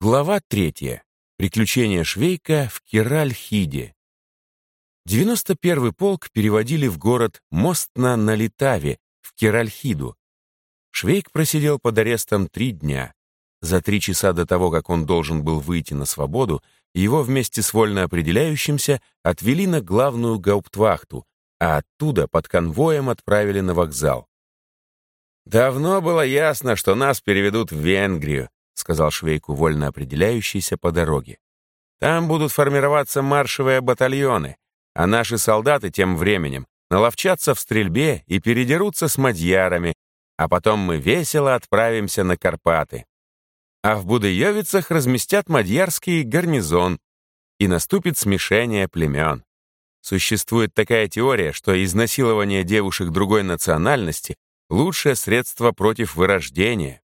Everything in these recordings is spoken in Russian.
Глава третья. Приключения Швейка в Киральхиде. 91-й полк переводили в город Мостна на Литаве, в Киральхиду. Швейк просидел под арестом три дня. За три часа до того, как он должен был выйти на свободу, его вместе с вольно определяющимся отвели на главную гауптвахту, а оттуда под конвоем отправили на вокзал. «Давно было ясно, что нас переведут в Венгрию», сказал Швейку вольно определяющийся по дороге. Там будут формироваться маршевые батальоны, а наши солдаты тем временем наловчатся в стрельбе и передерутся с мадьярами, а потом мы весело отправимся на Карпаты. А в Будыевицах разместят мадьярский гарнизон, и наступит смешение племен. Существует такая теория, что изнасилование девушек другой национальности — лучшее средство против вырождения.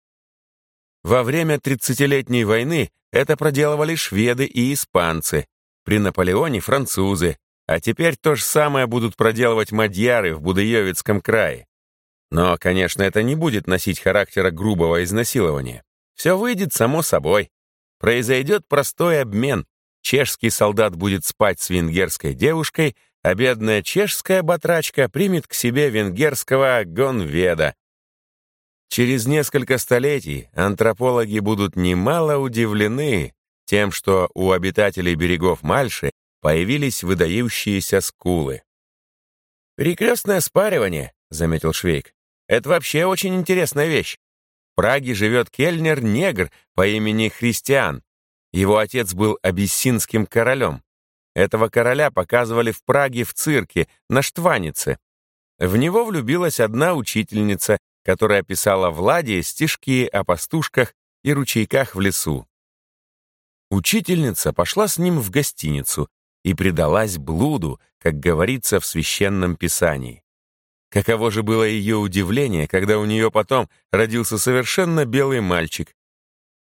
Во время Тридцатилетней войны это проделывали шведы и испанцы, при Наполеоне — французы, а теперь то же самое будут проделывать мадьяры в Будыевицком крае. Но, конечно, это не будет носить характера грубого изнасилования. Все выйдет само собой. Произойдет простой обмен. Чешский солдат будет спать с венгерской девушкой, а бедная чешская батрачка примет к себе венгерского гонведа, Через несколько столетий антропологи будут немало удивлены тем, что у обитателей берегов Мальши появились выдающиеся скулы. «Перекрестное спаривание», — заметил Швейк. «Это вообще очень интересная вещь. В Праге живет кельнер-негр по имени Христиан. Его отец был абиссинским королем. Этого короля показывали в Праге в цирке, на Штванице. В него влюбилась одна учительница, которая писала Владе стишки о пастушках и ручейках в лесу. Учительница пошла с ним в гостиницу и предалась блуду, как говорится в священном писании. Каково же было ее удивление, когда у нее потом родился совершенно белый мальчик.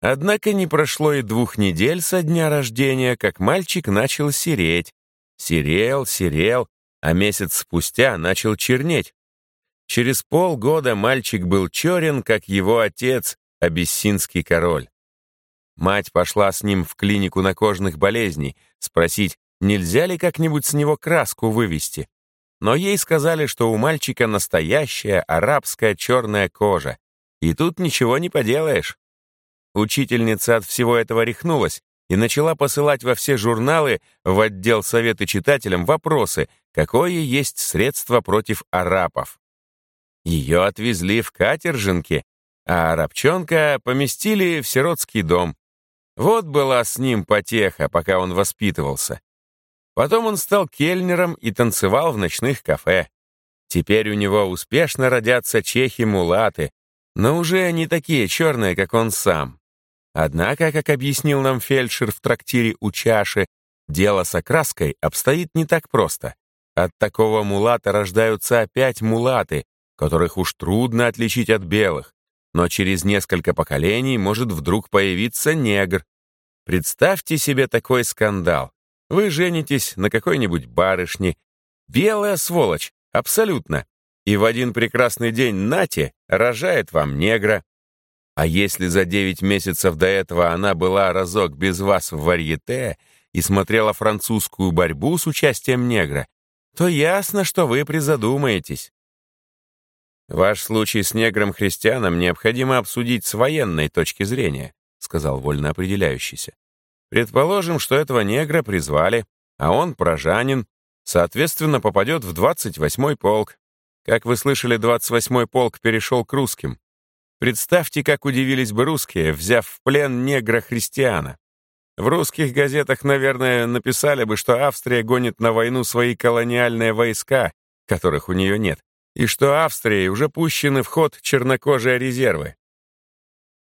Однако не прошло и двух недель со дня рождения, как мальчик начал сереть. Серел, серел, а месяц спустя начал чернеть. Через полгода мальчик был черен, как его отец, абиссинский король. Мать пошла с ним в клинику на кожных болезней, спросить, нельзя ли как-нибудь с него краску вывести. Но ей сказали, что у мальчика настоящая арабская черная кожа, и тут ничего не поделаешь. Учительница от всего этого рехнулась и начала посылать во все журналы в отдел советы читателям вопросы, какое есть средство против арапов. Ее отвезли в Катержинке, а рабчонка поместили в сиротский дом. Вот была с ним потеха, пока он воспитывался. Потом он стал кельнером и танцевал в ночных кафе. Теперь у него успешно родятся чехи-мулаты, но уже не такие черные, как он сам. Однако, как объяснил нам фельдшер в трактире у чаши, дело с окраской обстоит не так просто. От такого мулата рождаются опять мулаты, которых уж трудно отличить от белых, но через несколько поколений может вдруг появиться негр. Представьте себе такой скандал. Вы женитесь на какой-нибудь барышне. Белая сволочь, абсолютно. И в один прекрасный день Нате рожает вам негра. А если за девять месяцев до этого она была разок без вас в варьете и смотрела французскую борьбу с участием негра, то ясно, что вы призадумаетесь. «Ваш случай с негром-христианом необходимо обсудить с военной точки зрения», сказал вольно определяющийся. «Предположим, что этого негра призвали, а он прожанин, соответственно, попадет в 28-й полк. Как вы слышали, 28-й полк перешел к русским. Представьте, как удивились бы русские, взяв в плен негра-христиана. В русских газетах, наверное, написали бы, что Австрия гонит на войну свои колониальные войска, которых у нее нет, и что Австрией уже пущены в ход чернокожие резервы.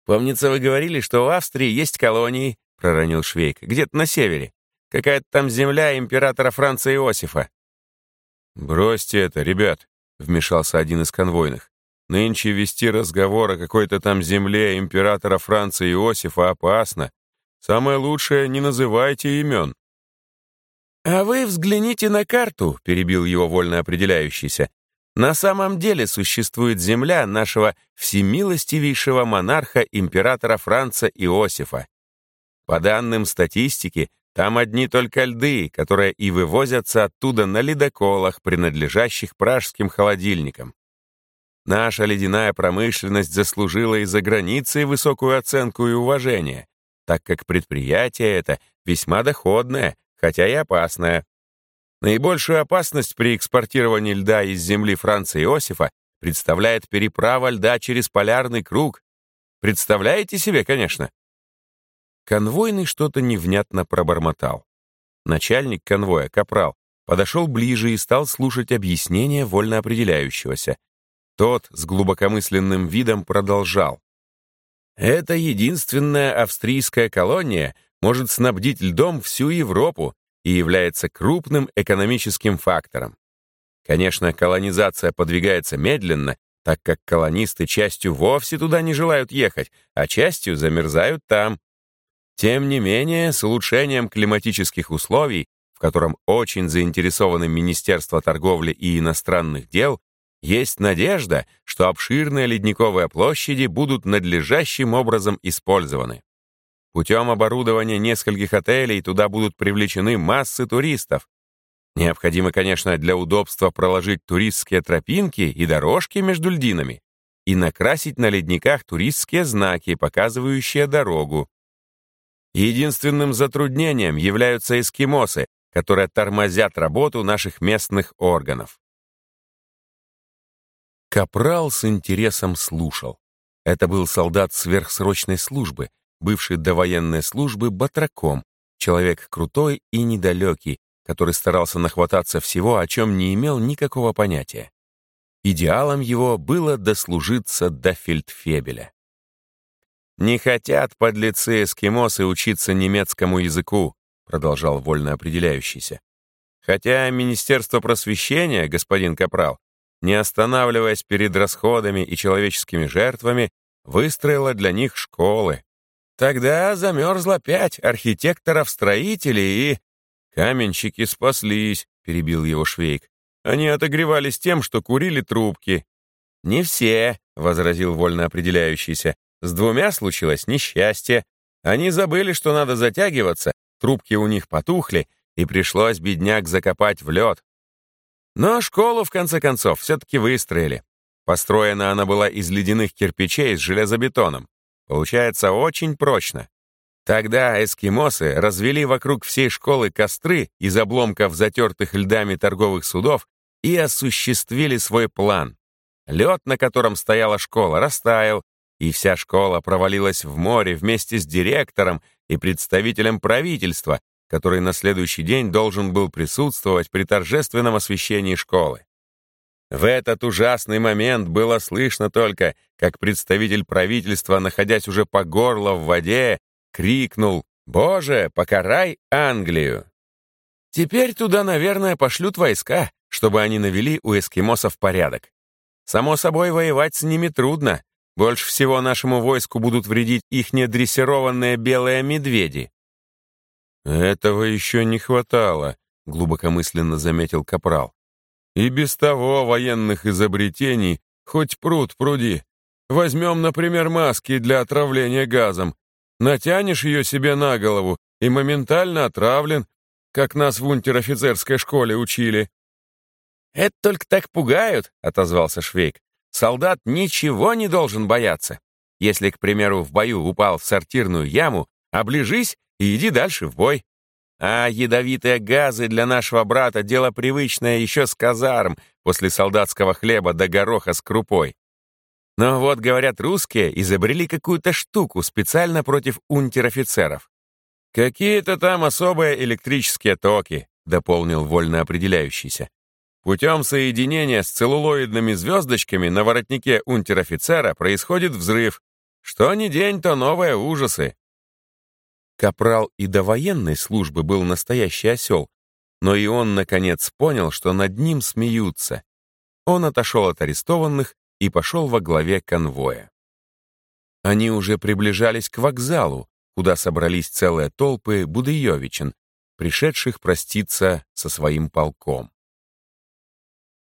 «Помнится, вы говорили, что у Австрии есть колонии», — проронил Швейк, «где-то на севере. Какая-то там земля императора Франца Иосифа». «Бросьте это, ребят», — вмешался один из конвойных. «Нынче вести разговор о какой-то там земле императора Франца Иосифа опасно. Самое лучшее — не называйте имен». «А вы взгляните на карту», — перебил его вольно определяющийся. На самом деле существует земля нашего всемилостивейшего монарха императора Франца Иосифа. По данным статистики, там одни только льды, которые и вывозятся оттуда на ледоколах, принадлежащих пражским холодильникам. Наша ледяная промышленность заслужила и за границей высокую оценку и уважение, так как предприятие это весьма доходное, хотя и опасное. Наибольшую опасность при экспортировании льда из земли Франца Иосифа представляет переправа льда через полярный круг. Представляете себе, конечно? Конвойный что-то невнятно пробормотал. Начальник конвоя, капрал, подошел ближе и стал слушать объяснение вольно определяющегося. Тот с глубокомысленным видом продолжал. «Это единственная австрийская колония может снабдить льдом всю Европу и является крупным экономическим фактором. Конечно, колонизация подвигается медленно, так как колонисты частью вовсе туда не желают ехать, а частью замерзают там. Тем не менее, с улучшением климатических условий, в котором очень заинтересованы Министерство торговли и иностранных дел, есть надежда, что обширные ледниковые площади будут надлежащим образом использованы. Путем оборудования нескольких отелей туда будут привлечены массы туристов. Необходимо, конечно, для удобства проложить туристские тропинки и дорожки между льдинами и накрасить на ледниках туристские знаки, показывающие дорогу. Единственным затруднением являются эскимосы, которые тормозят работу наших местных органов. Капрал с интересом слушал. Это был солдат сверхсрочной службы, бывший до военной службы батраком, человек крутой и недалекий, который старался нахвататься всего, о чем не имел никакого понятия. Идеалом его было дослужиться до фельдфебеля. «Не хотят подлецы-эскимосы учиться немецкому языку», продолжал вольно определяющийся. «Хотя Министерство просвещения, господин Капрал, не останавливаясь перед расходами и человеческими жертвами, выстроило для них школы. Тогда замерзло пять архитекторов-строителей и... «Каменщики спаслись», — перебил его Швейк. «Они отогревались тем, что курили трубки». «Не все», — возразил вольно определяющийся. С двумя случилось несчастье. Они забыли, что надо затягиваться, трубки у них потухли, и пришлось бедняк закопать в лед. Но школу, в конце концов, все-таки выстроили. Построена она была из ледяных кирпичей с железобетоном. Получается очень прочно. Тогда эскимосы развели вокруг всей школы костры из обломков затертых льдами торговых судов и осуществили свой план. Лед, на котором стояла школа, растаял, и вся школа провалилась в море вместе с директором и представителем правительства, который на следующий день должен был присутствовать при торжественном освящении школы. В этот ужасный момент было слышно только, как представитель правительства, находясь уже по горло в воде, крикнул «Боже, покарай Англию!». Теперь туда, наверное, пошлют войска, чтобы они навели у эскимосов порядок. Само собой, воевать с ними трудно, больше всего нашему войску будут вредить их недрессированные белые медведи». «Этого еще не хватало», — глубокомысленно заметил Капрал. «И без того военных изобретений хоть пруд пруди. Возьмем, например, маски для отравления газом. Натянешь ее себе на голову и моментально отравлен, как нас в унтер-офицерской школе учили». «Это только так пугают», — отозвался Швейк. Солдат ничего не должен бояться. Если, к примеру, в бою упал в сортирную яму, оближись и иди дальше в бой. А ядовитые газы для нашего брата — дело привычное еще с казарм после солдатского хлеба до гороха с крупой. Но вот, говорят, русские изобрели какую-то штуку специально против унтер-офицеров. «Какие-то там особые электрические токи», — дополнил вольно определяющийся. Путем соединения с целлулоидными звездочками на воротнике унтер-офицера происходит взрыв. Что ни день, то новые ужасы. Капрал и до военной службы был настоящий осел, но и он, наконец, понял, что над ним смеются. Он отошел от арестованных и пошел во главе конвоя. Они уже приближались к вокзалу, куда собрались целые толпы будыевичен, пришедших проститься со своим полком.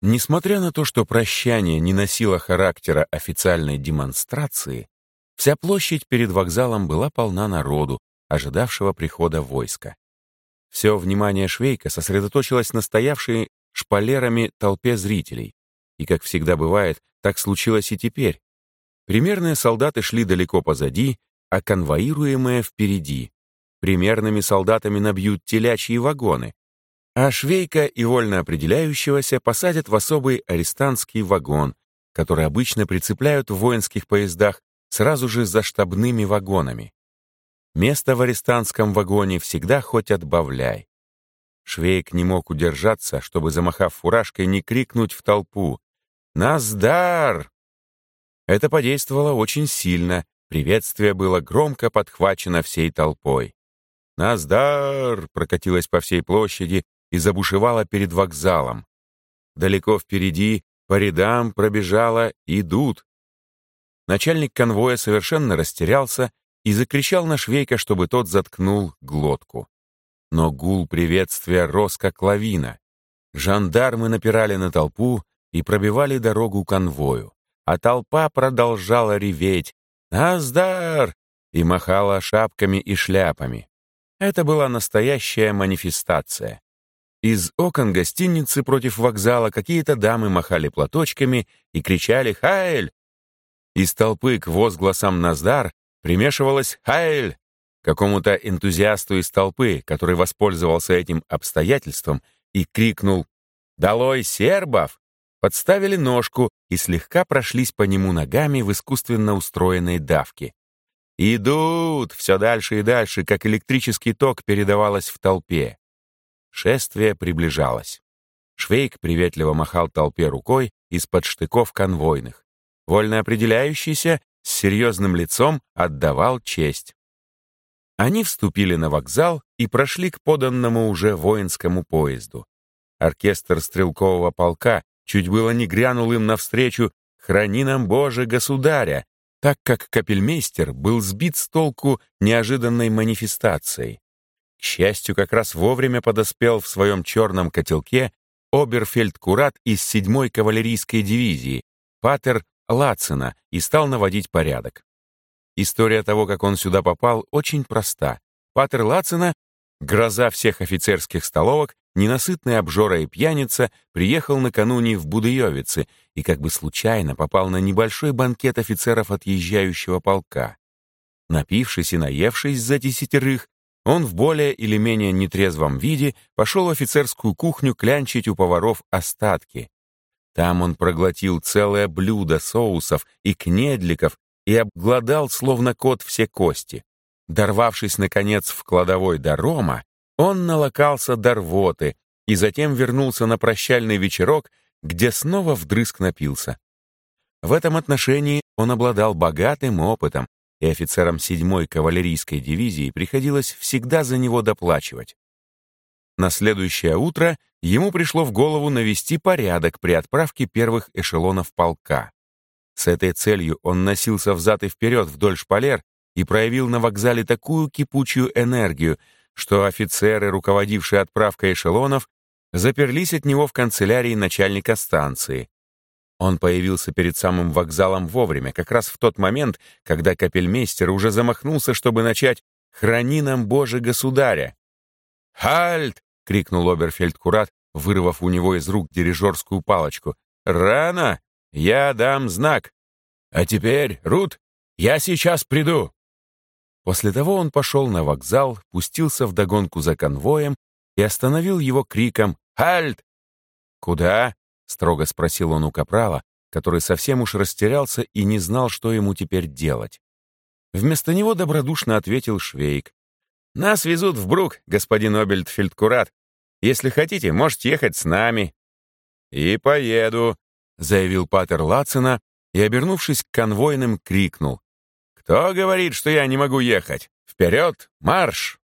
Несмотря на то, что прощание не носило характера официальной демонстрации, вся площадь перед вокзалом была полна народу, ожидавшего прихода войска. Все внимание Швейка сосредоточилось на стоявшей шпалерами толпе зрителей. И, как всегда бывает, так случилось и теперь. Примерные солдаты шли далеко позади, а конвоируемые впереди. Примерными солдатами набьют телячьи вагоны, а швейка и вольно определяющегося посадят в особый арестантский вагон, который обычно прицепляют в воинских поездах сразу же за штабными вагонами. Место в арестантском вагоне всегда хоть отбавляй. Швейк не мог удержаться, чтобы, замахав фуражкой, не крикнуть в толпу «Наздар!». Это подействовало очень сильно, приветствие было громко подхвачено всей толпой. «Наздар!» прокатилось по всей площади и забушевало перед вокзалом. Далеко впереди по рядам пробежало «Идут!». Начальник конвоя совершенно растерялся и закричал на Швейка, чтобы тот заткнул глотку. Но гул приветствия рос как лавина. Жандармы напирали на толпу и пробивали дорогу конвою, а толпа продолжала реветь «Наздар!» и махала шапками и шляпами. Это была настоящая манифестация. Из окон гостиницы против вокзала какие-то дамы махали платочками и кричали «Хайль!». Из толпы к возгласам «Наздар» примешивалась «Хайль!» какому-то энтузиасту из толпы, который воспользовался этим обстоятельством и крикнул «Долой сербов!» подставили ножку и слегка прошлись по нему ногами в искусственно устроенной давке. «Идут!» все дальше и дальше, как электрический ток передавалось в толпе. Шествие приближалось. Швейк приветливо махал толпе рукой из-под штыков конвойных. Вольно определяющийся с серьезным лицом отдавал честь. Они вступили на вокзал и прошли к поданному уже воинскому поезду. Оркестр стрелкового полка чуть было не грянул им навстречу «Храни нам, Боже, государя!», так как капельмейстер был сбит с толку неожиданной манифестацией. К счастью, как раз вовремя подоспел в своем черном котелке оберфельдкурат из 7-й кавалерийской дивизии, патер Лацина, и стал наводить порядок. История того, как он сюда попал, очень проста. Патер Лацина, гроза всех офицерских столовок, ненасытный обжора и пьяница, приехал накануне в Будыевице и как бы случайно попал на небольшой банкет офицеров отъезжающего полка. Напившись и наевшись за десятерых, он в более или менее нетрезвом виде пошел в офицерскую кухню клянчить у поваров остатки. Там он проглотил целое блюдо соусов и кнедликов и обглодал, словно кот, все кости. Дорвавшись, наконец, в кладовой до рома, он налокался до рвоты и затем вернулся на прощальный вечерок, где снова вдрызг напился. В этом отношении он обладал богатым опытом, и офицерам 7-й кавалерийской дивизии приходилось всегда за него доплачивать. На следующее утро ему пришло в голову навести порядок при отправке первых эшелонов полка. С этой целью он носился взад и вперед вдоль шпалер и проявил на вокзале такую кипучую энергию, что офицеры, руководившие отправкой эшелонов, заперлись от него в канцелярии начальника станции. Он появился перед самым вокзалом вовремя, как раз в тот момент, когда капельмейстер уже замахнулся, чтобы начать «Храни нам, Боже, государя!» «Хальт!» — крикнул Оберфельдкурат, вырвав у него из рук дирижерскую палочку. «Рано! Я дам знак! А теперь, Рут, я сейчас приду!» После того он пошел на вокзал, пустился в догонку за конвоем и остановил его криком «Хальт!» «Куда?» строго спросил он у капрала, который совсем уж растерялся и не знал, что ему теперь делать. Вместо него добродушно ответил Швейк. «Нас везут в Брук, господин Обельдфельдкурат. Если хотите, можете ехать с нами». «И поеду», — заявил Патер Лацина и, обернувшись к конвойным, крикнул. «Кто говорит, что я не могу ехать? Вперед, марш!»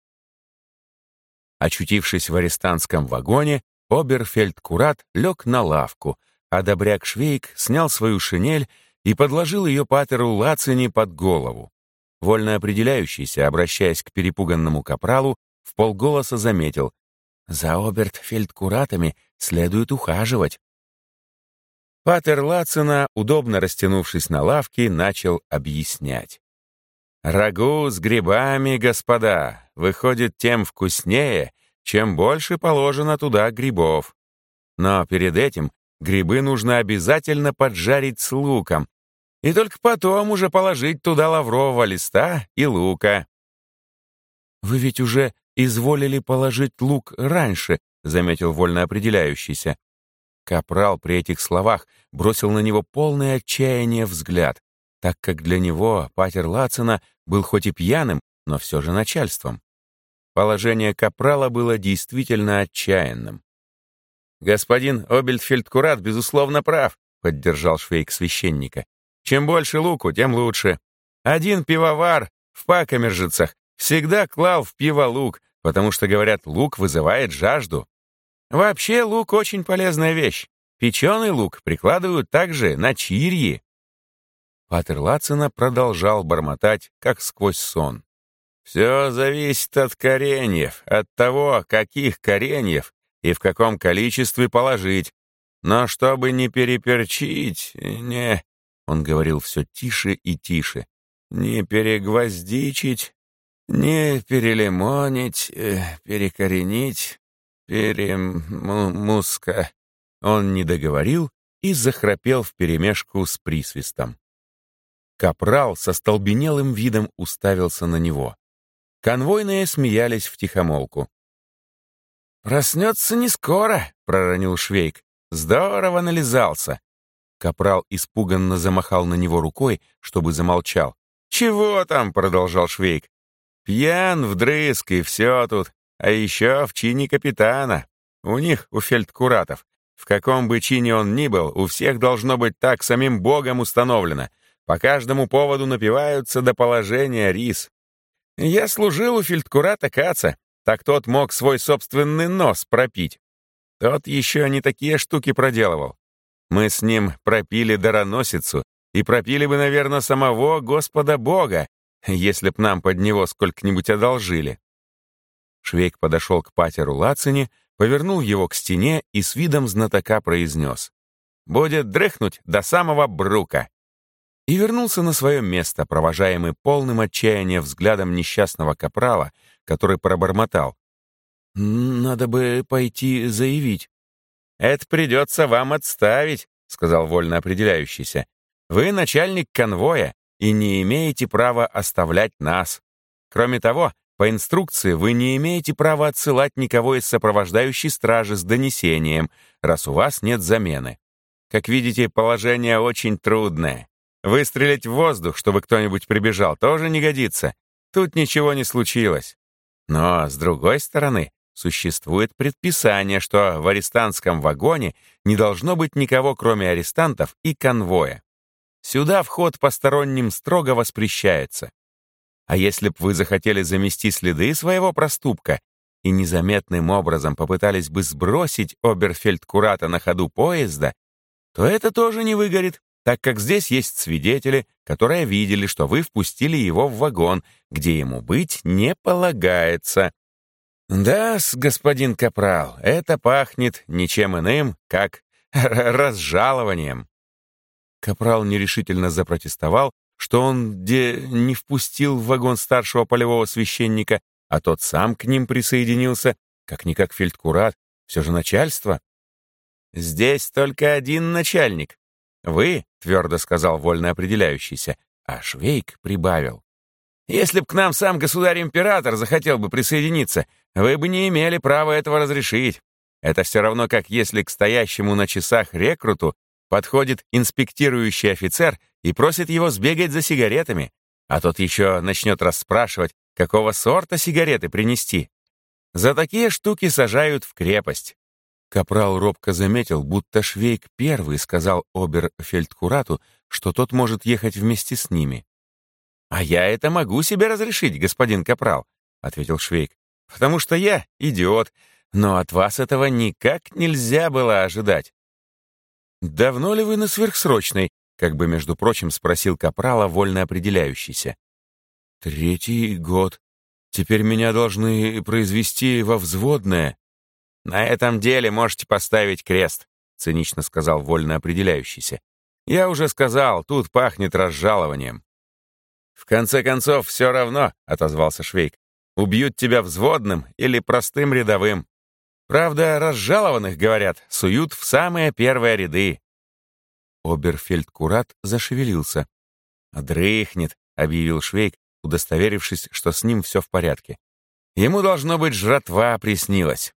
Очутившись в арестантском вагоне, Оберфельдкурат лег на лавку, а добряк Швейк снял свою шинель и подложил ее патеру Лацине под голову. Вольно определяющийся, обращаясь к перепуганному капралу, в полголоса заметил «За Обертфельдкуратами следует ухаживать». Патер Лацина, удобно растянувшись на лавке, начал объяснять. Рагу с грибами, господа, выходит тем вкуснее, чем больше положено туда грибов. Но перед этим грибы нужно обязательно поджарить с луком, и только потом уже положить туда лаврового листа и лука. «Вы ведь уже изволили положить лук раньше», — заметил вольно определяющийся. Капрал при этих словах бросил на него полное отчаяние взгляд, так как для него Патер Лацина был хоть и пьяным, но все же начальством. Положение Капрала было действительно отчаянным. «Господин Обельдфельдкурат, безусловно, прав», — поддержал швейк священника. «Чем больше луку, тем лучше. Один пивовар в Пакомержицах всегда клал в пиво лук, потому что, говорят, лук вызывает жажду. Вообще лук очень полезная вещь. Печеный лук прикладывают также на чирьи. Патер Лацина продолжал бормотать, как сквозь сон. «Все зависит от кореньев, от того, каких кореньев и в каком количестве положить. Но чтобы не переперчить, не...» Он говорил все тише и тише. «Не перегвоздичить, не перелимонить, э, перекоренить, перемуска...» Он не договорил и захрапел вперемешку с присвистом. Капрал со столбенелым видом уставился на него. Конвойные смеялись втихомолку. «Проснется не скоро», — проронил Швейк. «Здорово нализался». Капрал испуганно замахал на него рукой, чтобы замолчал. «Чего там?» — продолжал Швейк. «Пьян вдрызг и все тут, а еще в чине капитана. У них, у фельдкуратов, в каком бы чине он ни был, у всех должно быть так самим Богом установлено. По каждому поводу напиваются до положения рис. Я служил у фельдкурата Каца, так тот мог свой собственный нос пропить. Тот еще не такие штуки проделывал. Мы с ним пропили дароносицу и пропили бы, наверное, самого Господа Бога, если б нам под него сколько-нибудь одолжили. Швейк подошел к патеру Лацине, повернул его к стене и с видом знатока произнес. «Будет дрыхнуть до самого брука» и вернулся на свое место, провожаемый полным отчаяния взглядом несчастного капрала, который пробормотал. «Надо бы пойти заявить». «Это придется вам отставить», — сказал вольно определяющийся. «Вы начальник конвоя и не имеете права оставлять нас. Кроме того, по инструкции вы не имеете права отсылать никого из сопровождающей стражи с донесением, раз у вас нет замены. Как видите, положение очень трудное. Выстрелить в воздух, чтобы кто-нибудь прибежал, тоже не годится. Тут ничего не случилось. Но, с другой стороны, существует предписание, что в арестантском вагоне не должно быть никого, кроме арестантов и конвоя. Сюда вход посторонним строго воспрещается. А если б вы захотели замести следы своего проступка и незаметным образом попытались бы сбросить Оберфельдкурата на ходу поезда, то это тоже не выгорит так как здесь есть свидетели, которые видели, что вы впустили его в вагон, где ему быть не полагается. Да господин Капрал, это пахнет ничем иным, как разжалованием. Капрал нерешительно запротестовал, что он где не впустил в вагон старшего полевого священника, а тот сам к ним присоединился, как-никак фельдкурат, все же начальство. «Здесь только один начальник, «Вы», — твердо сказал вольно определяющийся, а Швейк прибавил. «Если б к нам сам государь-император захотел бы присоединиться, вы бы не имели права этого разрешить. Это все равно, как если к стоящему на часах рекруту подходит инспектирующий офицер и просит его сбегать за сигаретами, а тот еще начнет расспрашивать, какого сорта сигареты принести. За такие штуки сажают в крепость. Капрал робко заметил, будто Швейк первый сказал оберфельдкурату, что тот может ехать вместе с ними. «А я это могу себе разрешить, господин Капрал», — ответил Швейк, «потому что я идиот, но от вас этого никак нельзя было ожидать». «Давно ли вы на сверхсрочной?» — как бы, между прочим, спросил Капрала, вольно определяющийся. «Третий год. Теперь меня должны произвести во взводное». «На этом деле можете поставить крест», — цинично сказал вольно определяющийся. «Я уже сказал, тут пахнет разжалованием». «В конце концов, все равно», — отозвался Швейк. «Убьют тебя взводным или простым рядовым. Правда, разжалованных, говорят, суют в самые первые ряды». Оберфельдкурат зашевелился. «Дрыхнет», — объявил Швейк, удостоверившись, что с ним все в порядке. «Ему, должно быть, жратва приснилась.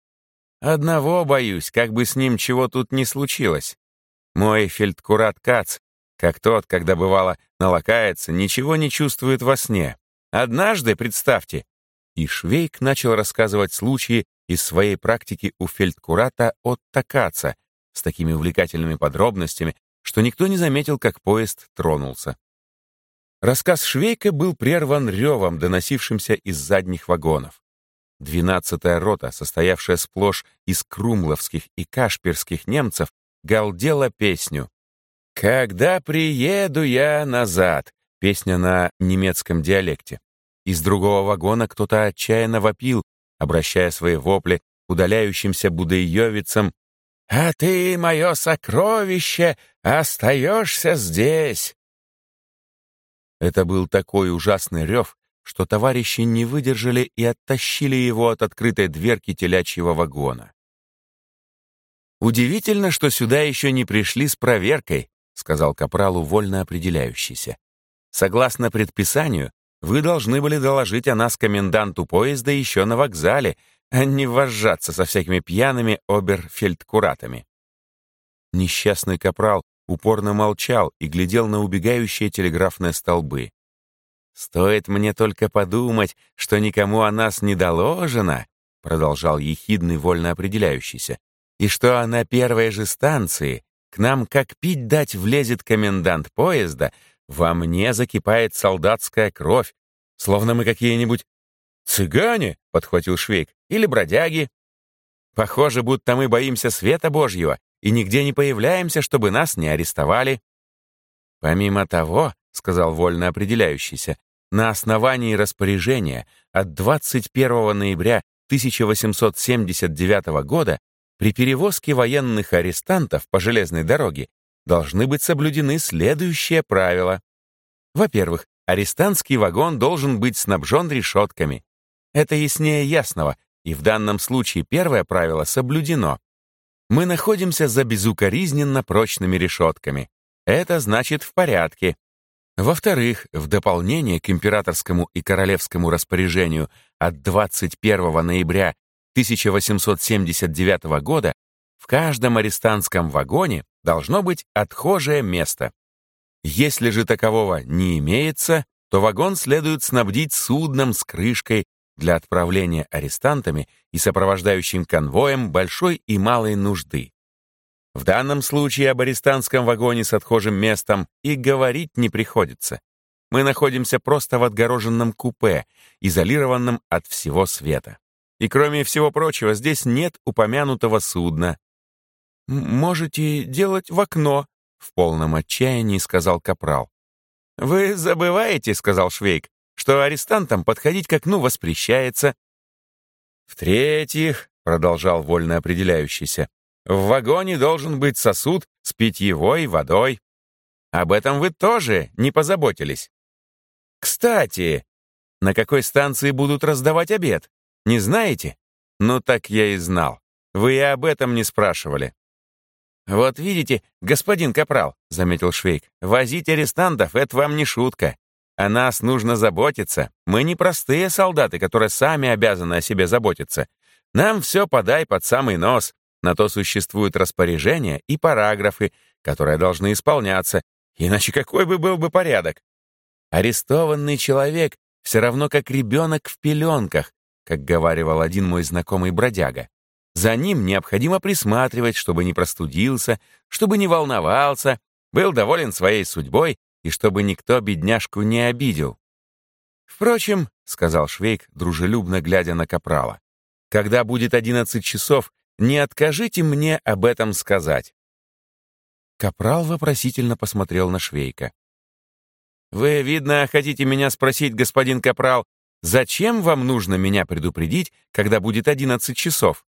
Одного боюсь, как бы с ним чего тут не случилось. Мой фельдкурат Кац, как тот, когда бывало налакается, ничего не чувствует во сне. Однажды, представьте, и Швейк начал рассказывать случаи из своей практики у фельдкурата Отто Каца с такими увлекательными подробностями, что никто не заметил, как поезд тронулся. Рассказ Швейка был прерван ревом, доносившимся из задних вагонов. Двенадцатая рота, состоявшая сплошь из крумловских и кашпирских немцев, галдела песню. «Когда приеду я назад» — песня на немецком диалекте. Из другого вагона кто-то отчаянно вопил, обращая свои вопли к удаляющимся будеевицам. «А ты, мое сокровище, остаешься здесь!» Это был такой ужасный рев, что товарищи не выдержали и оттащили его от открытой дверки телячьего вагона. «Удивительно, что сюда еще не пришли с проверкой», сказал капралу вольно определяющийся. «Согласно предписанию, вы должны были доложить о нас коменданту поезда еще на вокзале, а не вожжаться со всякими пьяными оберфельдкуратами». Несчастный капрал упорно молчал и глядел на убегающие телеграфные столбы. «Стоит мне только подумать, что никому о нас не доложено», продолжал ехидный вольно определяющийся, «и что на первой же станции к нам как пить дать влезет комендант поезда, во мне закипает солдатская кровь, словно мы какие-нибудь «цыгане», — подхватил Швейк, «или бродяги. Похоже, будто мы боимся света Божьего и нигде не появляемся, чтобы нас не арестовали. Помимо того, — сказал вольно определяющийся, на основании распоряжения от 21 ноября 1879 года при перевозке военных арестантов по железной дороге должны быть соблюдены следующие правила. Во-первых, арестантский вагон должен быть снабжен решетками. Это яснее ясного, и в данном случае первое правило соблюдено. Мы находимся за безукоризненно прочными решетками. Это значит в порядке. Во-вторых, в дополнение к императорскому и королевскому распоряжению от 21 ноября 1879 года в каждом арестантском вагоне должно быть отхожее место. Если же такового не имеется, то вагон следует снабдить судном с крышкой для отправления арестантами и сопровождающим конвоем большой и малой нужды. В данном случае об арестантском вагоне с отхожим местом и говорить не приходится. Мы находимся просто в отгороженном купе, изолированном от всего света. И кроме всего прочего, здесь нет упомянутого судна. «Можете делать в окно», — в полном отчаянии сказал Капрал. «Вы забываете», — сказал Швейк, «что арестантам подходить к окну воспрещается». «В-третьих», — продолжал вольно определяющийся, «в вагоне должен быть сосуд с питьевой водой. Об этом вы тоже не позаботились. Кстати, на какой станции будут раздавать обед? Не знаете? Ну так я и знал. Вы и об этом не спрашивали. «Вот видите, господин Капрал», — заметил Швейк, «возить арестантов — это вам не шутка. О нас нужно заботиться. Мы не простые солдаты, которые сами обязаны о себе заботиться. Нам все подай под самый нос. На то существуют распоряжения и параграфы, которые должны исполняться. Иначе какой бы был бы порядок? Арестованный человек все равно как ребенок в пеленках, как говаривал один мой знакомый бродяга. За ним необходимо присматривать, чтобы не простудился, чтобы не волновался, был доволен своей судьбой и чтобы никто бедняжку не обидел. «Впрочем», — сказал Швейк, дружелюбно глядя на Капрала, «когда будет одиннадцать часов, не откажите мне об этом сказать». Капрал вопросительно посмотрел на Швейка. «Вы, видно, хотите меня спросить, господин Капрал, Зачем вам нужно меня предупредить, когда будет 11 часов?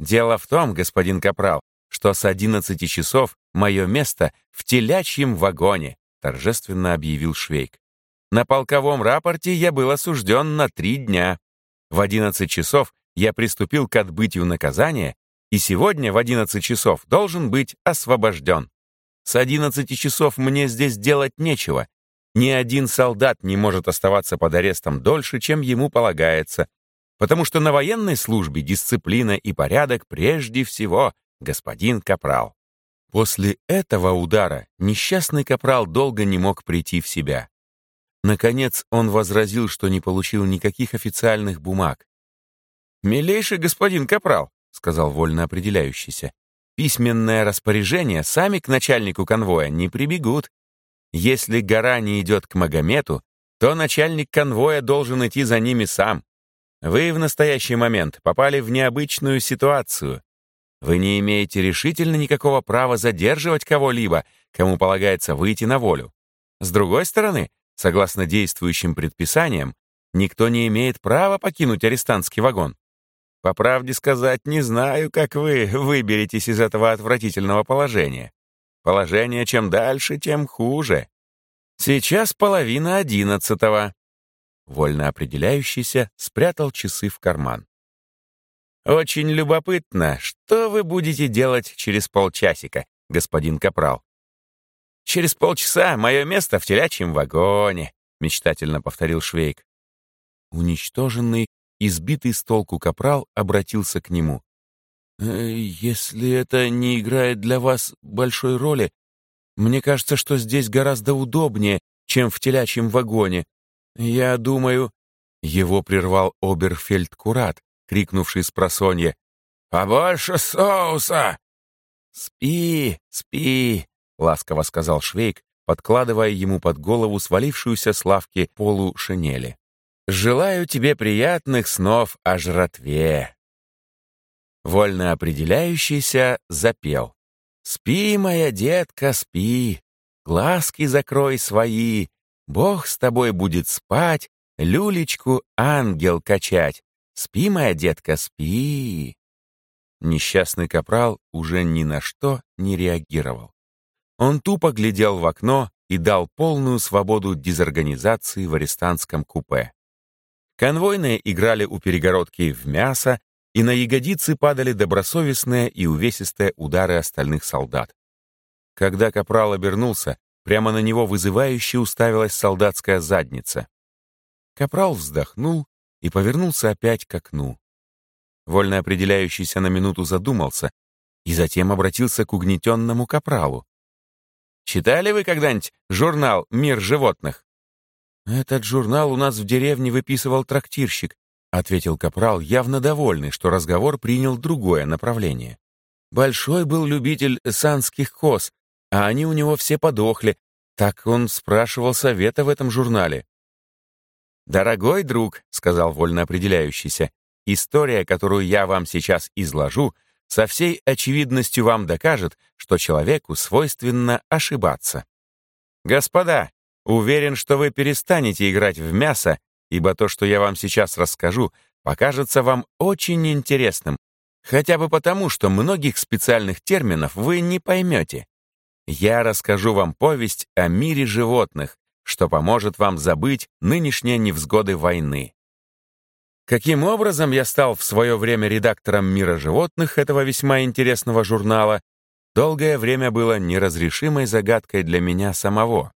Дело в том, господин Капрал, что с 11 часов мое место в телячьем вагоне, торжественно объявил Швейк. На полковом рапорте я был осужден на три дня. В 11 часов я приступил к отбытию наказания и сегодня в 11 часов должен быть освобожден. С 11 часов мне здесь делать нечего. Ни один солдат не может оставаться под арестом дольше, чем ему полагается, потому что на военной службе дисциплина и порядок прежде всего, господин Капрал. После этого удара несчастный Капрал долго не мог прийти в себя. Наконец он возразил, что не получил никаких официальных бумаг. «Милейший господин Капрал», — сказал вольно определяющийся, «письменное распоряжение сами к начальнику конвоя не прибегут. Если гора не идет к Магомету, то начальник конвоя должен идти за ними сам. Вы в настоящий момент попали в необычную ситуацию. Вы не имеете решительно никакого права задерживать кого-либо, кому полагается выйти на волю. С другой стороны, согласно действующим предписаниям, никто не имеет права покинуть арестантский вагон. По правде сказать, не знаю, как вы выберетесь из этого отвратительного положения. Положение чем дальше, тем хуже. Сейчас половина одиннадцатого. Вольно определяющийся спрятал часы в карман. «Очень любопытно, что вы будете делать через полчасика, господин Капрал?» «Через полчаса мое место в телячьем вагоне», — мечтательно повторил Швейк. Уничтоженный, избитый с толку Капрал обратился к нему. «Э, «Если это не играет для вас большой роли, мне кажется, что здесь гораздо удобнее, чем в телячьем вагоне. «Я думаю...» Его прервал Оберфельд-Курат, крикнувший с просонья. «Побольше соуса!» «Спи, спи!» — ласково сказал Швейк, подкладывая ему под голову свалившуюся с лавки полу шинели. «Желаю тебе приятных снов о жратве!» Вольно определяющийся запел. «Спи, моя детка, спи, глазки закрой свои, Бог с тобой будет спать, люлечку ангел качать. Спи, моя детка, спи. Несчастный капрал уже ни на что не реагировал. Он тупо глядел в окно и дал полную свободу дезорганизации в арестантском купе. Конвойные играли у перегородки в мясо, и на ягодицы падали добросовестные и увесистые удары остальных солдат. Когда капрал обернулся, Прямо на него вызывающе уставилась солдатская задница. Капрал вздохнул и повернулся опять к окну. Вольно определяющийся на минуту задумался и затем обратился к угнетенному капралу. «Читали вы когда-нибудь журнал «Мир животных»?» «Этот журнал у нас в деревне выписывал трактирщик», ответил капрал, явно довольный, что разговор принял другое направление. Большой был любитель санских коз, а они у него все подохли. Так он спрашивал совета в этом журнале. «Дорогой друг», — сказал вольно определяющийся, «история, которую я вам сейчас изложу, со всей очевидностью вам докажет, что человеку свойственно ошибаться. Господа, уверен, что вы перестанете играть в мясо, ибо то, что я вам сейчас расскажу, покажется вам очень интересным, хотя бы потому, что многих специальных терминов вы не поймете я расскажу вам повесть о мире животных, что поможет вам забыть нынешние невзгоды войны. Каким образом я стал в свое время редактором «Мира животных» этого весьма интересного журнала, долгое время было неразрешимой загадкой для меня самого.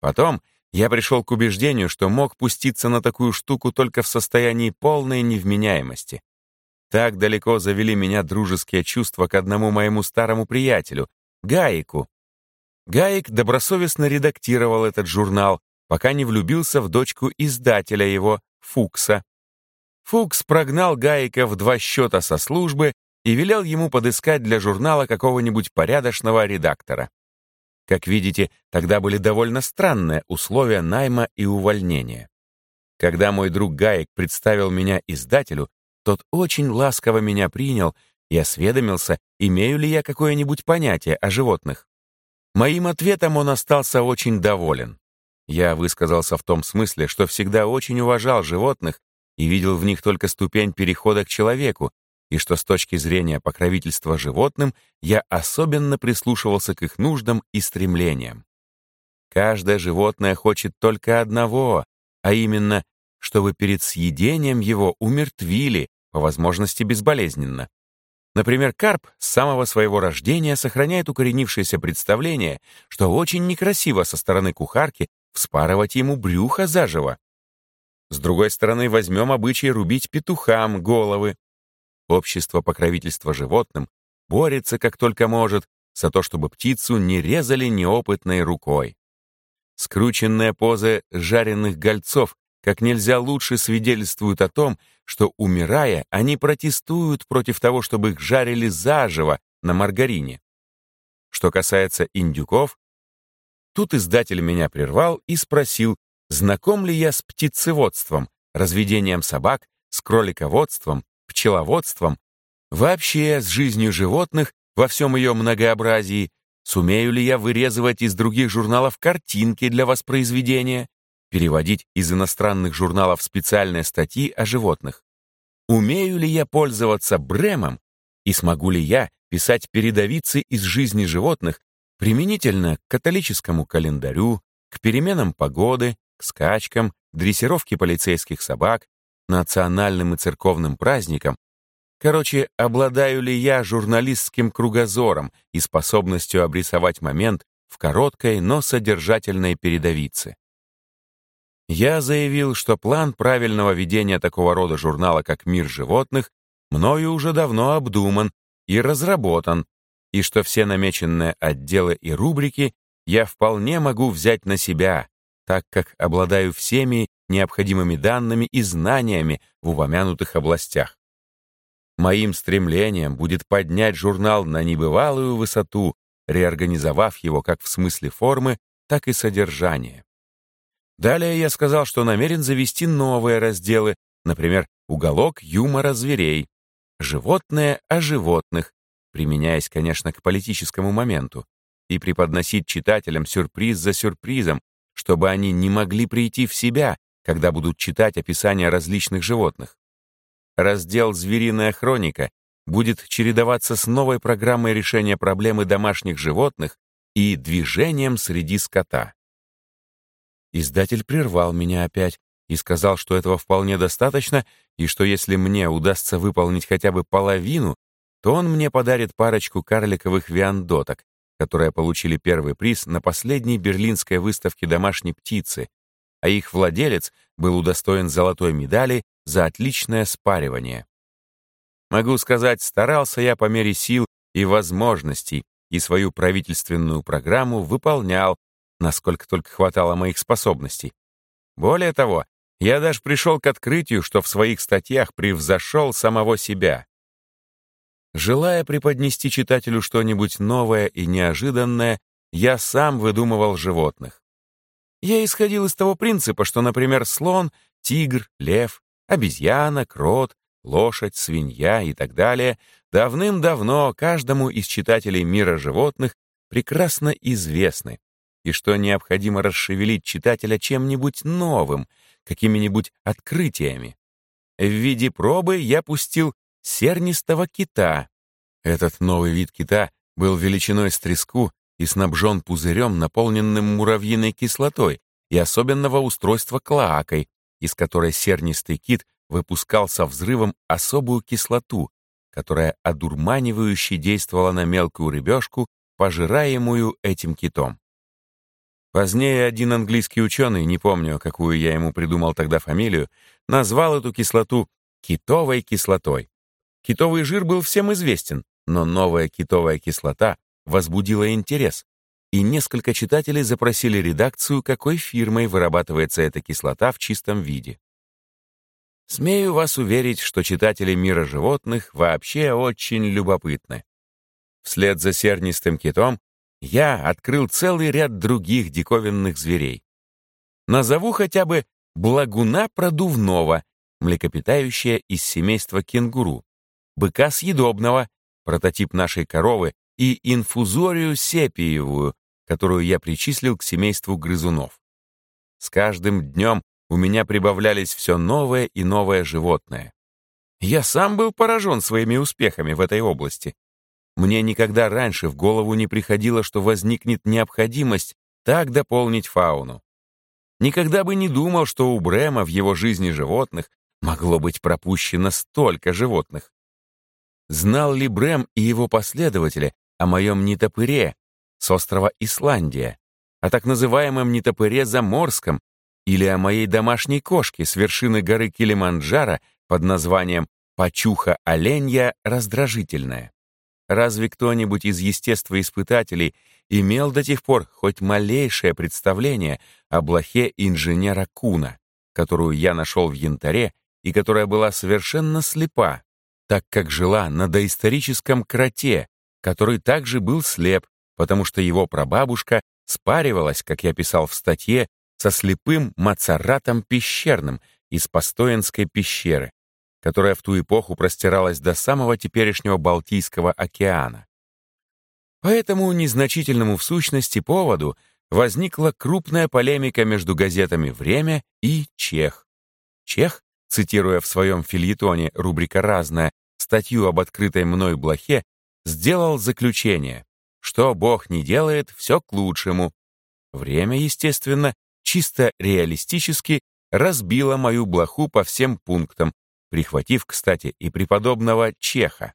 Потом я пришел к убеждению, что мог пуститься на такую штуку только в состоянии полной невменяемости. Так далеко завели меня дружеские чувства к одному моему старому приятелю, Гаику, Гаик добросовестно редактировал этот журнал, пока не влюбился в дочку издателя его, Фукса. Фукс прогнал Гаика в два счета со службы и велел ему подыскать для журнала какого-нибудь порядочного редактора. Как видите, тогда были довольно странные условия найма и увольнения. Когда мой друг Гаик представил меня издателю, тот очень ласково меня принял и осведомился, имею ли я какое-нибудь понятие о животных. Моим ответом он остался очень доволен. Я высказался в том смысле, что всегда очень уважал животных и видел в них только ступень перехода к человеку, и что с точки зрения покровительства животным я особенно прислушивался к их нуждам и стремлениям. Каждое животное хочет только одного, а именно, чтобы перед съедением его умертвили, по возможности безболезненно. Например, карп с самого своего рождения сохраняет укоренившееся представление, что очень некрасиво со стороны кухарки вспарывать ему брюхо заживо. С другой стороны, возьмем обычай рубить петухам головы. Общество покровительства животным борется как только может за то, чтобы птицу не резали неопытной рукой. Скрученная поза жареных гольцов как нельзя лучше свидетельствуют о том, что, умирая, они протестуют против того, чтобы их жарили заживо на маргарине. Что касается индюков, тут издатель меня прервал и спросил, знаком ли я с птицеводством, разведением собак, с кролиководством, пчеловодством, вообще с жизнью животных во всем ее многообразии, сумею ли я вырезывать из других журналов картинки для воспроизведения, переводить из иностранных журналов специальные статьи о животных? Умею ли я пользоваться бремом и смогу ли я писать передовицы из жизни животных применительно к католическому календарю, к переменам погоды, к скачкам, дрессировке полицейских собак, национальным и церковным праздникам, Короче, обладаю ли я журналистским кругозором и способностью обрисовать момент в короткой, но содержательной передовице? Я заявил, что план правильного ведения такого рода журнала, как «Мир животных», мною уже давно обдуман и разработан, и что все намеченные отделы и рубрики я вполне могу взять на себя, так как обладаю всеми необходимыми данными и знаниями в упомянутых областях. Моим стремлением будет поднять журнал на небывалую высоту, реорганизовав его как в смысле формы, так и содержания. Далее я сказал, что намерен завести новые разделы, например, уголок юмора зверей, животное о животных, применяясь, конечно, к политическому моменту, и преподносить читателям сюрприз за сюрпризом, чтобы они не могли прийти в себя, когда будут читать описания различных животных. Раздел «Звериная хроника» будет чередоваться с новой программой решения проблемы домашних животных и движением среди скота. Издатель прервал меня опять и сказал, что этого вполне достаточно, и что если мне удастся выполнить хотя бы половину, то он мне подарит парочку карликовых виандоток, которые получили первый приз на последней берлинской выставке домашней птицы, а их владелец был удостоен золотой медали за отличное спаривание. Могу сказать, старался я по мере сил и возможностей, и свою правительственную программу выполнял насколько только хватало моих способностей. Более того, я даже пришел к открытию, что в своих статьях превзошел самого себя. Желая преподнести читателю что-нибудь новое и неожиданное, я сам выдумывал животных. Я исходил из того принципа, что, например, слон, тигр, лев, обезьяна, крот, лошадь, свинья и так далее давным-давно каждому из читателей мира животных прекрасно известны, и что необходимо расшевелить читателя чем-нибудь новым, какими-нибудь открытиями. В виде пробы я пустил сернистого кита. Этот новый вид кита был величиной с треску и снабжен пузырем, наполненным муравьиной кислотой и особенного устройства клоакой, из которой сернистый кит выпускал со взрывом особую кислоту, которая одурманивающе действовала на мелкую рыбешку, пожираемую этим китом. Позднее один английский ученый, не помню, какую я ему придумал тогда фамилию, назвал эту кислоту китовой кислотой. Китовый жир был всем известен, но новая китовая кислота возбудила интерес, и несколько читателей запросили редакцию, какой фирмой вырабатывается эта кислота в чистом виде. Смею вас уверить, что читатели мира животных вообще очень любопытны. Вслед за сернистым китом я открыл целый ряд других диковинных зверей. Назову хотя бы благуна продувного, млекопитающее из семейства кенгуру, быка съедобного, прототип нашей коровы, и инфузорию сепиевую, которую я причислил к семейству грызунов. С каждым днем у меня прибавлялись все новое и новое животное. Я сам был поражен своими успехами в этой области. Мне никогда раньше в голову не приходило, что возникнет необходимость так дополнить фауну. Никогда бы не думал, что у Брема в его жизни животных могло быть пропущено столько животных. Знал ли Брэм и его последователи о моем нетопыре с острова Исландия, о так называемом нетопыре заморском или о моей домашней кошке с вершины горы Килиманджаро под названием «Почуха оленья раздражительная». Разве кто-нибудь из естествоиспытателей имел до тех пор хоть малейшее представление о блохе инженера Куна, которую я нашел в янтаре и которая была совершенно слепа, так как жила на доисторическом кроте, который также был слеп, потому что его прабабушка спаривалась, как я писал в статье, со слепым Мацаратом пещерным из Постоянской пещеры, которая в ту эпоху простиралась до самого теперешнего Балтийского океана. По этому незначительному в сущности поводу возникла крупная полемика между газетами «Время» и «Чех». Чех, цитируя в своем фильетоне рубрика «Разная» статью об открытой мной блохе, сделал заключение, что Бог не делает, все к лучшему. Время, естественно, чисто реалистически разбило мою блоху по всем пунктам, прихватив, кстати, и преподобного Чеха.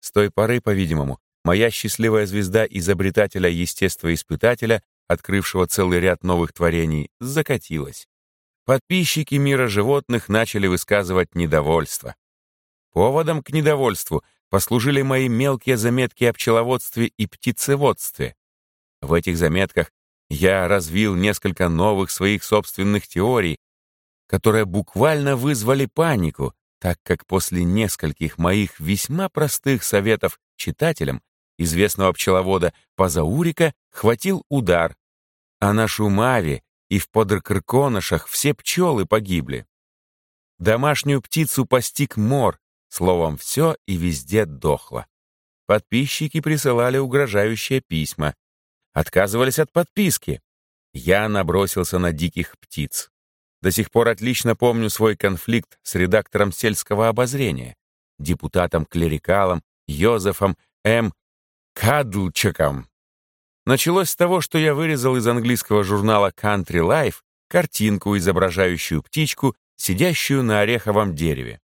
С той поры, по-видимому, моя счастливая звезда изобретателя-естествоиспытателя, открывшего целый ряд новых творений, закатилась. Подписчики мира животных начали высказывать недовольство. Поводом к недовольству послужили мои мелкие заметки о пчеловодстве и птицеводстве. В этих заметках я развил несколько новых своих собственных теорий, которые буквально вызвали панику, так как после нескольких моих весьма простых советов читателям известного пчеловода Пазаурика хватил удар, а на Шумаве и в Подркрконошах все пчелы погибли. Домашнюю птицу постиг мор, словом, все и везде дохло. Подписчики присылали угрожающие письма, отказывались от подписки. Я набросился на диких птиц. До сих пор отлично помню свой конфликт с редактором сельского обозрения, депутатом-клерикалом Йозефом М. Кадлчаком. Началось с того, что я вырезал из английского журнала Country Life картинку, изображающую птичку, сидящую на ореховом дереве.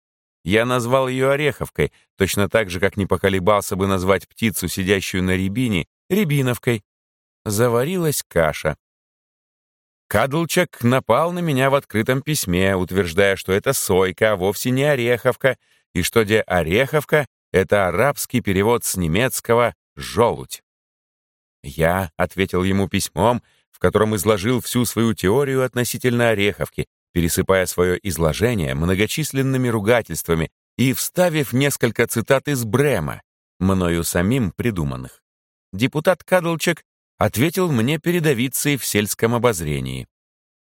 Я назвал ее ореховкой, точно так же, как не поколебался бы назвать птицу, сидящую на рябине, рябиновкой. Заварилась каша. Кадлчак напал на меня в открытом письме, утверждая, что это сойка, а вовсе не ореховка, и что где ореховка — это арабский перевод с немецкого «желудь». Я ответил ему письмом, в котором изложил всю свою теорию относительно Ореховки, пересыпая свое изложение многочисленными ругательствами и вставив несколько цитат из Брема, мною самим придуманных. Депутат Кадлчек ответил мне передовицей в сельском обозрении.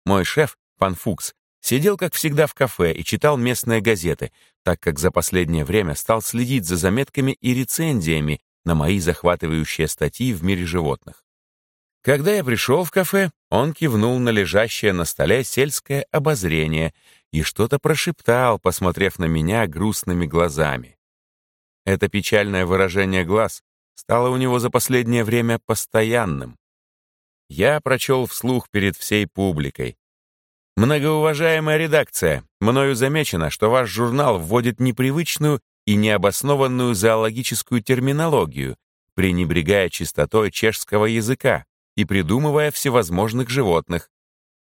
Мой шеф, пан Фукс, сидел, как всегда, в кафе и читал местные газеты, так как за последнее время стал следить за заметками и рецензиями на мои захватывающие статьи в мире животных. Когда я пришел в кафе, он кивнул на лежащее на столе сельское обозрение и что-то прошептал, посмотрев на меня грустными глазами. Это печальное выражение глаз стало у него за последнее время постоянным. Я прочел вслух перед всей публикой. Многоуважаемая редакция, мною замечено, что ваш журнал вводит непривычную и необоснованную зоологическую терминологию, пренебрегая чистотой чешского языка и придумывая всевозможных животных.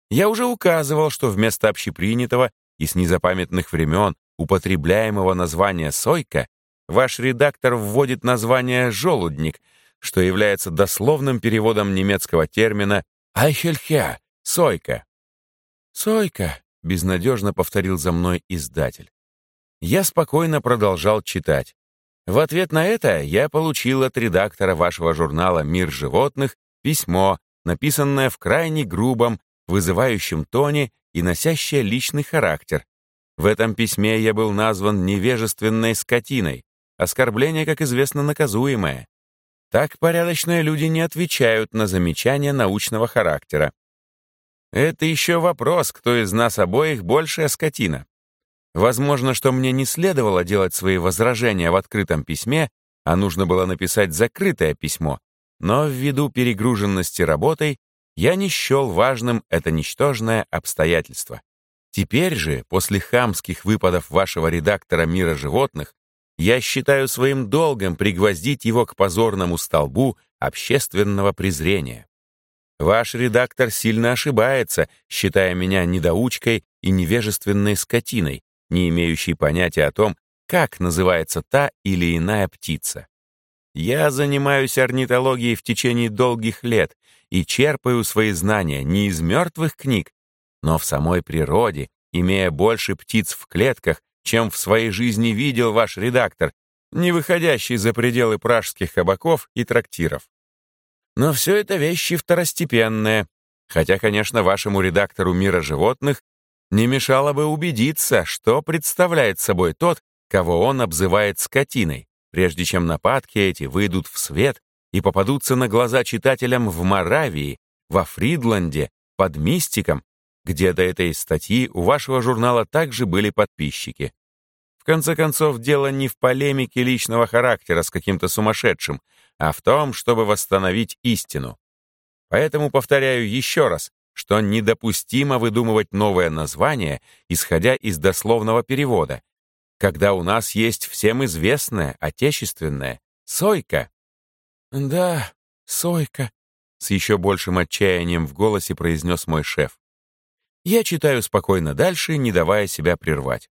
Я уже указывал, что вместо общепринятого и с незапамятных времен употребляемого названия «сойка» ваш редактор вводит название «желудник», что является дословным переводом немецкого термина «айхельхя» — «сойка». «Сойка», — безнадежно повторил за мной издатель. Я спокойно продолжал читать. В ответ на это я получил от редактора вашего журнала «Мир животных» письмо, написанное в крайне грубом, вызывающем тоне и носящее личный характер. В этом письме я был назван невежественной скотиной, оскорбление, как известно, наказуемое. Так порядочные люди не отвечают на замечания научного характера. Это еще вопрос, кто из нас обоих большая скотина. Возможно, что мне не следовало делать свои возражения в открытом письме, а нужно было написать закрытое письмо, но ввиду перегруженности работой я не счел важным это ничтожное обстоятельство. Теперь же, после хамских выпадов вашего редактора «Мира животных», я считаю своим долгом пригвоздить его к позорному столбу общественного презрения. Ваш редактор сильно ошибается, считая меня недоучкой и невежественной скотиной, не имеющей понятия о том, как называется та или иная птица. Я занимаюсь орнитологией в течение долгих лет и черпаю свои знания не из мертвых книг, но в самой природе, имея больше птиц в клетках, чем в своей жизни видел ваш редактор, не выходящий за пределы пражских кабаков и трактиров. Но все это вещи второстепенные, хотя, конечно, вашему редактору «Мира животных» не мешало бы убедиться, что представляет собой тот, кого он обзывает скотиной, прежде чем нападки эти выйдут в свет и попадутся на глаза читателям в Моравии, во Фридланде, под Мистиком, где до этой статьи у вашего журнала также были подписчики. В конце концов, дело не в полемике личного характера с каким-то сумасшедшим, а в том, чтобы восстановить истину. Поэтому повторяю еще раз, что недопустимо выдумывать новое название, исходя из дословного перевода, когда у нас есть всем известное, отечественное, сойка. «Да, сойка», — с еще большим отчаянием в голосе произнес мой шеф. Я читаю спокойно дальше, не давая себя прервать.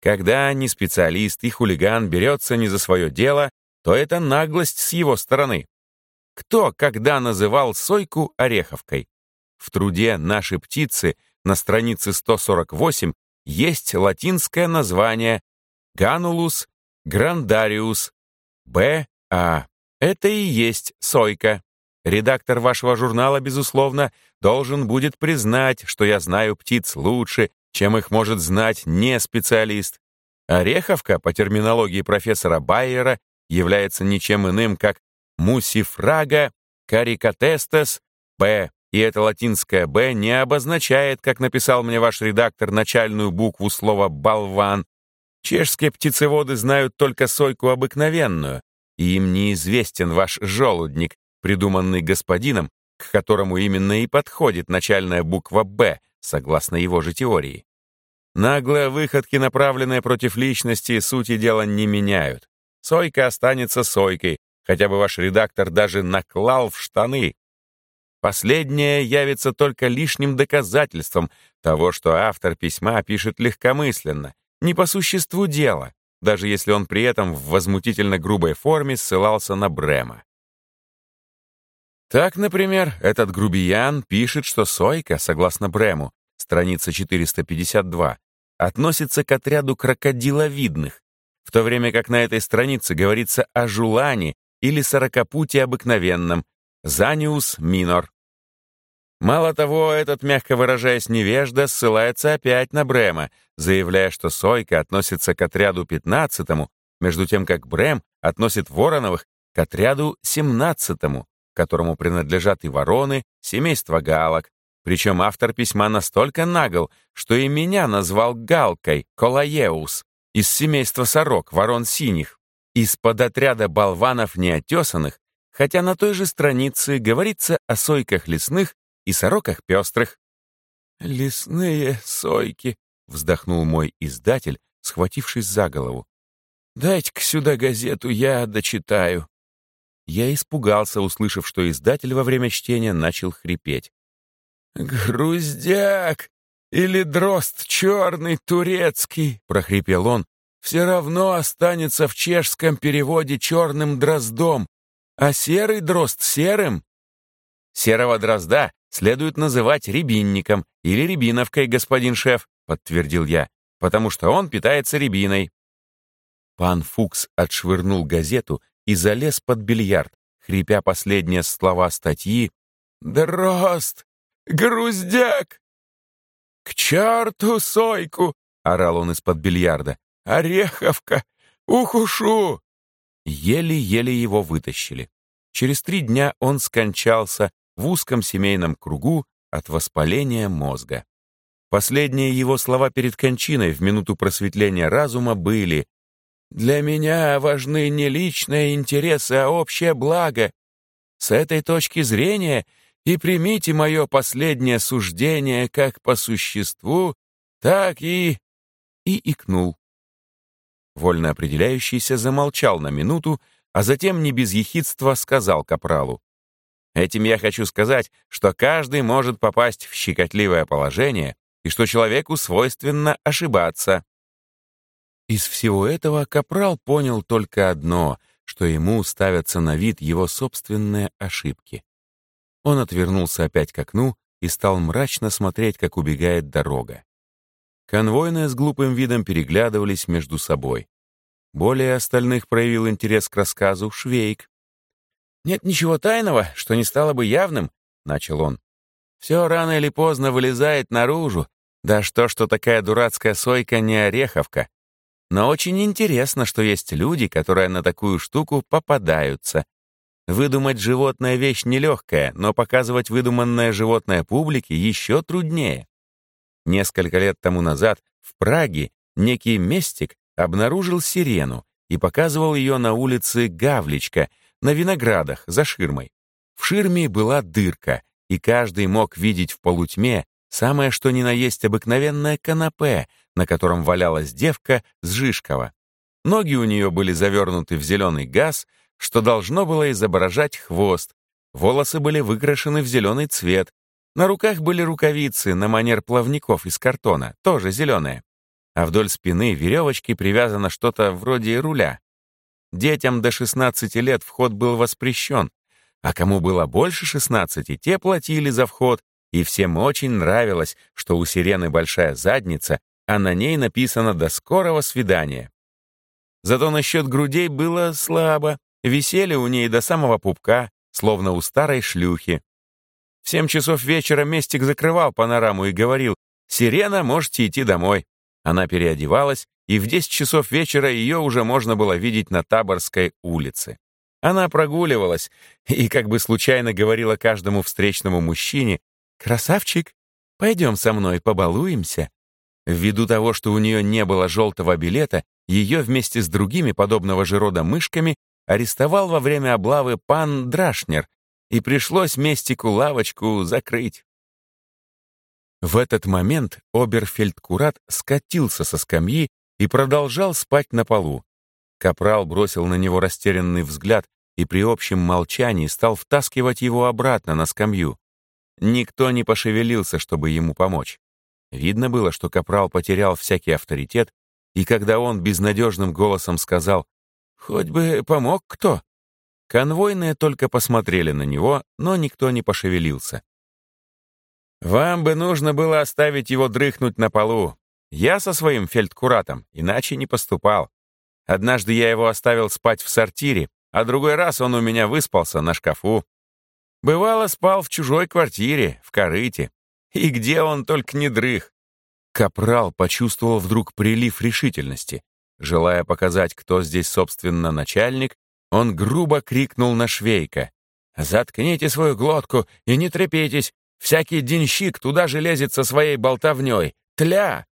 Когда не специалист и хулиган берется не за свое дело, то это наглость с его стороны. Кто когда называл сойку ореховкой? В труде «Наши птицы» на странице 148 есть латинское название Ганулус грандариус Б.А. Это и есть сойка. Редактор вашего журнала, безусловно, должен будет признать, что я знаю птиц лучше, чем их может знать не специалист. Ореховка, по терминологии профессора Байера, является ничем иным, как мусифрага карикатестес Б, и это латинское «Б» не обозначает, как написал мне ваш редактор, начальную букву слова «болван». Чешские птицеводы знают только сойку обыкновенную, и им неизвестен ваш желудник, придуманный господином, к которому именно и подходит начальная буква «Б», согласно его же теории. Наглые выходки, направленные против личности, сути дела не меняют. Сойка останется сойкой, хотя бы ваш редактор даже наклал в штаны. Последнее явится только лишним доказательством того, что автор письма пишет легкомысленно, не по существу дела, даже если он при этом в возмутительно грубой форме ссылался на Брема. Так, например, этот грубиян пишет, что Сойка, согласно Брему, страница 452, относится к отряду крокодиловидных, в то время как на этой странице говорится о жулане или сорокопуте обыкновенном, заниус минор. Мало того, этот, мягко выражаясь, невежда ссылается опять на Брема, заявляя, что Сойка относится к отряду пятнадцатому, между тем как Брем относит Вороновых к отряду семнадцатому, которому принадлежат и вороны, семейство галок, причем автор письма настолько нагл, что и меня назвал галкой, Колаеус, из семейства сорок, ворон синих, из-под отряда болванов неотесанных, хотя на той же странице говорится о сойках лесных и сороках пестрых. «Лесные сойки», — вздохнул мой издатель, схватившись за голову. «Дайте-ка сюда газету, я дочитаю». Я испугался, услышав, что издатель во время чтения начал хрипеть. «Груздяк! Или дрозд черный турецкий!» — прохрипел он. «Все равно останется в чешском переводе черным дроздом, а серый дрозд серым». «Серого дрозда следует называть рябинником или рябиновкой, господин шеф», — подтвердил я, «потому что он питается рябиной». Пан Фукс отшвырнул газету и залез под бильярд, хрипя последние слова статьи «Дрозд! Груздяк!» «К черту сойку!» — орал он из-под бильярда. «Ореховка! Ухушу!» Еле-еле его вытащили. Через три дня он скончался в узком семейном кругу от воспаления мозга. Последние его слова перед кончиной в минуту просветления разума были «Для меня важны не личные интересы, а общее благо. С этой точки зрения и примите мое последнее суждение как по существу, так и...» И икнул. Вольно определяющийся замолчал на минуту, а затем не без ехидства сказал капралу. «Этим я хочу сказать, что каждый может попасть в щекотливое положение и что человеку свойственно ошибаться». Из всего этого капрал понял только одно, что ему ставятся на вид его собственные ошибки. Он отвернулся опять к окну и стал мрачно смотреть, как убегает дорога. Конвойные с глупым видом переглядывались между собой. Более остальных проявил интерес к рассказу Швейк. «Нет ничего тайного, что не стало бы явным», — начал он. «Все рано или поздно вылезает наружу. Да что, что такая дурацкая сойка не ореховка. Но очень интересно, что есть люди, которые на такую штуку попадаются. Выдумать животное вещь нелегкая, но показывать выдуманное животное публике еще труднее. Несколько лет тому назад в Праге некий местик обнаружил сирену и показывал ее на улице Гавличка, на виноградах, за ширмой. В ширме была дырка, и каждый мог видеть в полутьме самое что ни на есть обыкновенное канапе, на котором валялась девка с Жишкова. Ноги у нее были завернуты в зеленый газ, что должно было изображать хвост. Волосы были выкрашены в зеленый цвет. На руках были рукавицы на манер плавников из картона, тоже зеленые. А вдоль спины веревочки привязано что-то вроде руля. Детям до 16 лет вход был воспрещен, а кому было больше 16, те платили за вход, и всем очень нравилось, что у сирены большая задница, а на ней написано «До скорого свидания». Зато насчет грудей было слабо, Висели у ней до самого пупка, словно у старой шлюхи. В семь часов вечера Местик закрывал панораму и говорил, «Сирена, можете идти домой». Она переодевалась, и в десять часов вечера ее уже можно было видеть на Таборской улице. Она прогуливалась и как бы случайно говорила каждому встречному мужчине, «Красавчик, пойдем со мной побалуемся». Ввиду того, что у нее не было желтого билета, ее вместе с другими подобного же рода мышками арестовал во время облавы пан Драшнер, и пришлось Местику лавочку закрыть. В этот момент Оберфельдкурат скатился со скамьи и продолжал спать на полу. Капрал бросил на него растерянный взгляд и при общем молчании стал втаскивать его обратно на скамью. Никто не пошевелился, чтобы ему помочь. Видно было, что Капрал потерял всякий авторитет, и когда он безнадежным голосом сказал Хоть бы помог кто. Конвойные только посмотрели на него, но никто не пошевелился. «Вам бы нужно было оставить его дрыхнуть на полу. Я со своим фельдкуратом иначе не поступал. Однажды я его оставил спать в сортире, а другой раз он у меня выспался на шкафу. Бывало, спал в чужой квартире, в корыте. И где он только не дрых. Капрал почувствовал вдруг прилив решительности. Желая показать, кто здесь, собственно, начальник, он грубо крикнул на Швейка. «Заткните свою глотку и не трепетесь! Всякий денщик туда же лезет со своей болтовней! Тля!»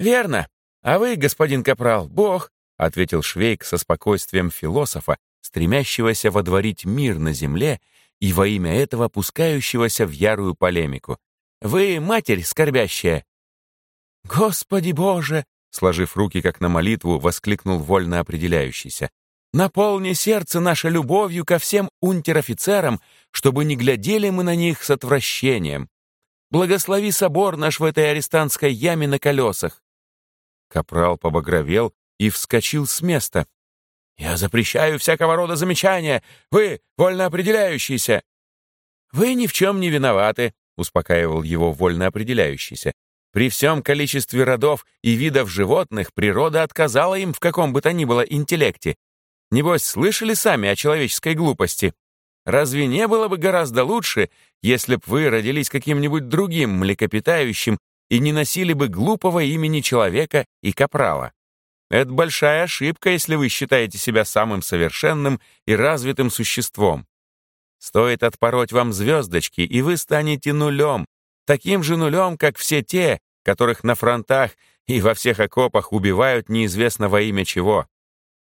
«Верно! А вы, господин Капрал, бог!» — ответил Швейк со спокойствием философа, стремящегося водворить мир на земле и во имя этого пускающегося в ярую полемику. «Вы матерь скорбящая!» «Господи Боже!» Сложив руки, как на молитву, воскликнул вольно определяющийся. «Наполни сердце наше любовью ко всем унтер-офицерам, чтобы не глядели мы на них с отвращением. Благослови собор наш в этой арестантской яме на колесах». Капрал побагровел и вскочил с места. «Я запрещаю всякого рода замечания! Вы, вольно определяющийся!» «Вы ни в чем не виноваты», — успокаивал его вольно определяющийся. При всем количестве родов и видов животных природа отказала им в каком бы то ни было интеллекте. Небось, слышали сами о человеческой глупости? Разве не было бы гораздо лучше, если б вы родились каким-нибудь другим млекопитающим и не носили бы глупого имени человека и капрала? Это большая ошибка, если вы считаете себя самым совершенным и развитым существом. Стоит отпороть вам звездочки, и вы станете нулем, таким же нулем, как все те, которых на фронтах и во всех окопах убивают неизвестно во имя чего.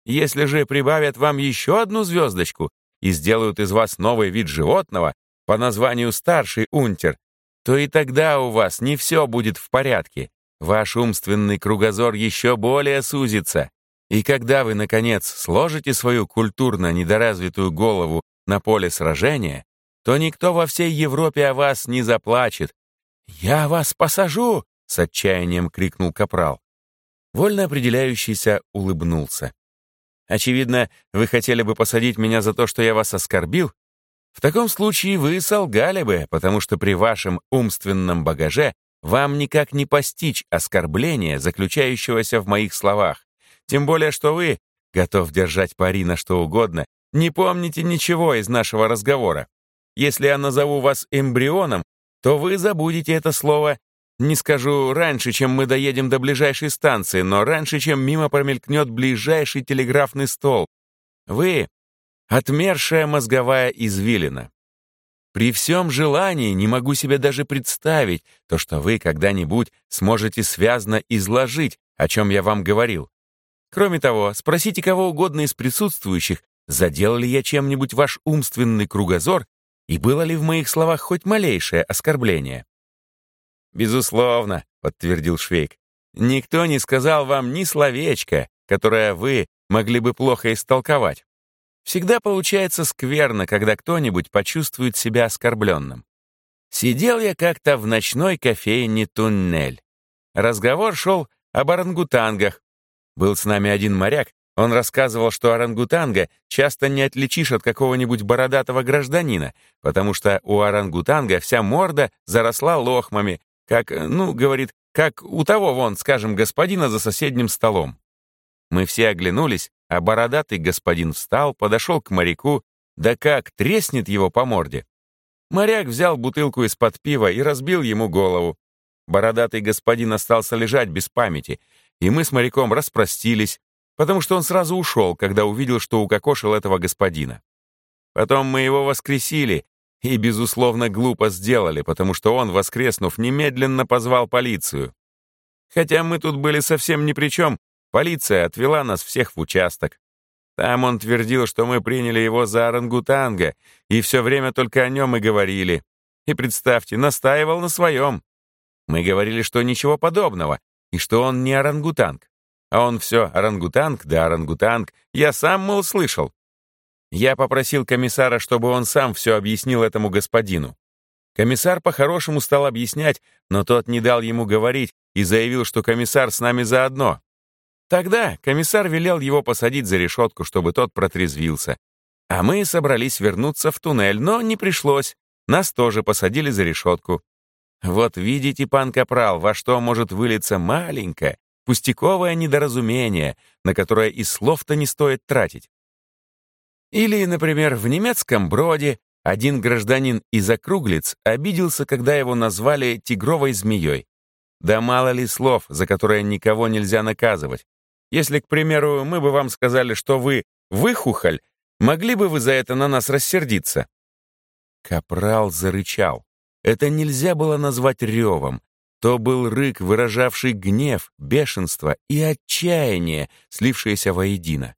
Если же прибавят вам еще одну звездочку и сделают из вас новый вид животного, по названию старший унтер, то и тогда у вас не все будет в порядке. Ваш умственный кругозор еще более сузится. И когда вы, наконец, сложите свою культурно недоразвитую голову на поле сражения, то никто во всей Европе о вас не заплачет. «Я вас посажу!» — с отчаянием крикнул капрал. Вольно определяющийся улыбнулся. «Очевидно, вы хотели бы посадить меня за то, что я вас оскорбил? В таком случае вы солгали бы, потому что при вашем умственном багаже вам никак не постичь оскорбления, заключающегося в моих словах. Тем более, что вы, готов держать пари на что угодно, не помните ничего из нашего разговора. Если я назову вас эмбрионом, то вы забудете это слово, не скажу раньше, чем мы доедем до ближайшей станции, но раньше, чем мимо промелькнет ближайший телеграфный стол. Вы — отмершая мозговая извилина. При всем желании не могу себе даже представить то, что вы когда-нибудь сможете связно изложить, о чем я вам говорил. Кроме того, спросите кого угодно из присутствующих, задел ли я чем-нибудь ваш умственный кругозор и было ли в моих словах хоть малейшее оскорбление. «Безусловно», — подтвердил Швейк, «никто не сказал вам ни словечка, которое вы могли бы плохо истолковать. Всегда получается скверно, когда кто-нибудь почувствует себя оскорбленным. Сидел я как-то в ночной кофейне «Туннель». Разговор шел об орангутангах. Был с нами один моряк, он рассказывал, что орангутанга часто не отличишь от какого-нибудь бородатого гражданина, потому что у орангутанга вся морда заросла лохмами, как, ну, говорит, как у того вон, скажем, господина за соседним столом. Мы все оглянулись, а бородатый господин встал, подошел к моряку, да как треснет его по морде. Моряк взял бутылку из-под пива и разбил ему голову. Бородатый господин остался лежать без памяти, и мы с моряком распростились, потому что он сразу ушел, когда увидел, что укокошил этого господина. Потом мы его воскресили, и, безусловно, глупо сделали, потому что он, воскреснув, немедленно позвал полицию. Хотя мы тут были совсем ни при чем, Полиция отвела нас всех в участок. Там он твердил, что мы приняли его за орангутанга, и все время только о нем и говорили. И представьте, настаивал на своем. Мы говорили, что ничего подобного, и что он не орангутанг. А он все орангутанг да орангутанг. Я сам, мол, слышал. Я попросил комиссара, чтобы он сам все объяснил этому господину. Комиссар по-хорошему стал объяснять, но тот не дал ему говорить и заявил, что комиссар с нами заодно. Тогда комиссар велел его посадить за решетку, чтобы тот протрезвился. А мы собрались вернуться в туннель, но не пришлось. Нас тоже посадили за решетку. Вот видите, пан Капрал, во что может вылиться маленькое, пустяковое недоразумение, на которое и слов-то не стоит тратить. Или, например, в немецком броде один гражданин из округлиц обиделся, когда его назвали тигровой змеей. Да мало ли слов, за которые никого нельзя наказывать. Если, к примеру, мы бы вам сказали, что вы выхухоль, могли бы вы за это на нас рассердиться?» Капрал зарычал. Это нельзя было назвать ревом. То был рык, выражавший гнев, бешенство и отчаяние, слившиеся воедино.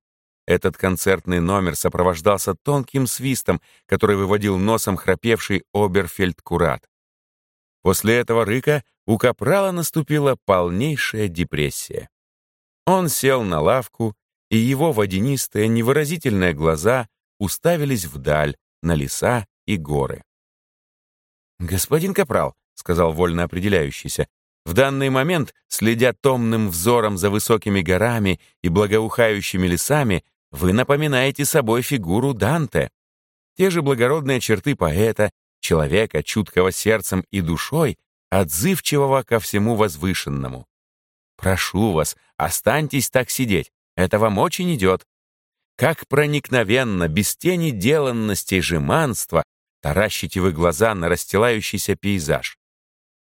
Этот концертный номер сопровождался тонким свистом, который выводил носом храпевший оберфельдкурат. После этого рыка у Капрала наступила полнейшая депрессия. Он сел на лавку, и его водянистые, невыразительные глаза уставились вдаль, на леса и горы. «Господин Капрал», — сказал вольно определяющийся, «в данный момент, следя томным взором за высокими горами и благоухающими лесами, вы напоминаете собой фигуру Данте. Те же благородные черты поэта, человека, чуткого сердцем и душой, отзывчивого ко всему возвышенному. Прошу вас, останьтесь так сидеть. Это вам очень идет. Как проникновенно, без тени деланности и жеманства, таращите вы глаза на расстилающийся пейзаж.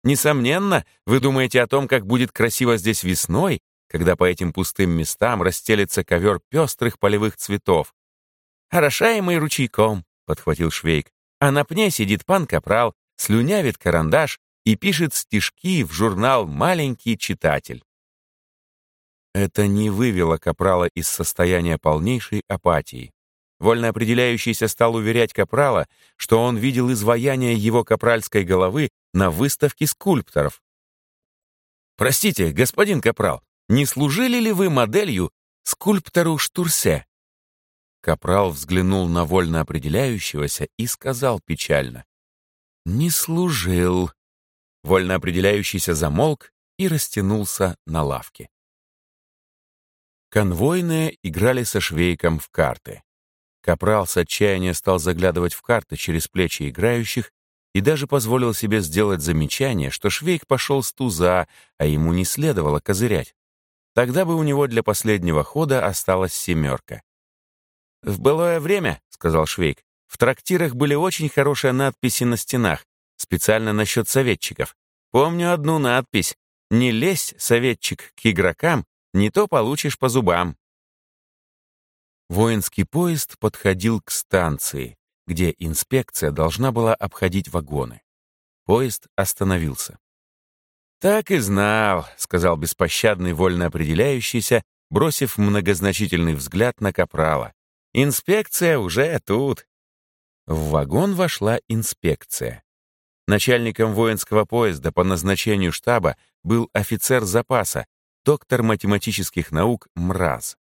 Несомненно, вы думаете о том, как будет красиво здесь весной, когда по этим пустым местам расстелится ковер пестрых полевых цветов. «Орошаемый ручейком», — подхватил Швейк, а на пне сидит пан Капрал, слюнявит карандаш и пишет стишки в журнал «Маленький читатель». Это не вывело Капрала из состояния полнейшей апатии. Вольно определяющийся стал уверять Капрала, что он видел изваяние его капральской головы на выставке скульпторов. «Простите, господин Капрал, не служили ли вы моделью скульптору Штурсе?» Капрал взглянул на вольно определяющегося и сказал печально. «Не служил». Вольно определяющийся замолк и растянулся на лавке. Конвойные играли со швейком в карты. Капрал с отчаяния стал заглядывать в карты через плечи играющих и даже позволил себе сделать замечание, что швейк пошел с туза, а ему не следовало козырять. Тогда бы у него для последнего хода осталась семерка. «В былое время, — сказал Швейк, — в трактирах были очень хорошие надписи на стенах, специально насчет советчиков. Помню одну надпись «Не лезь, советчик, к игрокам, не то получишь по зубам». Воинский поезд подходил к станции, где инспекция должна была обходить вагоны. Поезд остановился. «Так и знал», — сказал беспощадный вольно определяющийся, бросив многозначительный взгляд на Капрала. Инспекция уже тут. В вагон вошла инспекция. Начальником воинского поезда по назначению штаба был офицер запаса, доктор математических наук Мраз.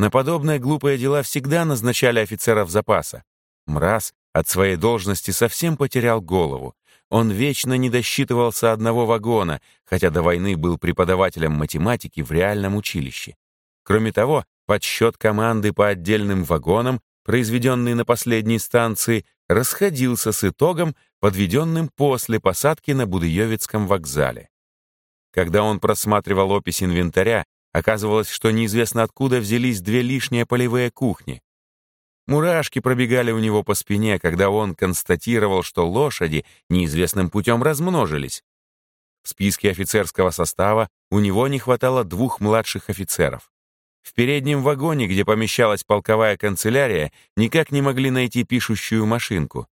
На подобные глупые дела всегда назначали офицеров запаса. Мраз от своей должности совсем потерял голову. Он вечно не досчитывался одного вагона, хотя до войны был преподавателем математики в реальном училище. Кроме того, Подсчет команды по отдельным вагонам, произведенный на последней станции, расходился с итогом, подведенным после посадки на Будыевицком вокзале. Когда он просматривал опись инвентаря, оказывалось, что неизвестно откуда взялись две лишние полевые кухни. Мурашки пробегали у него по спине, когда он констатировал, что лошади неизвестным путем размножились. В списке офицерского состава у него не хватало двух младших офицеров. В переднем вагоне, где помещалась полковая канцелярия, никак не могли найти пишущую машинку.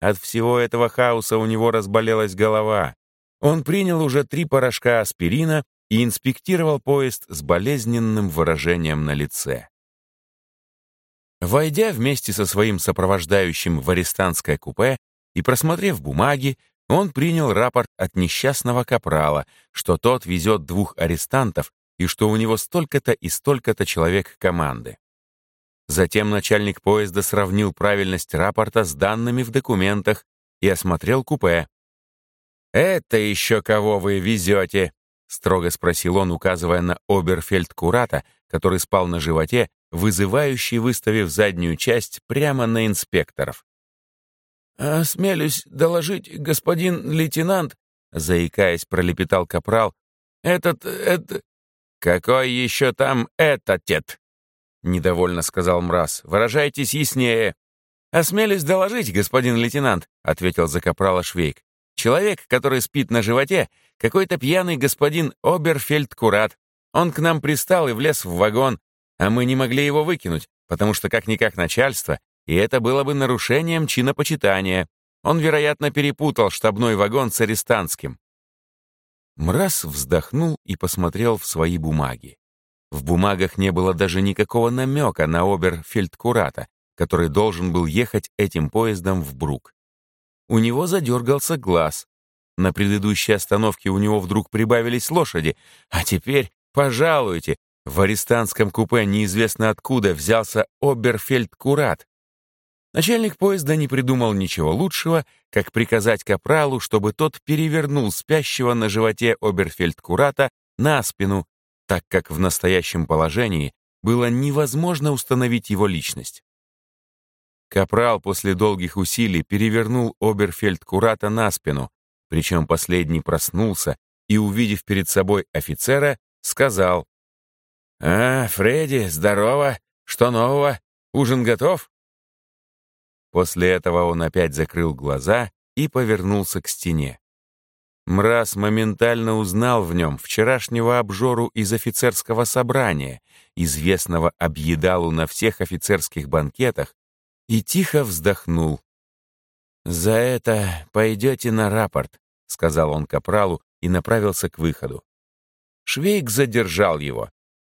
От всего этого хаоса у него разболелась голова. Он принял уже три порошка аспирина и инспектировал поезд с болезненным выражением на лице. Войдя вместе со своим сопровождающим в арестантское купе и просмотрев бумаги, он принял рапорт от несчастного капрала, что тот везет двух арестантов и что у него столько-то и столько-то человек команды. Затем начальник поезда сравнил правильность рапорта с данными в документах и осмотрел купе. «Это еще кого вы везете?» — строго спросил он, указывая на оберфельдкурата, который спал на животе, вызывающий, выставив заднюю часть прямо на инспекторов. «Осмелюсь доложить, господин лейтенант», — заикаясь, пролепетал капрал, «этот... это... «Какой еще там этотет?» — недовольно сказал Мраз. «Выражайтесь яснее». «Осмелюсь доложить, господин лейтенант», — ответил закапрала Швейк. «Человек, который спит на животе, какой-то пьяный господин Оберфельдкурат. Он к нам пристал и влез в вагон, а мы не могли его выкинуть, потому что как-никак начальство, и это было бы нарушением чинопочитания. Он, вероятно, перепутал штабной вагон с арестантским. Мраз вздохнул и посмотрел в свои бумаги. В бумагах не было даже никакого намека на оберфельдкурата, который должен был ехать этим поездом в Брук. У него задергался глаз. На предыдущей остановке у него вдруг прибавились лошади, а теперь, пожалуйте, в арестантском купе неизвестно откуда взялся оберфельдкурат, Начальник поезда не придумал ничего лучшего, как приказать капралу, чтобы тот перевернул спящего на животе оберфельдкурата на спину, так как в настоящем положении было невозможно установить его личность. Капрал после долгих усилий перевернул оберфельдкурата на спину, причем последний проснулся и, увидев перед собой офицера, сказал «А, Фредди, здорово! Что нового? Ужин готов?» После этого он опять закрыл глаза и повернулся к стене. Мраз моментально узнал в нем вчерашнего обжору из офицерского собрания, известного объедалу на всех офицерских банкетах, и тихо вздохнул. «За это пойдете на рапорт», — сказал он капралу и направился к выходу. Швейк задержал его.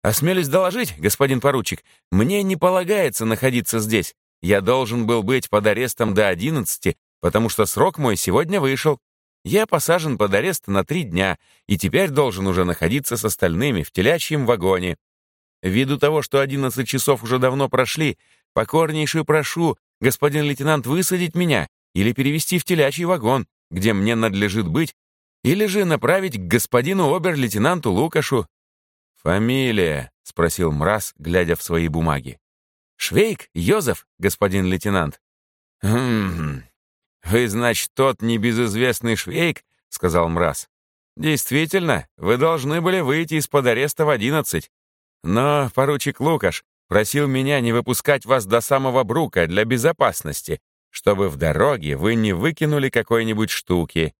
«Осмелюсь доложить, господин поручик, мне не полагается находиться здесь. Я должен был быть под арестом до одиннадцати, потому что срок мой сегодня вышел. Я посажен под арест на три дня и теперь должен уже находиться с остальными в телячьем вагоне. Ввиду того, что одиннадцать часов уже давно прошли, покорнейшую прошу, господин лейтенант, высадить меня или перевести в телячий вагон, где мне надлежит быть, или же направить к господину обер-лейтенанту Лукашу. «Фамилия?» — спросил Мраз, глядя в свои бумаги. «Швейк, Йозеф, господин лейтенант». «Хм, вы, значит, тот небезызвестный Швейк?» — сказал Мраз. «Действительно, вы должны были выйти из-под ареста в одиннадцать. Но поручик Лукаш просил меня не выпускать вас до самого Брука для безопасности, чтобы в дороге вы не выкинули какой-нибудь штуки».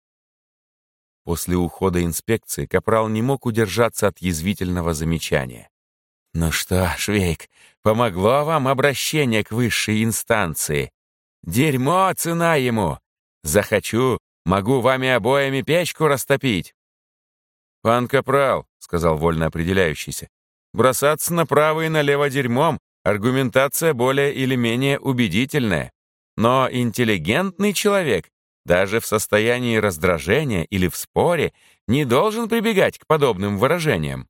После ухода инспекции Капрал не мог удержаться от язвительного замечания. «Ну что, Швейк, помогло вам обращение к высшей инстанции? Дерьмо цена ему! Захочу, могу вами обоями печку растопить!» «Пан Капрал», — сказал вольно определяющийся, «бросаться направо и налево дерьмом — аргументация более или менее убедительная. Но интеллигентный человек, даже в состоянии раздражения или в споре, не должен прибегать к подобным выражениям.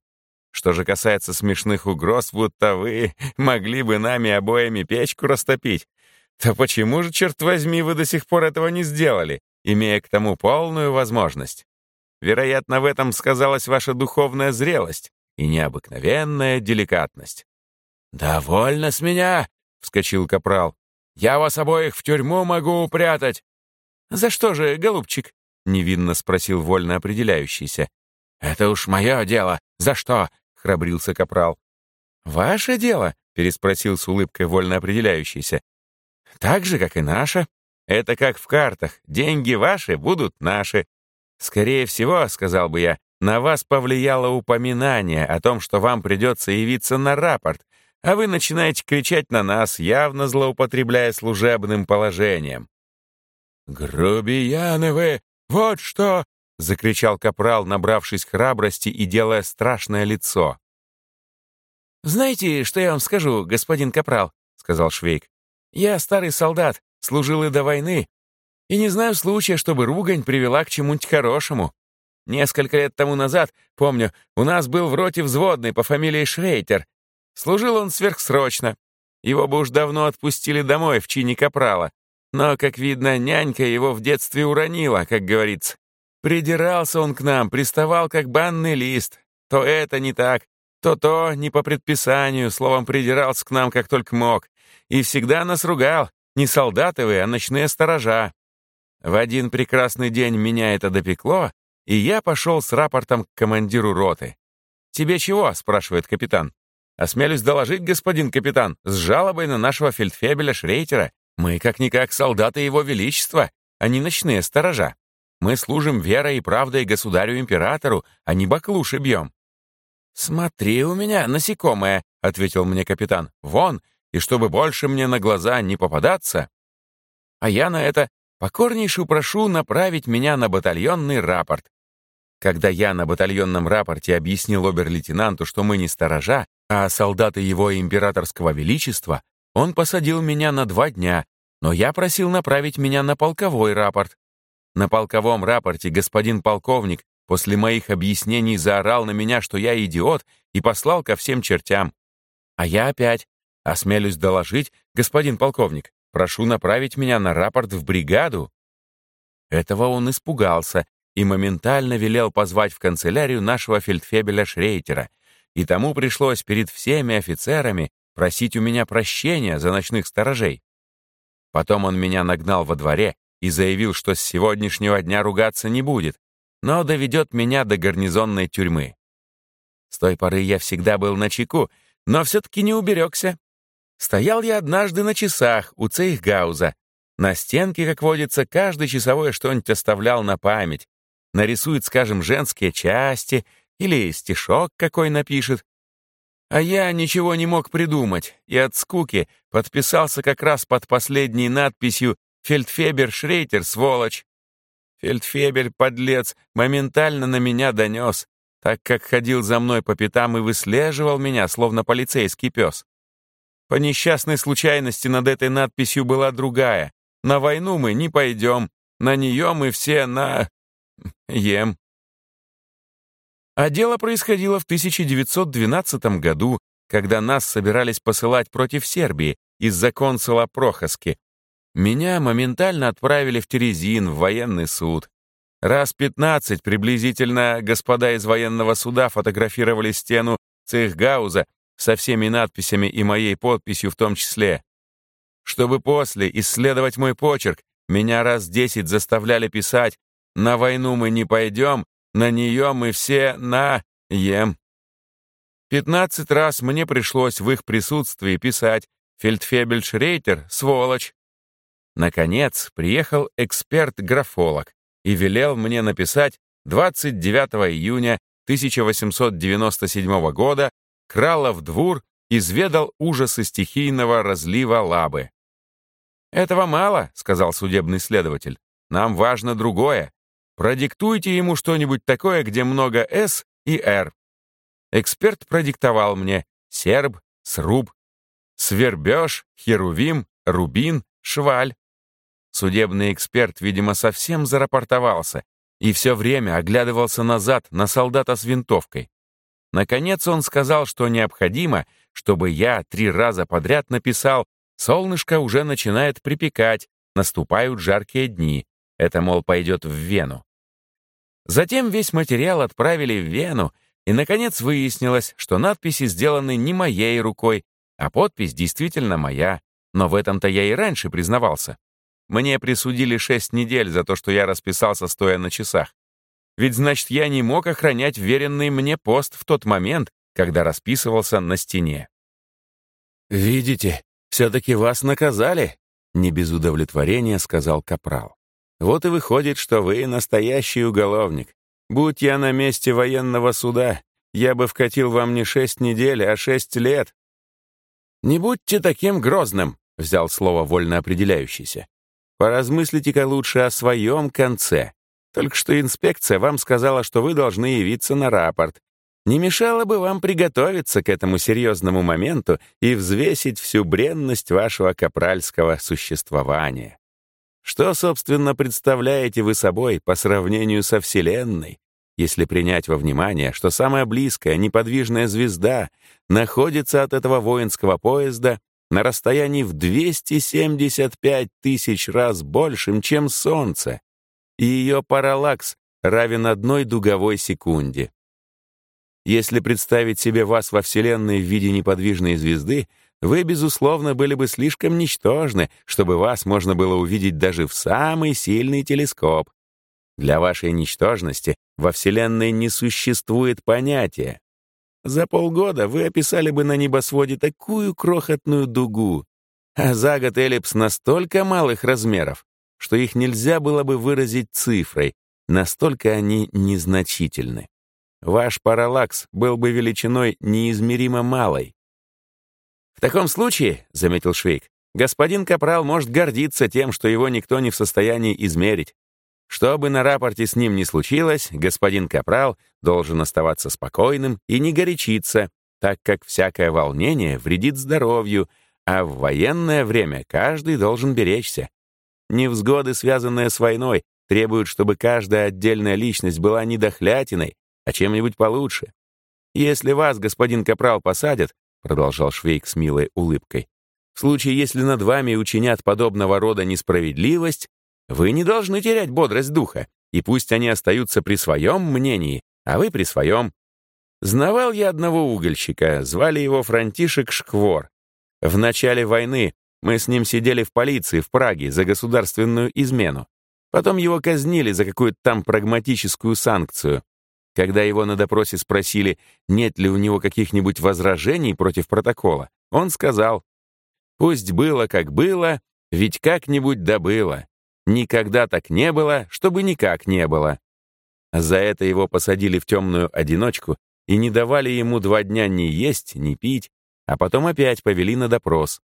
Что же касается смешных угроз, будто вы могли бы нами обоими печку растопить, то почему же, черт возьми, вы до сих пор этого не сделали, имея к тому полную возможность? Вероятно, в этом сказалась ваша духовная зрелость и необыкновенная деликатность. «Довольно с меня!» — вскочил капрал. «Я вас обоих в тюрьму могу упрятать!» «За что же, голубчик?» — невинно спросил вольно определяющийся. «Это уж мое дело. За что?» — храбрился капрал. «Ваше дело?» — переспросил с улыбкой вольно определяющийся. «Так же, как и наше. Это как в картах. Деньги ваши будут наши. Скорее всего, — сказал бы я, — на вас повлияло упоминание о том, что вам придется явиться на рапорт, а вы начинаете кричать на нас, явно злоупотребляя служебным положением». «Грубияны вы! Вот что!» — закричал капрал, набравшись храбрости и делая страшное лицо. «Знаете, что я вам скажу, господин капрал?» — сказал Швейк. «Я старый солдат, служил и до войны, и не знаю случая, чтобы ругань привела к чему-нибудь хорошему. Несколько лет тому назад, помню, у нас был в роте взводный по фамилии Шрейтер. Служил он сверхсрочно. Его бы уж давно отпустили домой в чине капрала. Но, как видно, нянька его в детстве уронила, как говорится. Придирался он к нам, приставал как банный лист. То это не так, то то не по предписанию, словом, придирался к нам как только мог. И всегда нас ругал. Не солдаты вы, а ночные сторожа. В один прекрасный день меня это допекло, и я пошел с рапортом к командиру роты. «Тебе чего?» — спрашивает капитан. «Осмелюсь доложить, господин капитан, с жалобой на нашего фельдфебеля Шрейтера. Мы как-никак солдаты его величества, а не ночные сторожа. Мы служим верой и правдой государю-императору, а не баклуши бьем». «Смотри у меня, насекомое», — ответил мне капитан. «Вон, и чтобы больше мне на глаза не попадаться». А я на это покорнейше прошу направить меня на батальонный рапорт. Когда я на батальонном рапорте объяснил обер-лейтенанту, что мы не сторожа, а солдаты его императорского величества, он посадил меня на два дня, но я просил направить меня на полковой рапорт. На полковом рапорте господин полковник после моих объяснений заорал на меня, что я идиот, и послал ко всем чертям. А я опять, осмелюсь доложить, господин полковник, Прошу направить меня на рапорт в бригаду». Этого он испугался и моментально велел позвать в канцелярию нашего фельдфебеля Шрейтера, и тому пришлось перед всеми офицерами просить у меня прощения за ночных сторожей. Потом он меня нагнал во дворе и заявил, что с сегодняшнего дня ругаться не будет, но доведет меня до гарнизонной тюрьмы. С той поры я всегда был на чеку, но все-таки не уберегся Стоял я однажды на часах у Цейхгауза. На стенке, как водится, каждый часовой что-нибудь оставлял на память. Нарисует, скажем, женские части или стишок какой напишет. А я ничего не мог придумать, и от скуки подписался как раз под последней надписью «Фельдфебер Шрейтер, сволочь». Фельдфебель, подлец, моментально на меня донес. так как ходил за мной по пятам и выслеживал меня, словно полицейский пес. По несчастной случайности над этой надписью была другая. «На войну мы не пойдем, на нее мы все на... ем». А дело происходило в 1912 году, когда нас собирались посылать против Сербии из-за консула Прохоски. Меня моментально отправили в Терезин, в военный суд. Раз пятнадцать приблизительно господа из военного суда фотографировали стену Цехгауза со всеми надписями и моей подписью в том числе. Чтобы после исследовать мой почерк, меня раз десять заставляли писать «На войну мы не пойдем, на нее мы все на... ем». Пятнадцать раз мне пришлось в их присутствии писать «Фельдфебель Шрейтер, сволочь». Наконец, приехал эксперт-графолог и велел мне написать 29 июня 1897 года Кралов двор изведал ужасы стихийного разлива лабы. «Этого мало», — сказал судебный следователь. «Нам важно другое. Продиктуйте ему что-нибудь такое, где много «С» и «Р». Эксперт продиктовал мне серб, сруб, свербеж, херувим, рубин, шваль. Судебный эксперт, видимо, совсем зарапортовался и все время оглядывался назад на солдата с винтовкой. Наконец он сказал, что необходимо, чтобы я три раза подряд написал «Солнышко уже начинает припекать, наступают жаркие дни». Это, мол, пойдет в Вену. Затем весь материал отправили в Вену, и, наконец, выяснилось, что надписи сделаны не моей рукой, а подпись действительно моя, но в этом-то я и раньше признавался. Мне присудили шесть недель за то, что я расписался стоя на часах. Ведь, значит, я не мог охранять веренный мне пост в тот момент, когда расписывался на стене. «Видите, все-таки вас наказали», — не без удовлетворения сказал Капрал. «Вот и выходит, что вы настоящий уголовник. Будь я на месте военного суда, я бы вкатил вам не шесть недель, а шесть лет. Не будьте таким грозным, взял слово вольно определяющийся. Поразмыслите-ка лучше о своем конце. Только что инспекция вам сказала, что вы должны явиться на рапорт. Не мешало бы вам приготовиться к этому серьезному моменту и взвесить всю бренность вашего капральского существования. Что, собственно, представляете вы собой по сравнению со Вселенной, если принять во внимание, что самая близкая неподвижная звезда находится от этого воинского поезда на расстоянии в 275 тысяч раз большим, чем Солнце, и ее параллакс равен одной дуговой секунде. Если представить себе вас во Вселенной в виде неподвижной звезды, вы, безусловно, были бы слишком ничтожны, чтобы вас можно было увидеть даже в самый сильный телескоп. Для вашей ничтожности во Вселенной не существует понятия. За полгода вы описали бы на небосводе такую крохотную дугу, а за год эллипс настолько малых размеров, что их нельзя было бы выразить цифрой, настолько они незначительны. Ваш параллакс был бы величиной неизмеримо малой. «В таком случае», — заметил Швейк, «господин Капрал может гордиться тем, что его никто не в состоянии измерить. Что бы на рапорте с ним ни случилось, господин Капрал должен оставаться спокойным и не горячиться, так как всякое волнение вредит здоровью, а в военное время каждый должен беречься. Невзгоды, связанные с войной, требуют, чтобы каждая отдельная личность была не дохлятиной, а чем-нибудь получше. Если вас, господин Капрал, посадят, продолжал Швейк с милой улыбкой, в случае, если над вами учинят подобного рода несправедливость, вы не должны терять бодрость духа, и пусть они остаются при своем мнении, а вы при своем. Знавал я одного угольщика, звали его Франтишек Шквор. В начале войны мы с ним сидели в полиции в Праге за государственную измену. Потом его казнили за какую-то там прагматическую санкцию. Когда его на допросе спросили, нет ли у него каких-нибудь возражений против протокола, он сказал, «Пусть было, как было, ведь как-нибудь да было. Никогда так не было, чтобы никак не было. За это его посадили в темную одиночку и не давали ему два дня ни есть, ни пить, а потом опять повели на допрос.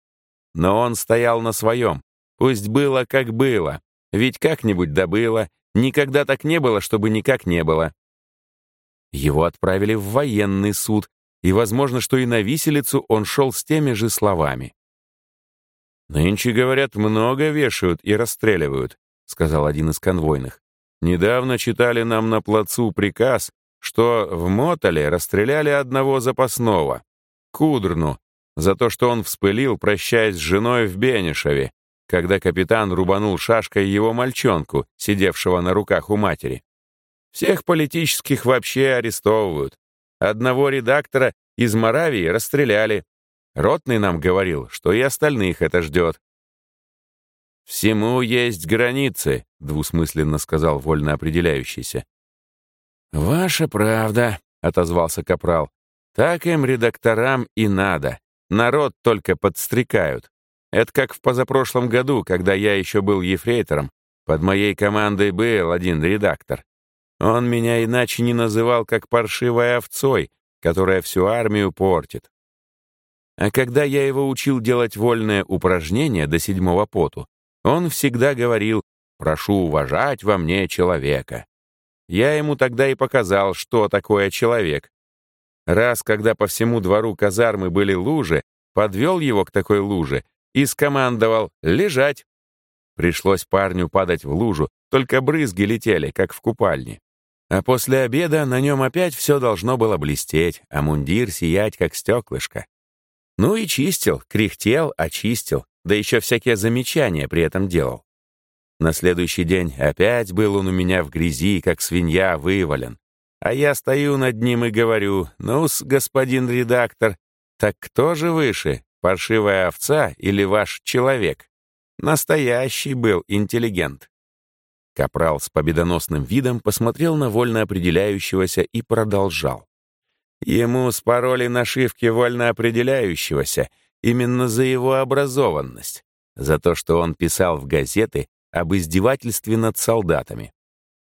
Но он стоял на своем. Пусть было, как было. Ведь как-нибудь да было. Никогда так не было, чтобы никак не было. Его отправили в военный суд, и, возможно, что и на виселицу он шел с теми же словами. «Нынче, говорят, много вешают и расстреливают», — сказал один из конвойных. «Недавно читали нам на плацу приказ, что в Мотоле расстреляли одного запасного, Кудрну, за то, что он вспылил, прощаясь с женой в Бенешеве, когда капитан рубанул шашкой его мальчонку, сидевшего на руках у матери. Всех политических вообще арестовывают. Одного редактора из Моравии расстреляли. Ротный нам говорил, что и остальных это ждет. «Всему есть границы», — двусмысленно сказал вольно определяющийся. «Ваша правда», — отозвался Капрал. «Так им, редакторам, и надо. Народ только подстрекают. Это как в позапрошлом году, когда я еще был ефрейтором. Под моей командой был один редактор. Он меня иначе не называл, как паршивой овцой, которая всю армию портит. А когда я его учил делать вольное упражнение до седьмого поту, он всегда говорил «прошу уважать во мне человека». Я ему тогда и показал, что такое человек. Раз, когда по всему двору казармы были лужи, подвел его к такой луже и скомандовал «лежать». Пришлось парню падать в лужу, только брызги летели, как в купальне. А после обеда на нем опять все должно было блестеть, а мундир сиять, как стеклышко. Ну и чистил, кряхтел, очистил, да еще всякие замечания при этом делал. На следующий день опять был он у меня в грязи, как свинья, вывален. А я стою над ним и говорю, ну-с, господин редактор, так кто же выше, паршивая овца или ваш человек? Настоящий был интеллигент. Капрал с победоносным видом посмотрел на вольно определяющегося и продолжал. Ему спороли нашивки вольно определяющегося именно за его образованность, за то, что он писал в газеты об издевательстве над солдатами.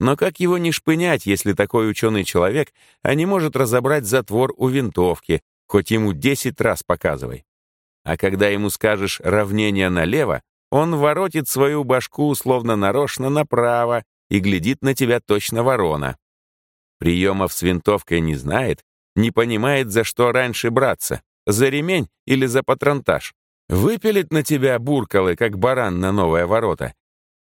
Но как его не шпынять, если такой ученый человек, а не может разобрать затвор у винтовки, хоть ему десять раз показывай. А когда ему скажешь равнение налево, он воротит свою башку словно нарочно направо и глядит на тебя точно ворона. Приемов с винтовкой не знает, не понимает, за что раньше браться, за ремень или за патронтаж. Выпилит на тебя буркалы, как баран на новое ворота.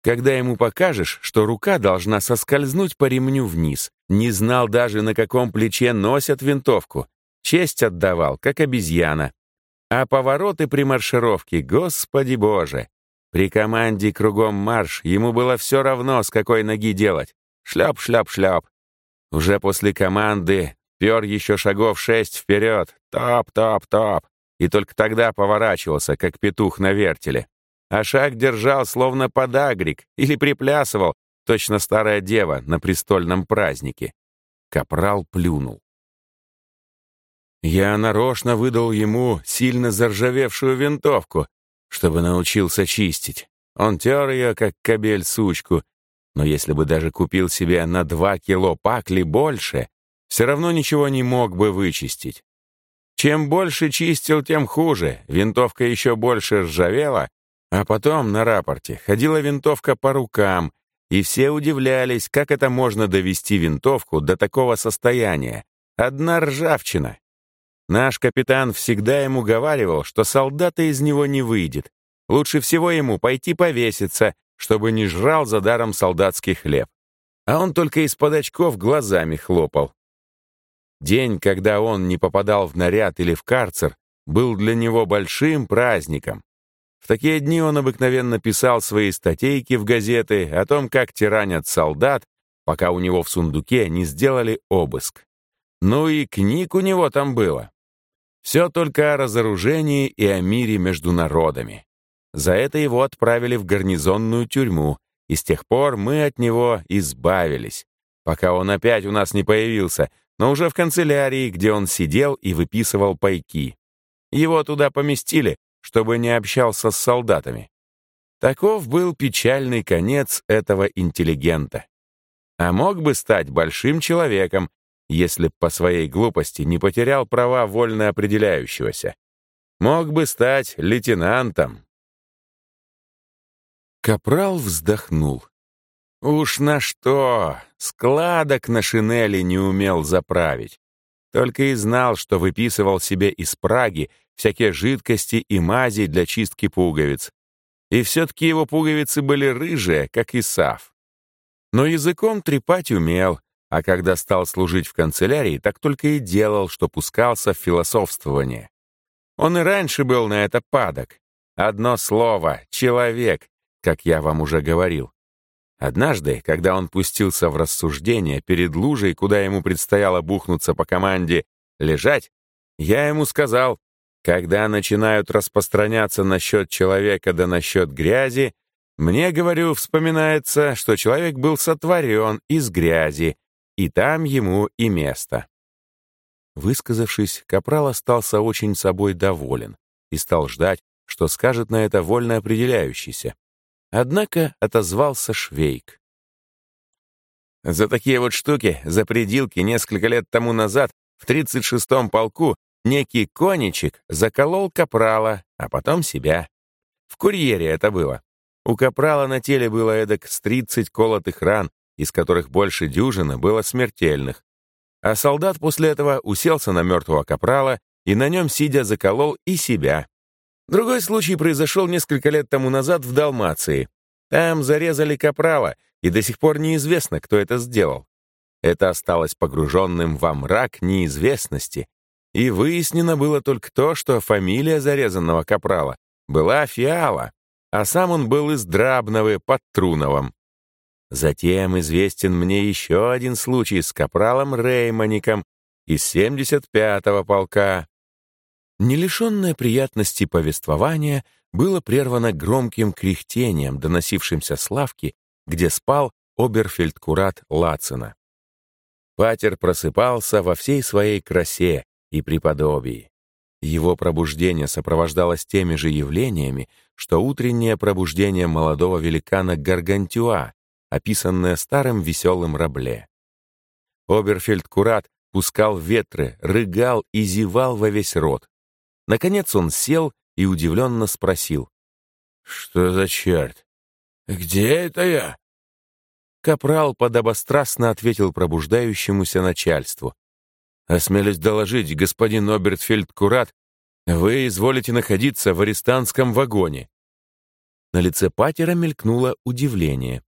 Когда ему покажешь, что рука должна соскользнуть по ремню вниз, не знал даже, на каком плече носят винтовку, честь отдавал, как обезьяна. А повороты при маршировке, господи боже, при команде кругом марш ему было все равно, с какой ноги делать. Шляп, шляп, шляп. Уже после команды пер еще шагов шесть вперед. Топ, топ, топ. И только тогда поворачивался, как петух на вертеле. А шаг держал, словно подагрик, или приплясывал, точно старая дева на престольном празднике. Капрал плюнул. Я нарочно выдал ему сильно заржавевшую винтовку, чтобы научился чистить. Он тер ее, как кобель сучку, но если бы даже купил себе на два кило пакли больше, все равно ничего не мог бы вычистить. Чем больше чистил, тем хуже, винтовка еще больше ржавела, а потом на рапорте ходила винтовка по рукам, и все удивлялись, как это можно довести винтовку до такого состояния. Одна ржавчина. Наш капитан всегда ему говаривал, что солдата из него не выйдет. Лучше всего ему пойти повеситься, чтобы не жрал за даром солдатский хлеб. А он только из-под очков глазами хлопал. День, когда он не попадал в наряд или в карцер, был для него большим праздником. В такие дни он обыкновенно писал свои статейки в газеты о том, как тиранят солдат, пока у него в сундуке не сделали обыск. Ну и книг у него там было. Все только о разоружении и о мире между народами. За это его отправили в гарнизонную тюрьму, и с тех пор мы от него избавились, пока он опять у нас не появился, но уже в канцелярии, где он сидел и выписывал пайки. Его туда поместили, чтобы не общался с солдатами. Таков был печальный конец этого интеллигента. А мог бы стать большим человеком, если б по своей глупости не потерял права вольно определяющегося. Мог бы стать лейтенантом. Капрал вздохнул. Уж на что! Складок на шинели не умел заправить. Только и знал, что выписывал себе из Праги всякие жидкости и мази для чистки пуговиц. И все-таки его пуговицы были рыжие, как и Сав. Но языком трепать умел, а когда стал служить в канцелярии, так только и делал, что пускался в философствование. Он и раньше был на это падок. Одно слово — человек, как я вам уже говорил. Однажды, когда он пустился в рассуждение перед лужей, куда ему предстояло бухнуться по команде «лежать», я ему сказал, когда начинают распространяться насчет человека да насчет грязи, мне, говорю, вспоминается, что человек был сотворен из грязи, и там ему и место. Высказавшись, Капрал остался очень собой доволен и стал ждать, что скажет на это вольно определяющийся. Однако отозвался Швейк. За такие вот штуки, за предилки несколько лет тому назад в 36-м полку некий коничек заколол капрала, а потом себя. В курьере это было. У капрала на теле было эдак с 30 колотых ран, из которых больше дюжины было смертельных. А солдат после этого уселся на мертвого капрала и на нем, сидя, заколол и себя. Другой случай произошел несколько лет тому назад в Далмации. Там зарезали капрала, и до сих пор неизвестно, кто это сделал. Это осталось погруженным во мрак неизвестности, и выяснено было только то, что фамилия зарезанного капрала была Фиала, а сам он был из Драбновы под Труновом. Затем известен мне еще один случай с капралом Реймоником из 75-го полка, не лишенное приятности повествования было прервано громким кряхтением, доносившимся с лавки, где спал оберфельдкурат Лацина. Патер просыпался во всей своей красе и преподобии. Его пробуждение сопровождалось теми же явлениями, что утреннее пробуждение молодого великана Гаргантюа, описанное старым веселым Рабле. Оберфельдкурат пускал ветры, рыгал и зевал во весь рот, Наконец он сел и удивленно спросил. «Что за черт? Где это я?» Капрал подобострастно ответил пробуждающемуся начальству. «Осмелюсь доложить, господин Обертфельд-Курат, вы изволите находиться в арестантском вагоне». На лице Патера мелькнуло удивление.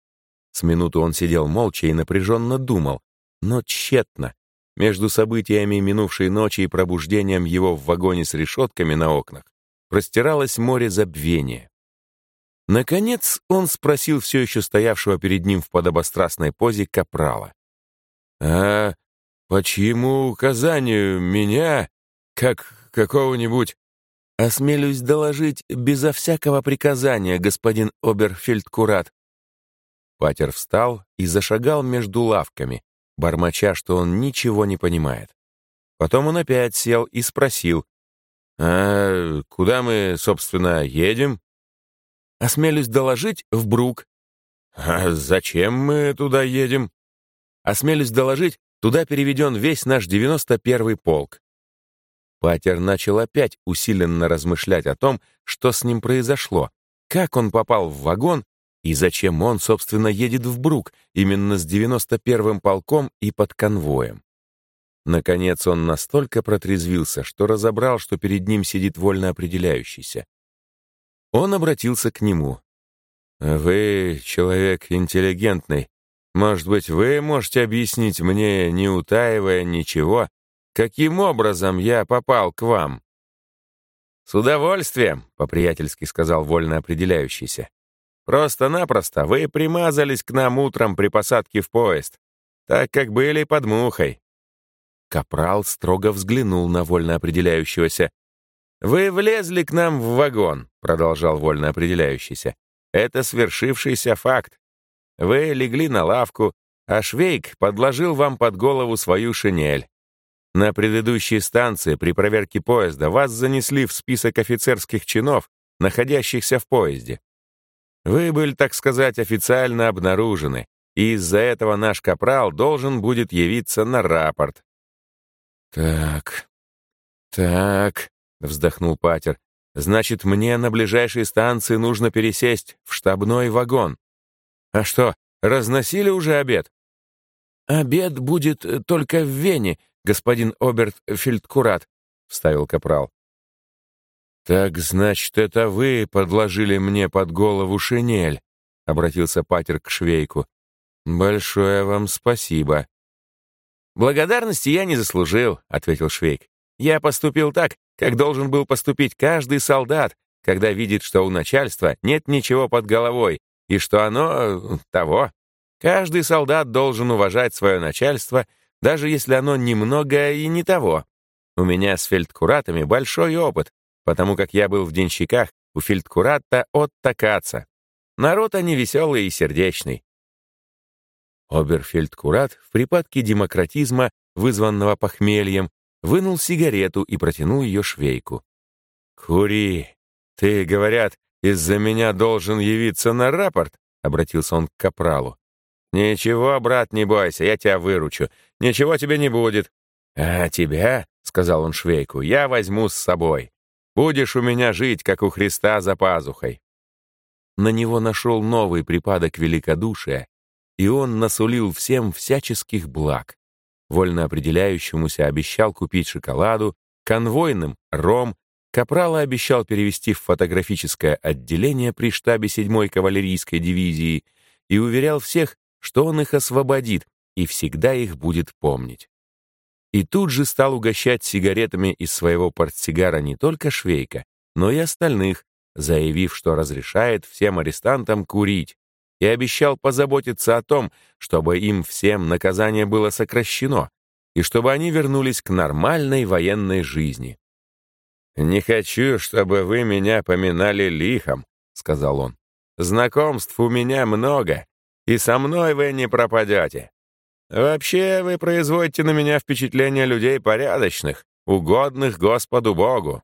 С минуту он сидел молча и напряженно думал, но тщетно. Между событиями минувшей ночи и пробуждением его в вагоне с решетками на окнах простиралось море забвения. Наконец он спросил все еще стоявшего перед ним в подобострастной позе капрала. «А по чьему указанию меня, как какого-нибудь...» «Осмелюсь доложить безо всякого приказания, господин Оберфельдкурат». Патер встал и зашагал между лавками, бормоча, что он ничего не понимает. Потом он опять сел и спросил, «А куда мы, собственно, едем?» «Осмелюсь доложить в Брук». «А зачем мы туда едем?» «Осмелюсь доложить, туда переведен весь наш 91-й полк». Патер начал опять усиленно размышлять о том, что с ним произошло, как он попал в вагон и зачем он, собственно, едет в Брук именно с 91-м полком и под конвоем? Наконец он настолько протрезвился, что разобрал, что перед ним сидит вольно определяющийся. Он обратился к нему. «Вы человек интеллигентный. Может быть, вы можете объяснить мне, не утаивая ничего, каким образом я попал к вам?» «С удовольствием», — по-приятельски сказал вольно определяющийся. Просто-напросто вы примазались к нам утром при посадке в поезд, так как были под мухой». Капрал строго взглянул на вольно определяющегося. «Вы влезли к нам в вагон», — продолжал вольно определяющийся. «Это свершившийся факт. Вы легли на лавку, а Швейк подложил вам под голову свою шинель. На предыдущей станции при проверке поезда вас занесли в список офицерских чинов, находящихся в поезде. Вы были, так сказать, официально обнаружены, и из-за этого наш капрал должен будет явиться на рапорт». «Так, так», — вздохнул Патер, «значит, мне на ближайшей станции нужно пересесть в штабной вагон. А что, разносили уже обед?» «Обед будет э, только в Вене, господин Оберт-фельдкурат», — вставил капрал. «Так, значит, это вы подложили мне под голову шинель», — обратился Патер к швейку. «Большое вам спасибо». «Благодарности я не заслужил», — ответил швейк. «Я поступил так, как должен был поступить каждый солдат, когда видит, что у начальства нет ничего под головой, и что оно того. Каждый солдат должен уважать свое начальство, даже если оно немного и не того. У меня с фельдкуратами большой опыт, потому как я был в денщиках у фельдкуратта от Такаца. Народ они веселый и сердечный. Оберфельдкурат в припадке демократизма, вызванного похмельем, вынул сигарету и протянул ее швейку. «Кури! Ты, говорят, из-за меня должен явиться на рапорт?» — обратился он к капралу. «Ничего, брат, не бойся, я тебя выручу. Ничего тебе не будет». «А тебя, — сказал он швейку, — я возьму с собой. Будешь у меня жить, как у Христа за пазухой». На него нашел новый припадок великодушия, и он насулил всем всяческих благ. Вольно определяющемуся обещал купить шоколаду, конвойным — ром, Капрала обещал перевести в фотографическое отделение при штабе 7-й кавалерийской дивизии и уверял всех, что он их освободит и всегда их будет помнить и тут же стал угощать сигаретами из своего портсигара не только Швейка, но и остальных, заявив, что разрешает всем арестантам курить, и обещал позаботиться о том, чтобы им всем наказание было сокращено, и чтобы они вернулись к нормальной военной жизни. «Не хочу, чтобы вы меня поминали лихом», — сказал он. «Знакомств у меня много, и со мной вы не пропадете. Вообще, вы производите на меня впечатление людей порядочных, угодных Господу Богу.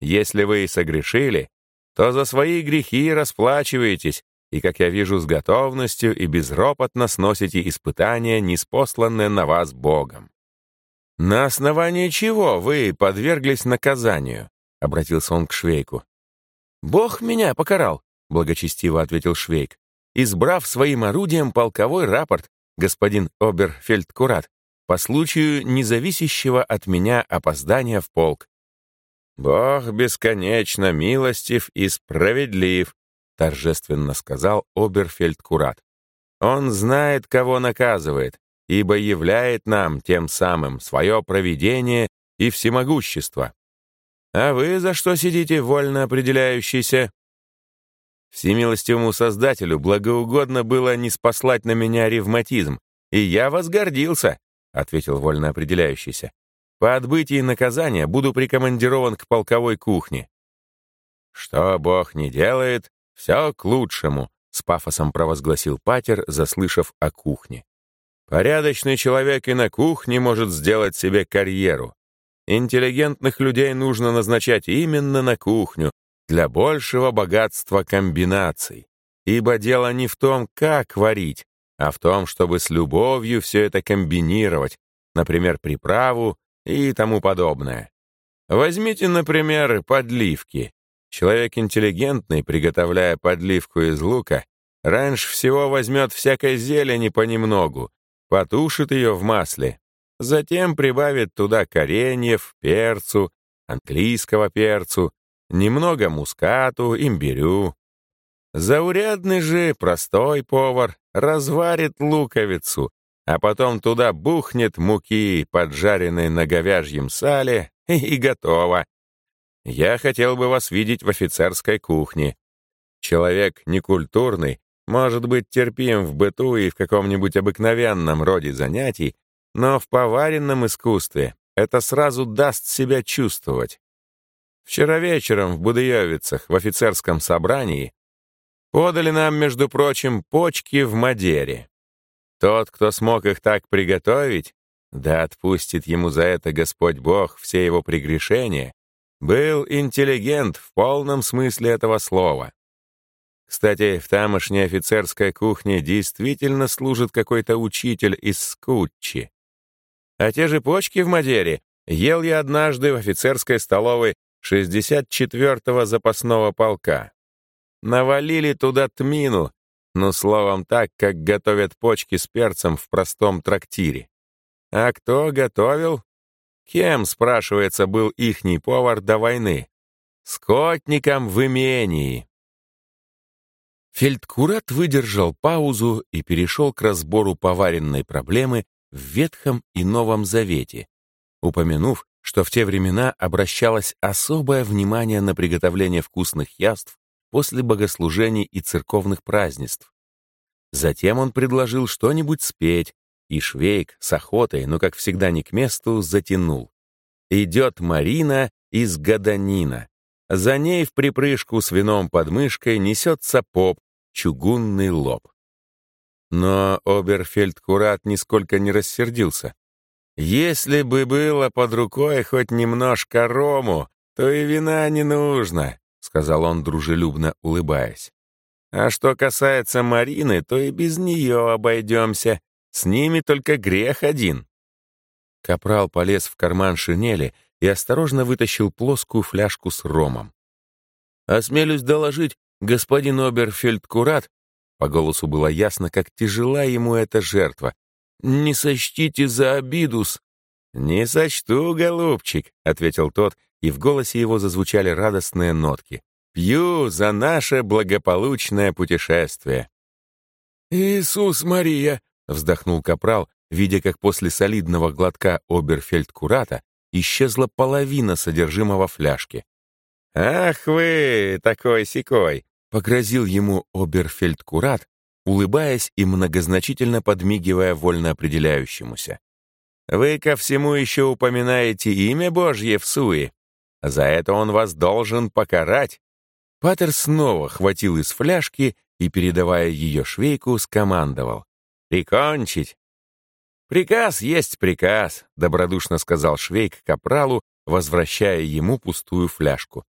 Если вы и согрешили, то за свои грехи расплачиваетесь, и, как я вижу, с готовностью и безропотно сносите испытания, неспосланные на вас Богом. «На основании чего вы подверглись наказанию?» — обратился он к Швейку. «Бог меня покарал», — благочестиво ответил Швейк, избрав своим орудием полковой рапорт господин Оберфельдкурат, по случаю независящего от меня опоздания в полк. «Бог бесконечно милостив и справедлив», — торжественно сказал Оберфельдкурат. «Он знает, кого наказывает, ибо являет нам тем самым свое провидение и всемогущество. А вы за что сидите, вольно определяющийся?» Всемилостивому Создателю благоугодно было не спаслать на меня ревматизм, и я возгордился, — ответил вольно определяющийся. По отбытии наказания буду прикомандирован к полковой кухне. Что Бог не делает, все к лучшему, — с пафосом провозгласил Патер, заслышав о кухне. Порядочный человек и на кухне может сделать себе карьеру. Интеллигентных людей нужно назначать именно на кухню, для большего богатства комбинаций. Ибо дело не в том, как варить, а в том, чтобы с любовью все это комбинировать, например, приправу и тому подобное. Возьмите, например, подливки. Человек интеллигентный, приготовляя подливку из лука, раньше всего возьмет всякой зелени понемногу, потушит ее в масле, затем прибавит туда кореньев, перцу, английского перцу, немного мускату, имбирю. Заурядный же простой повар разварит луковицу, а потом туда бухнет муки, поджаренной на говяжьем сале, и готово. Я хотел бы вас видеть в офицерской кухне. Человек некультурный, может быть терпим в быту и в каком-нибудь обыкновенном роде занятий, но в поваренном искусстве это сразу даст себя чувствовать. Вчера вечером в Будыевицах в офицерском собрании подали нам, между прочим, почки в Мадере. Тот, кто смог их так приготовить, да отпустит ему за это Господь Бог все его прегрешения, был интеллигент в полном смысле этого слова. Кстати, в тамошней офицерской кухне действительно служит какой-то учитель из Скутчи. А те же почки в Мадере ел я однажды в офицерской столовой 64-го запасного полка. Навалили туда тмину, Ну, словом, так, как готовят почки с перцем в простом трактире. А кто готовил? Кем, спрашивается, был ихний повар до войны? Скотником в имении. Фельдкурат выдержал паузу и перешел к разбору поваренной проблемы в Ветхом и Новом Завете, упомянув, что в те времена обращалось особое внимание на приготовление вкусных яств после богослужений и церковных празднеств. Затем он предложил что-нибудь спеть, и Швейк с охотой, но, как всегда, не к месту, затянул. Идет Марина из Гаданина. За ней в припрыжку с вином под мышкой несется поп, чугунный лоб. Но Оберфельдкурат нисколько не рассердился. «Если бы было под рукой хоть немножко рому, то и вина не нужно», — сказал он, дружелюбно улыбаясь. «А что касается Марины, то и без нее обойдемся. С ними только грех один». Капрал полез в карман шинели и осторожно вытащил плоскую фляжку с ромом. «Осмелюсь доложить, господин Оберфельдкурат, по голосу было ясно, как тяжела ему эта жертва. «Не сочтите за обидус!» «Не сочту, голубчик», — ответил тот, и в голосе его зазвучали радостные нотки. «Пью за наше благополучное путешествие». «Иисус Мария!» — вздохнул капрал, видя, как после солидного глотка Оберфельдкурата исчезла половина содержимого фляжки. «Ах вы, такой-сякой!» — погрозил ему Оберфельдкурат, улыбаясь и многозначительно подмигивая вольно определяющемуся. «Вы ко всему еще упоминаете имя Божье в суе. За это он вас должен покарать». Патер снова хватил из фляжки и, передавая ее швейку, скомандовал. «Прикончить!» «Приказ есть приказ», — добродушно сказал швейк капралу, возвращая ему пустую фляжку.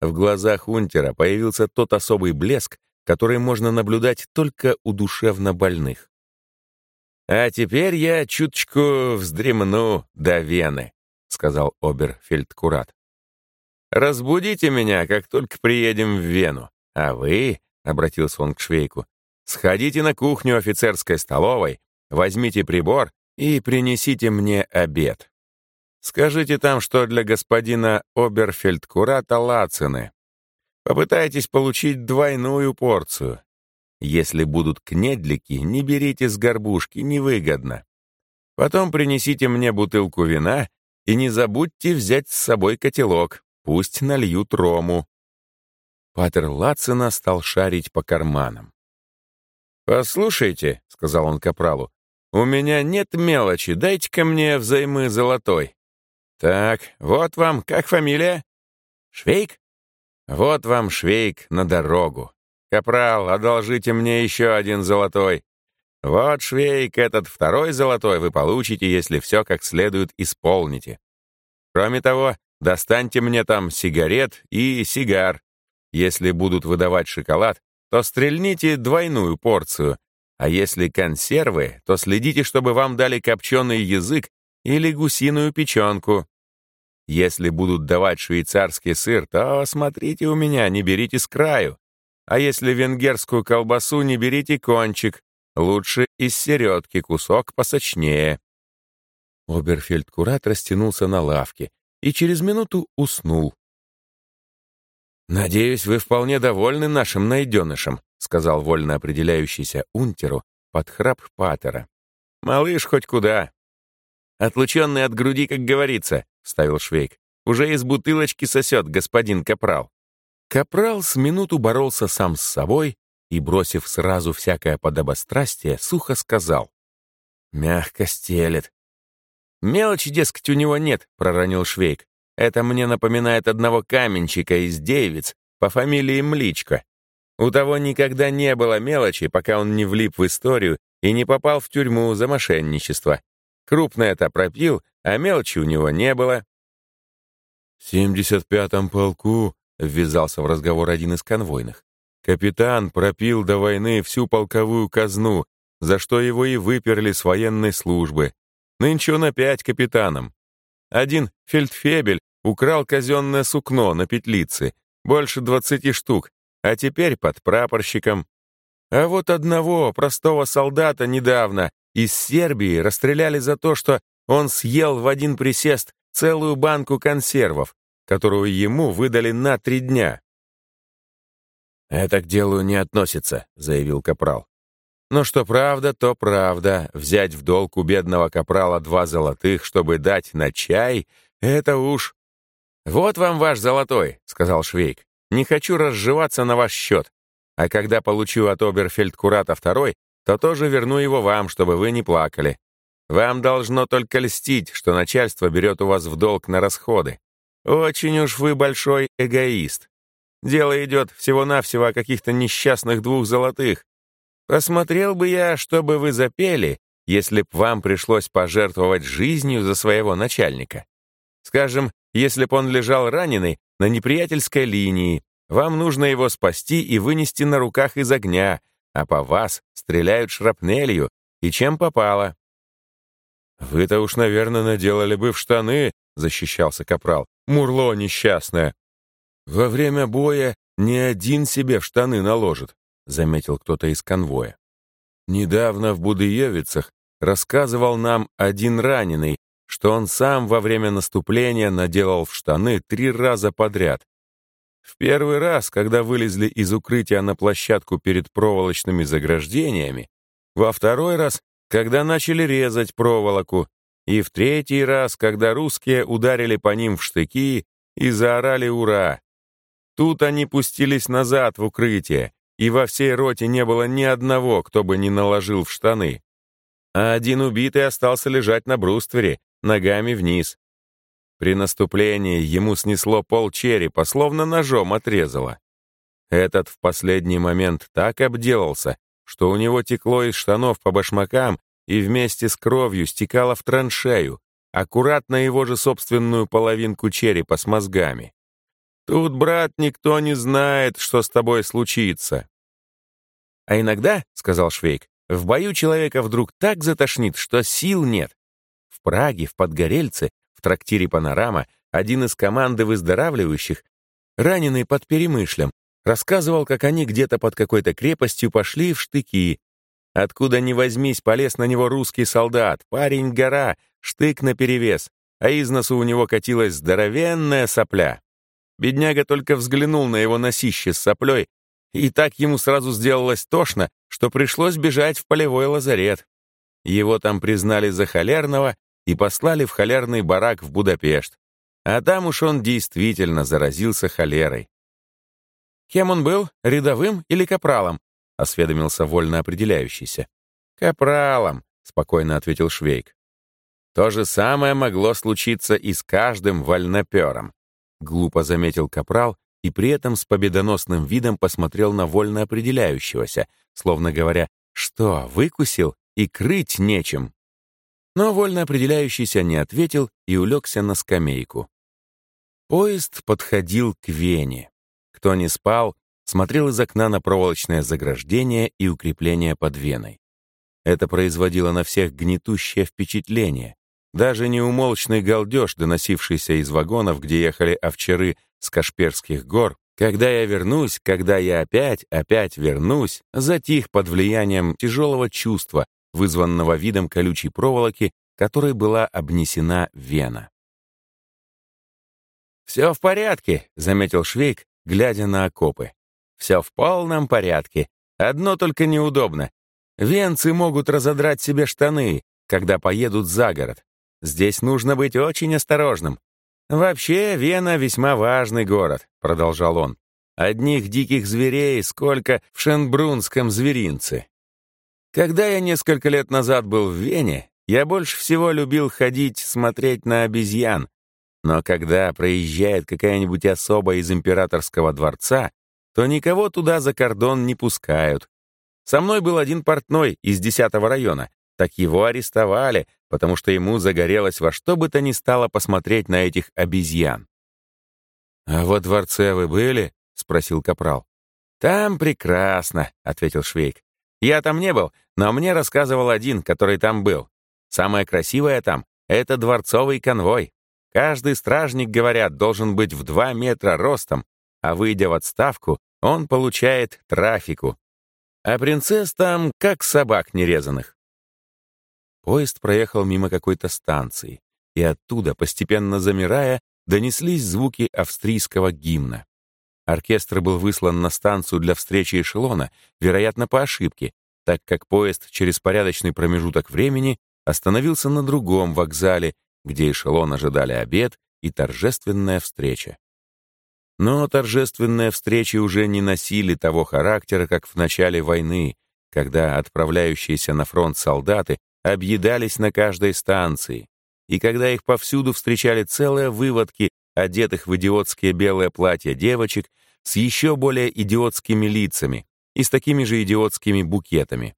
В глазах Унтера появился тот особый блеск, который можно наблюдать только у душевно больных. «А теперь я чуточку вздремну до Вены», — сказал Оберфельдкурат. «Разбудите меня, как только приедем в Вену. А вы, — обратился он к швейку, — сходите на кухню офицерской столовой, возьмите прибор и принесите мне обед». Скажите там, что для господина Оберфельдкурата лацины. Попытайтесь получить двойную порцию. Если будут кнедлики, не берите с горбушки, невыгодно. Потом принесите мне бутылку вина и не забудьте взять с собой котелок, пусть нальют рому. Патер Лацина стал шарить по карманам. «Послушайте», — сказал он капралу, — «у меня нет мелочи, дайте-ка мне взаймы золотой». «Так, вот вам, как фамилия?» «Швейк?» «Вот вам швейк на дорогу. Капрал, одолжите мне еще один золотой. Вот швейк, этот второй золотой вы получите, если все как следует исполните. Кроме того, достаньте мне там сигарет и сигар. Если будут выдавать шоколад, то стрельните двойную порцию, а если консервы, то следите, чтобы вам дали копченый язык или гусиную печенку. Если будут давать швейцарский сыр, то смотрите у меня, не берите с краю. А если венгерскую колбасу, не берите кончик. Лучше из середки кусок посочнее. Оберфельдкурат растянулся на лавке и через минуту уснул. «Надеюсь, вы вполне довольны нашим найденышем», сказал вольно определяющийся унтеру под храп Патера. «Малыш хоть куда. Отлученный от груди, как говорится», — вставил Швейк. «Уже из бутылочки сосет господин Капрал». Капрал с минуту боролся сам с собой и, бросив сразу всякое подобострастие, сухо сказал. «Мягко стелет». «Мелочи, дескать, у него нет», — проронил Швейк. «Это мне напоминает одного каменщика из Дейвиц по фамилии Мличко. У того никогда не было мелочи, пока он не влип в историю и не попал в тюрьму за мошенничество. Крупно это пропил, а мелочи у него не было. «В семьдесят пятом полку», — ввязался в разговор один из конвойных, «капитан пропил до войны всю полковую казну, за что его и выперли с военной службы. Нынче он опять капитаном. Один фельдфебель украл казенное сукно на петлице, больше двадцати штук, а теперь под прапорщиком. А вот одного простого солдата недавно из Сербии расстреляли за то, что он съел в один присест целую банку консервов, которую ему выдали на три дня. «Это к делу не относится», — заявил Капрал. «Но что правда, то правда. Взять в долг у бедного Капрала два золотых, чтобы дать на чай, это уж...» «Вот вам ваш золотой», — сказал Швейк. «Не хочу разживаться на ваш счет. А когда получу от Оберфельдкурата второй, то тоже верну его вам, чтобы вы не плакали. Вам должно только льстить, что начальство берет у вас в долг на расходы. Очень уж вы большой эгоист. Дело идет всего-навсего о каких-то несчастных двух золотых. Посмотрел бы я, что бы вы запели, если б вам пришлось пожертвовать жизнью за своего начальника. Скажем, если б он лежал раненый на неприятельской линии, вам нужно его спасти и вынести на руках из огня, а по вас стреляют шрапнелью, и чем попало. «Вы-то уж, наверное, наделали бы в штаны», — защищался Капрал. «Мурло несчастное». «Во время боя ни один себе в штаны наложит», — заметил кто-то из конвоя. «Недавно в Будыевицах рассказывал нам один раненый, что он сам во время наступления наделал в штаны три раза подряд, в первый раз, когда вылезли из укрытия на площадку перед проволочными заграждениями, во второй раз, когда начали резать проволоку, и в третий раз, когда русские ударили по ним в штыки и заорали «Ура!». Тут они пустились назад в укрытие, и во всей роте не было ни одного, кто бы не наложил в штаны. А один убитый остался лежать на бруствере, ногами вниз. При наступлении ему снесло пол черепа, словно ножом отрезало. Этот в последний момент так обделался, что у него текло из штанов по башмакам и вместе с кровью стекало в траншею, аккуратно его же собственную половинку черепа с мозгами. Тут, брат, никто не знает, что с тобой случится. А иногда, — сказал Швейк, — в бою человека вдруг так затошнит, что сил нет. В Праге, в Подгорельце трактире «Панорама» один из команды выздоравливающих, раненый под Перемышлем, рассказывал, как они где-то под какой-то крепостью пошли в штыки. Откуда ни возьмись, полез на него русский солдат, парень-гора, штык наперевес, а из носу у него катилась здоровенная сопля. Бедняга только взглянул на его носище с соплей, и так ему сразу сделалось тошно, что пришлось бежать в полевой лазарет. Его там признали за холерного и послали в холерный барак в Будапешт. А там уж он действительно заразился холерой. «Кем он был? Рядовым или капралом?» — осведомился вольно определяющийся. «Капралом», — спокойно ответил Швейк. «То же самое могло случиться и с каждым вольнопером», — глупо заметил капрал и при этом с победоносным видом посмотрел на вольно определяющегося, словно говоря, «Что, выкусил? И крыть нечем». Но вольно определяющийся не ответил и улегся на скамейку. Поезд подходил к Вене. Кто не спал, смотрел из окна на проволочное заграждение и укрепление под Веной. Это производило на всех гнетущее впечатление. Даже неумолчный галдеж, доносившийся из вагонов, где ехали овчары с Кашперских гор, «Когда я вернусь, когда я опять, опять вернусь», затих под влиянием тяжелого чувства, вызванного видом колючей проволоки, которой была обнесена вена. «Все в порядке», — заметил Швейк, глядя на окопы. «Все в полном порядке. Одно только неудобно. Венцы могут разодрать себе штаны, когда поедут за город. Здесь нужно быть очень осторожным. Вообще, Вена — весьма важный город», — продолжал он. «Одних диких зверей сколько в Шенбрунском зверинце. Когда я несколько лет назад был в Вене, я больше всего любил ходить смотреть на обезьян. Но когда проезжает какая-нибудь особа из императорского дворца, то никого туда за кордон не пускают. Со мной был один портной из 10 района. Так его арестовали, потому что ему загорелось во что бы то ни стало посмотреть на этих обезьян. «А во дворце вы были?» — спросил Капрал. «Там прекрасно», — ответил Швейк. Я там не был, но мне рассказывал один, который там был. Самое красивое там — это дворцовый конвой. Каждый стражник, говорят, должен быть в два метра ростом, а выйдя в отставку, он получает трафику. А принцесс там как собак нерезанных. Поезд проехал мимо какой-то станции, и оттуда, постепенно замирая, донеслись звуки австрийского гимна. Оркестр был выслан на станцию для встречи эшелона, вероятно, по ошибке, так как поезд через порядочный промежуток времени остановился на другом вокзале, где эшелон ожидали обед и торжественная встреча. Но торжественные встречи уже не носили того характера, как в начале войны, когда отправляющиеся на фронт солдаты объедались на каждой станции, и когда их повсюду встречали целые выводки одетых в идиотские белые платья девочек с еще более идиотскими лицами и с такими же идиотскими букетами.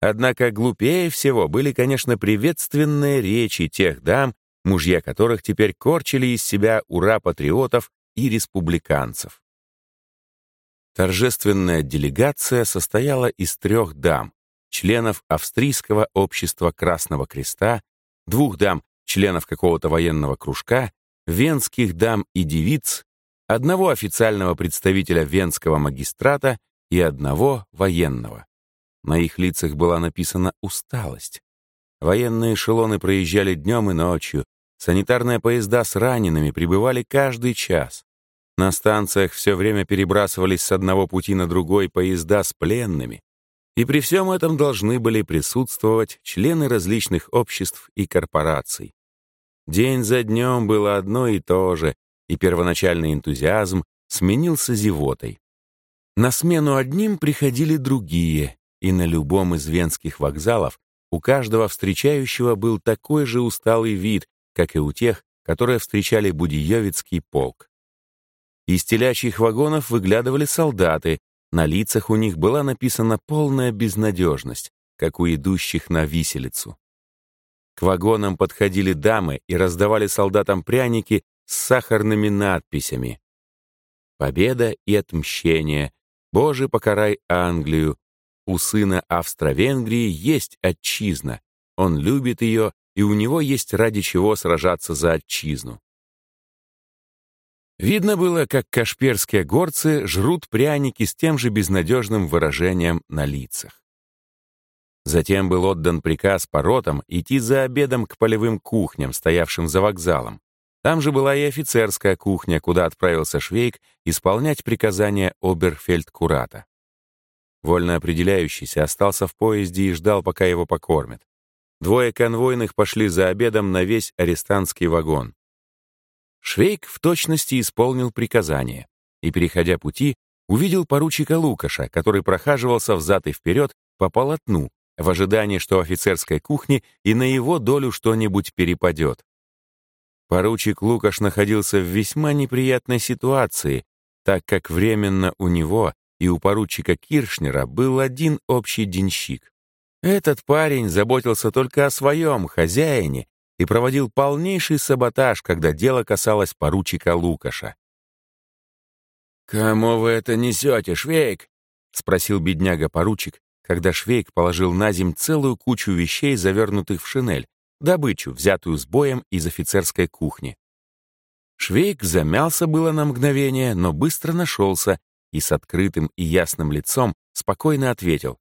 Однако глупее всего были, конечно, приветственные речи тех дам, мужья которых теперь корчили из себя ура-патриотов и республиканцев. Торжественная делегация состояла из трех дам, членов Австрийского общества Красного Креста, двух дам, членов какого-то военного кружка, венских дам и девиц, одного официального представителя венского магистрата и одного военного. На их лицах была написана усталость. Военные эшелоны проезжали днем и ночью, санитарные поезда с ранеными прибывали каждый час. На станциях все время перебрасывались с одного пути на другой поезда с пленными, и при всем этом должны были присутствовать члены различных обществ и корпораций. День за днем было одно и то же, и первоначальный энтузиазм сменился зевотой. На смену одним приходили другие, и на любом из венских вокзалов у каждого встречающего был такой же усталый вид, как и у тех, которые встречали Будиевицкий полк. Из телячьих вагонов выглядывали солдаты, на лицах у них была написана полная безнадежность, как у идущих на виселицу. К вагонам подходили дамы и раздавали солдатам пряники с сахарными надписями. «Победа и отмщение», «Боже, покарай Англию», «У сына Австро-Венгрии есть отчизна, он любит ее, и у него есть ради чего сражаться за отчизну». Видно было, как кашперские горцы жрут пряники с тем же безнадежным выражением на лицах. Затем был отдан приказ по ротам идти за обедом к полевым кухням, стоявшим за вокзалом. Там же была и офицерская кухня, куда отправился Швейк исполнять приказания оберфельдкурата. Вольно определяющийся остался в поезде и ждал, пока его покормят. Двое конвойных пошли за обедом на весь арестантский вагон. Швейк в точности исполнил приказание и, переходя пути, увидел поручика Лукаша, который прохаживался взад и вперед по полотну, в ожидании, что офицерской кухне и на его долю что-нибудь перепадет. Поручик Лукаш находился в весьма неприятной ситуации, так как временно у него и у поручика Киршнера был один общий денщик. Этот парень заботился только о своем хозяине и проводил полнейший саботаж, когда дело касалось поручика Лукаша. «Кому вы это несете, Швейк?» — спросил бедняга-поручик, когда Швейк положил на земь целую кучу вещей, завернутых в шинель, добычу, взятую с боем из офицерской кухни. Швейк замялся было на мгновение, но быстро нашелся и с открытым и ясным лицом спокойно ответил.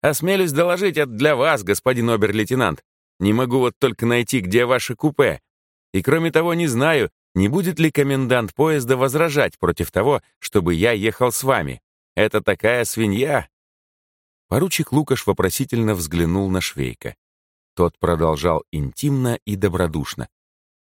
«Осмелюсь доложить это для вас, господин обер-лейтенант. Не могу вот только найти, где ваше купе. И кроме того, не знаю, не будет ли комендант поезда возражать против того, чтобы я ехал с вами. Это такая свинья!» Поручик Лукаш вопросительно взглянул на Швейка. Тот продолжал интимно и добродушно.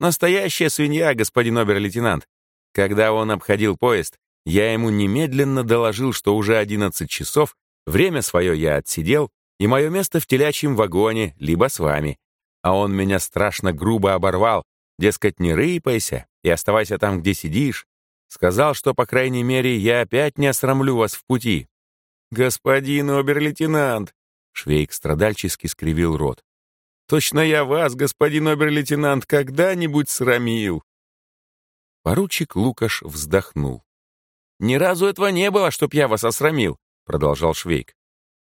«Настоящая свинья, господин обер-лейтенант. Когда он обходил поезд, я ему немедленно доложил, что уже 11 часов, время свое я отсидел, и мое место в телячьем вагоне, либо с вами. А он меня страшно грубо оборвал, дескать, не рыпайся и оставайся там, где сидишь. Сказал, что, по крайней мере, я опять не осрамлю вас в пути. «Господин обер-лейтенант!» Швейк страдальчески скривил рот. «Точно я вас, господин обер-лейтенант, когда-нибудь срамил!» Поручик Лукаш вздохнул. «Ни разу этого не было, чтоб я вас осрамил», — продолжал Швейк.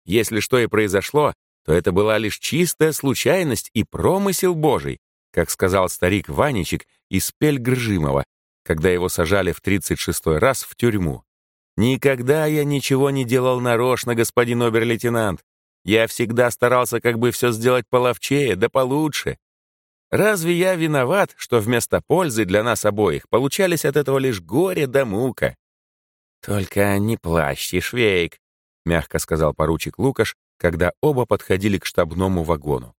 Если что и произошло, то это была лишь чистая случайность и промысел Божий, как сказал старик Ванечек из Пельгржимова, когда его сажали в 36-й раз в тюрьму. Никогда я ничего не делал нарочно, господин обер-лейтенант. Я всегда старался как бы все сделать половчее, да получше. Разве я виноват, что вместо пользы для нас обоих получались от этого лишь горе да мука? Только не плачьте, Швейк, мягко сказал поручик Лукаш, когда оба подходили к штабному вагону.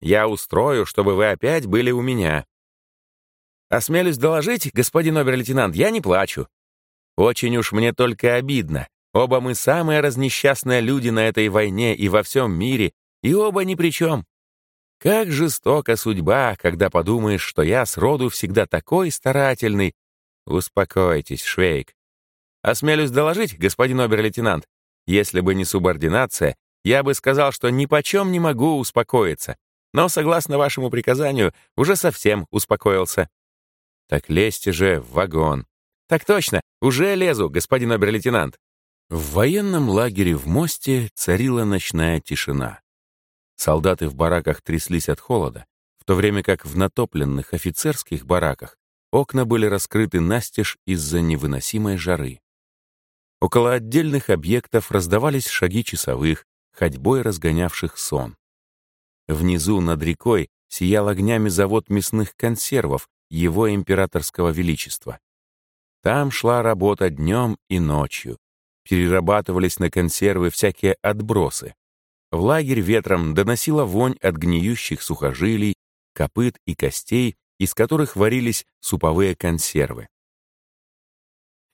Я устрою, чтобы вы опять были у меня. Осмелюсь доложить, господин обер-лейтенант, я не плачу. Очень уж мне только обидно. Оба мы самые разнесчастные люди на этой войне и во всем мире, и оба ни при чем. Как жестока судьба, когда подумаешь, что я сроду всегда такой старательный. Успокойтесь, Швейк. Осмелюсь доложить, господин обер-лейтенант, если бы не субординация, я бы сказал, что ни почем не могу успокоиться, но, согласно вашему приказанию, уже совсем успокоился. Так лезьте же в вагон. Так точно, уже лезу, господин обер-лейтенант. В военном лагере в Мосте царила ночная тишина. Солдаты в бараках тряслись от холода, в то время как в натопленных офицерских бараках окна были раскрыты настежь из-за невыносимой жары. Около отдельных объектов раздавались шаги часовых, ходьбой разгонявших сон. Внизу над рекой сиял огнями завод мясных консервов его императорского величества. Там шла работа днем и ночью. Перерабатывались на консервы всякие отбросы. В лагерь ветром доносила вонь от гниющих сухожилий, копыт и костей, из которых варились суповые консервы.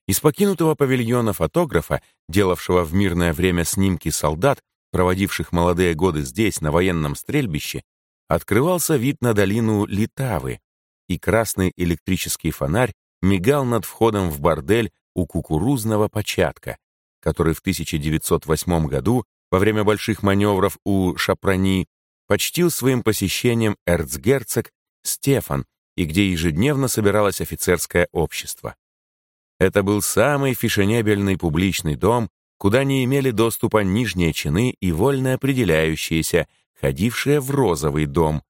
Из покинутого павильона фотографа, делавшего в мирное время снимки солдат, проводивших молодые годы здесь, на военном стрельбище, открывался вид на долину Литавы, и красный электрический фонарь мигал над входом в бордель у кукурузного початка, который в 1908 году, во время больших маневров у Шапрани, почтил своим посещением эрцгерцог Стефан и где ежедневно собиралось офицерское общество. Это был самый фешенебельный публичный дом, куда не имели доступа нижние чины и вольно определяющиеся, ходившие в розовый дом.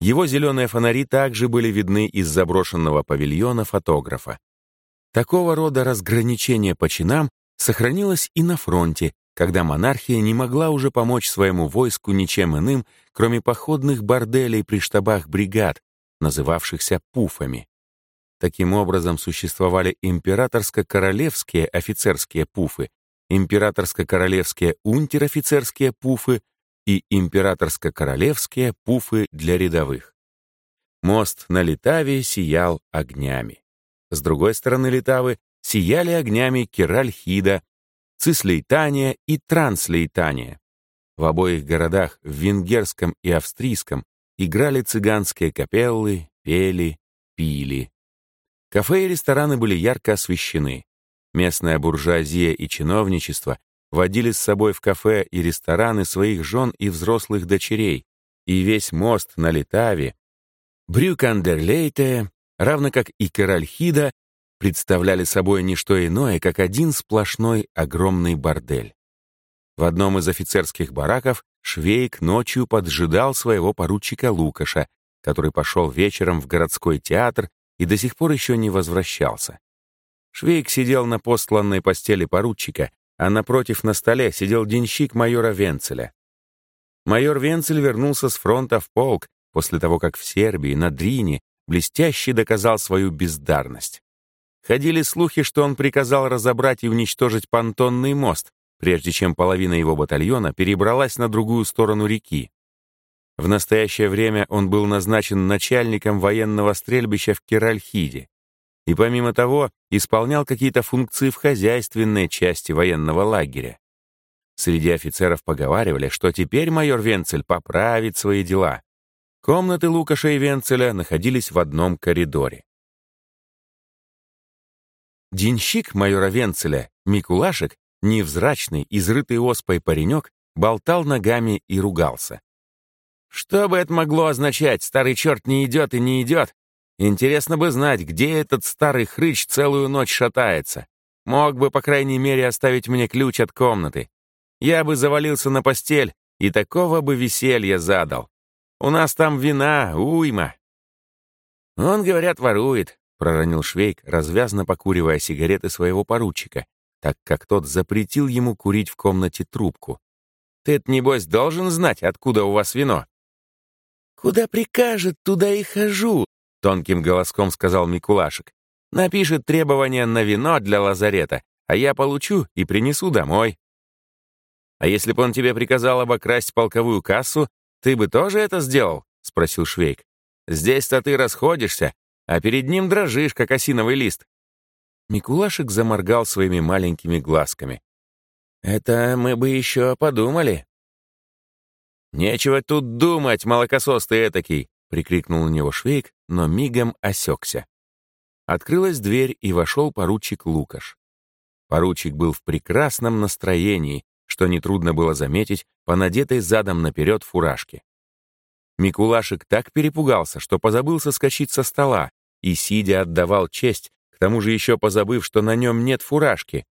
Его зеленые фонари также были видны из заброшенного павильона фотографа. Такого рода разграничение по чинам сохранилось и на фронте, когда монархия не могла уже помочь своему войску ничем иным, кроме походных борделей при штабах бригад, называвшихся пуфами. Таким образом, существовали императорско-королевские офицерские пуфы, императорско-королевские унтер-офицерские пуфы и императорско-королевские пуфы для рядовых. Мост на Литаве сиял огнями. С другой стороны Литавы сияли огнями Киральхида, Цислейтания и Транслейтания. В обоих городах, в венгерском и австрийском, играли цыганские капеллы, пели, пили. Кафе и рестораны были ярко освещены. Местная буржуазия и чиновничество водили с собой в кафе и рестораны своих жен и взрослых дочерей, и весь мост на Литаве, Брюкандерлейте, равно как и Каральхида, представляли собой не что иное, как один сплошной огромный бордель. В одном из офицерских бараков Швейк ночью поджидал своего поручика Лукаша, который пошел вечером в городской театр и до сих пор еще не возвращался. Швейк сидел на постланной постели поручика, а напротив на столе сидел денщик майора Венцеля. Майор Венцель вернулся с фронта в полк после того, как в Сербии, на Дрине, блестяще доказал свою бездарность. Ходили слухи, что он приказал разобрать и уничтожить понтонный мост, прежде чем половина его батальона перебралась на другую сторону реки. В настоящее время он был назначен начальником военного стрельбища в Киральхиде и помимо того исполнял какие-то функции в хозяйственной части военного лагеря. Среди офицеров поговаривали, что теперь майор Венцель поправит свои дела. Комнаты Лукаша и Венцеля находились в одном коридоре. Денщик майора Венцеля, Микулашек, невзрачный, изрытый оспой паренек, болтал ногами и ругался. «Что бы это могло означать? Старый черт не идет и не идет, Интересно бы знать, где этот старый хрыч целую ночь шатается. Мог бы, по крайней мере, оставить мне ключ от комнаты. Я бы завалился на постель и такого бы веселья задал. У нас там вина, уйма. Он, говорят, ворует, проронил Швейк, развязно покуривая сигареты своего поручика, так как тот запретил ему курить в комнате трубку. «Ты, небось, должен знать, откуда у вас вино?» «Куда прикажет, туда и хожу», — тонким голоском сказал Микулашек. «Напишет требования на вино для лазарета, а я получу и принесу домой». «А если бы он тебе приказал обокрасть полковую кассу, ты бы тоже это сделал?» — спросил Швейк. «Здесь-то ты расходишься, а перед ним дрожишь, как осиновый лист». Микулашек заморгал своими маленькими глазками. «Это мы бы еще подумали». «Нечего тут думать, молокосос ты этакий!» — прикрикнул на него Швейк, но мигом осекся. Открылась дверь, и вошел поручик Лукаш. Поручик был в прекрасном настроении, что нетрудно было заметить по надетой задом наперед фуражке. Микулашек так перепугался, что позабыл соскочить со стола и, сидя, отдавал честь, к тому же еще позабыв, что на нем нет фуражки.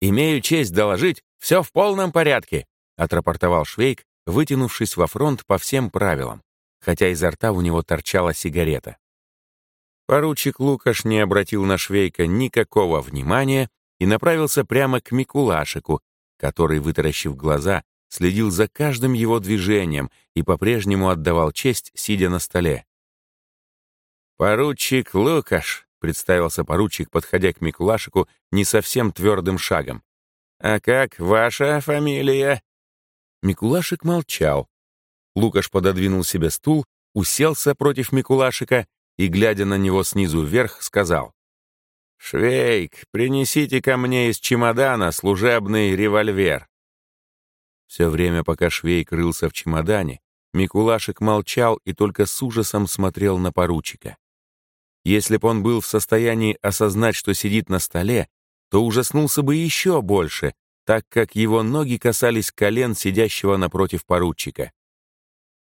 «Имею честь доложить, все в полном порядке», — отрапортовал Швейк, вытянувшись во фронт по всем правилам, хотя изо рта у него торчала сигарета. Поручик Лукаш не обратил на Швейка никакого внимания и направился прямо к Микулашику, который, вытаращив глаза, следил за каждым его движением и по-прежнему отдавал честь, сидя на столе. «Поручик Лукаш», — представился поручик, подходя к Микулашику не совсем твердым шагом. «А как ваша фамилия?» Микулашик молчал. Лукаш пододвинул себе стул, уселся против Микулашика и, глядя на него снизу вверх, сказал. «Швейк, принесите ко мне из чемодана служебный револьвер». Все время, пока Швейк рылся в чемодане, Микулашек молчал и только с ужасом смотрел на поручика. Если б он был в состоянии осознать, что сидит на столе, то ужаснулся бы еще больше, так как его ноги касались колен сидящего напротив поручика.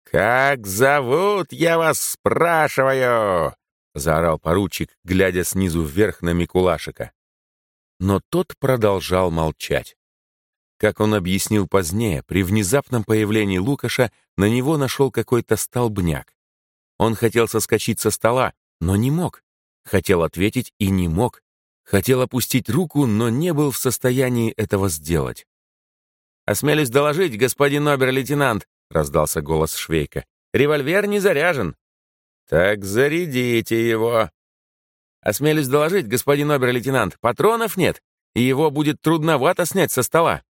«Как зовут, я вас спрашиваю?» — заорал поручик, глядя снизу вверх на Микулашика. Но тот продолжал молчать. Как он объяснил позднее, при внезапном появлении Лукаша на него нашел какой-то столбняк. Он хотел соскочить со стола, но не мог. Хотел ответить и не мог. Хотел опустить руку, но не был в состоянии этого сделать. «Осмелюсь доложить, господин обер-лейтенант», — раздался голос Швейка. «Револьвер не заряжен». «Так зарядите его». «Осмелюсь доложить, господин обер-лейтенант, патронов нет, и его будет трудновато снять со стола».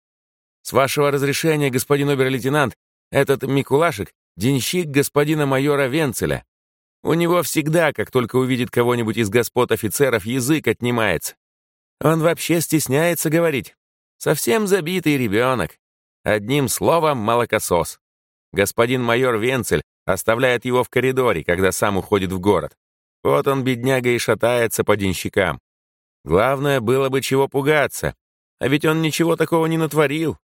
«С вашего разрешения, господин обер-лейтенант, этот Микулашек — денщик господина майора Венцеля. У него всегда, как только увидит кого-нибудь из господ офицеров, язык отнимается. Он вообще стесняется говорить. Совсем забитый ребенок. Одним словом, молокосос. Господин майор Венцель оставляет его в коридоре, когда сам уходит в город. Вот он, бедняга, и шатается по денщикам. Главное, было бы чего пугаться. А ведь он ничего такого не натворил.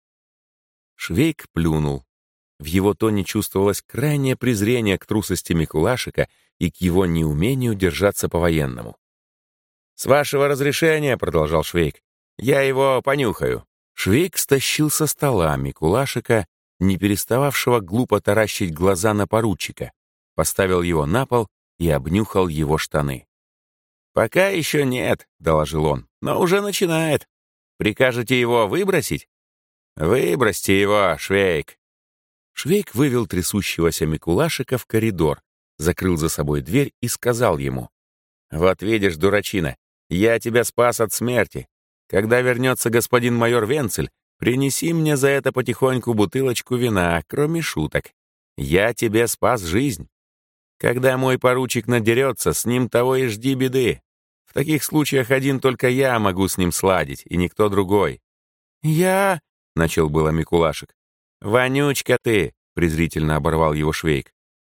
Швейк плюнул. В его тоне чувствовалось крайнее презрение к трусости Микулашика и к его неумению держаться по-военному. «С вашего разрешения», — продолжал Швейк, — «я его понюхаю». Швейк стащил со стола Микулашика, не перестававшего глупо таращить глаза на поручика, поставил его на пол и обнюхал его штаны. «Пока еще нет», — доложил он, — «но уже начинает. Прикажете его выбросить?» «Выбросьте его, Швейк!» Швейк вывел трясущегося Микулашика в коридор, закрыл за собой дверь и сказал ему, «Вот видишь, дурачина, я тебя спас от смерти. Когда вернется господин майор Венцель, принеси мне за это потихоньку бутылочку вина, кроме шуток. Я тебе спас жизнь. Когда мой поручик надерется, с ним того и жди беды. В таких случаях один только я могу с ним сладить, и никто другой». «Я...» — начал было Микулашек. «Вонючка ты!» — презрительно оборвал его Швейк.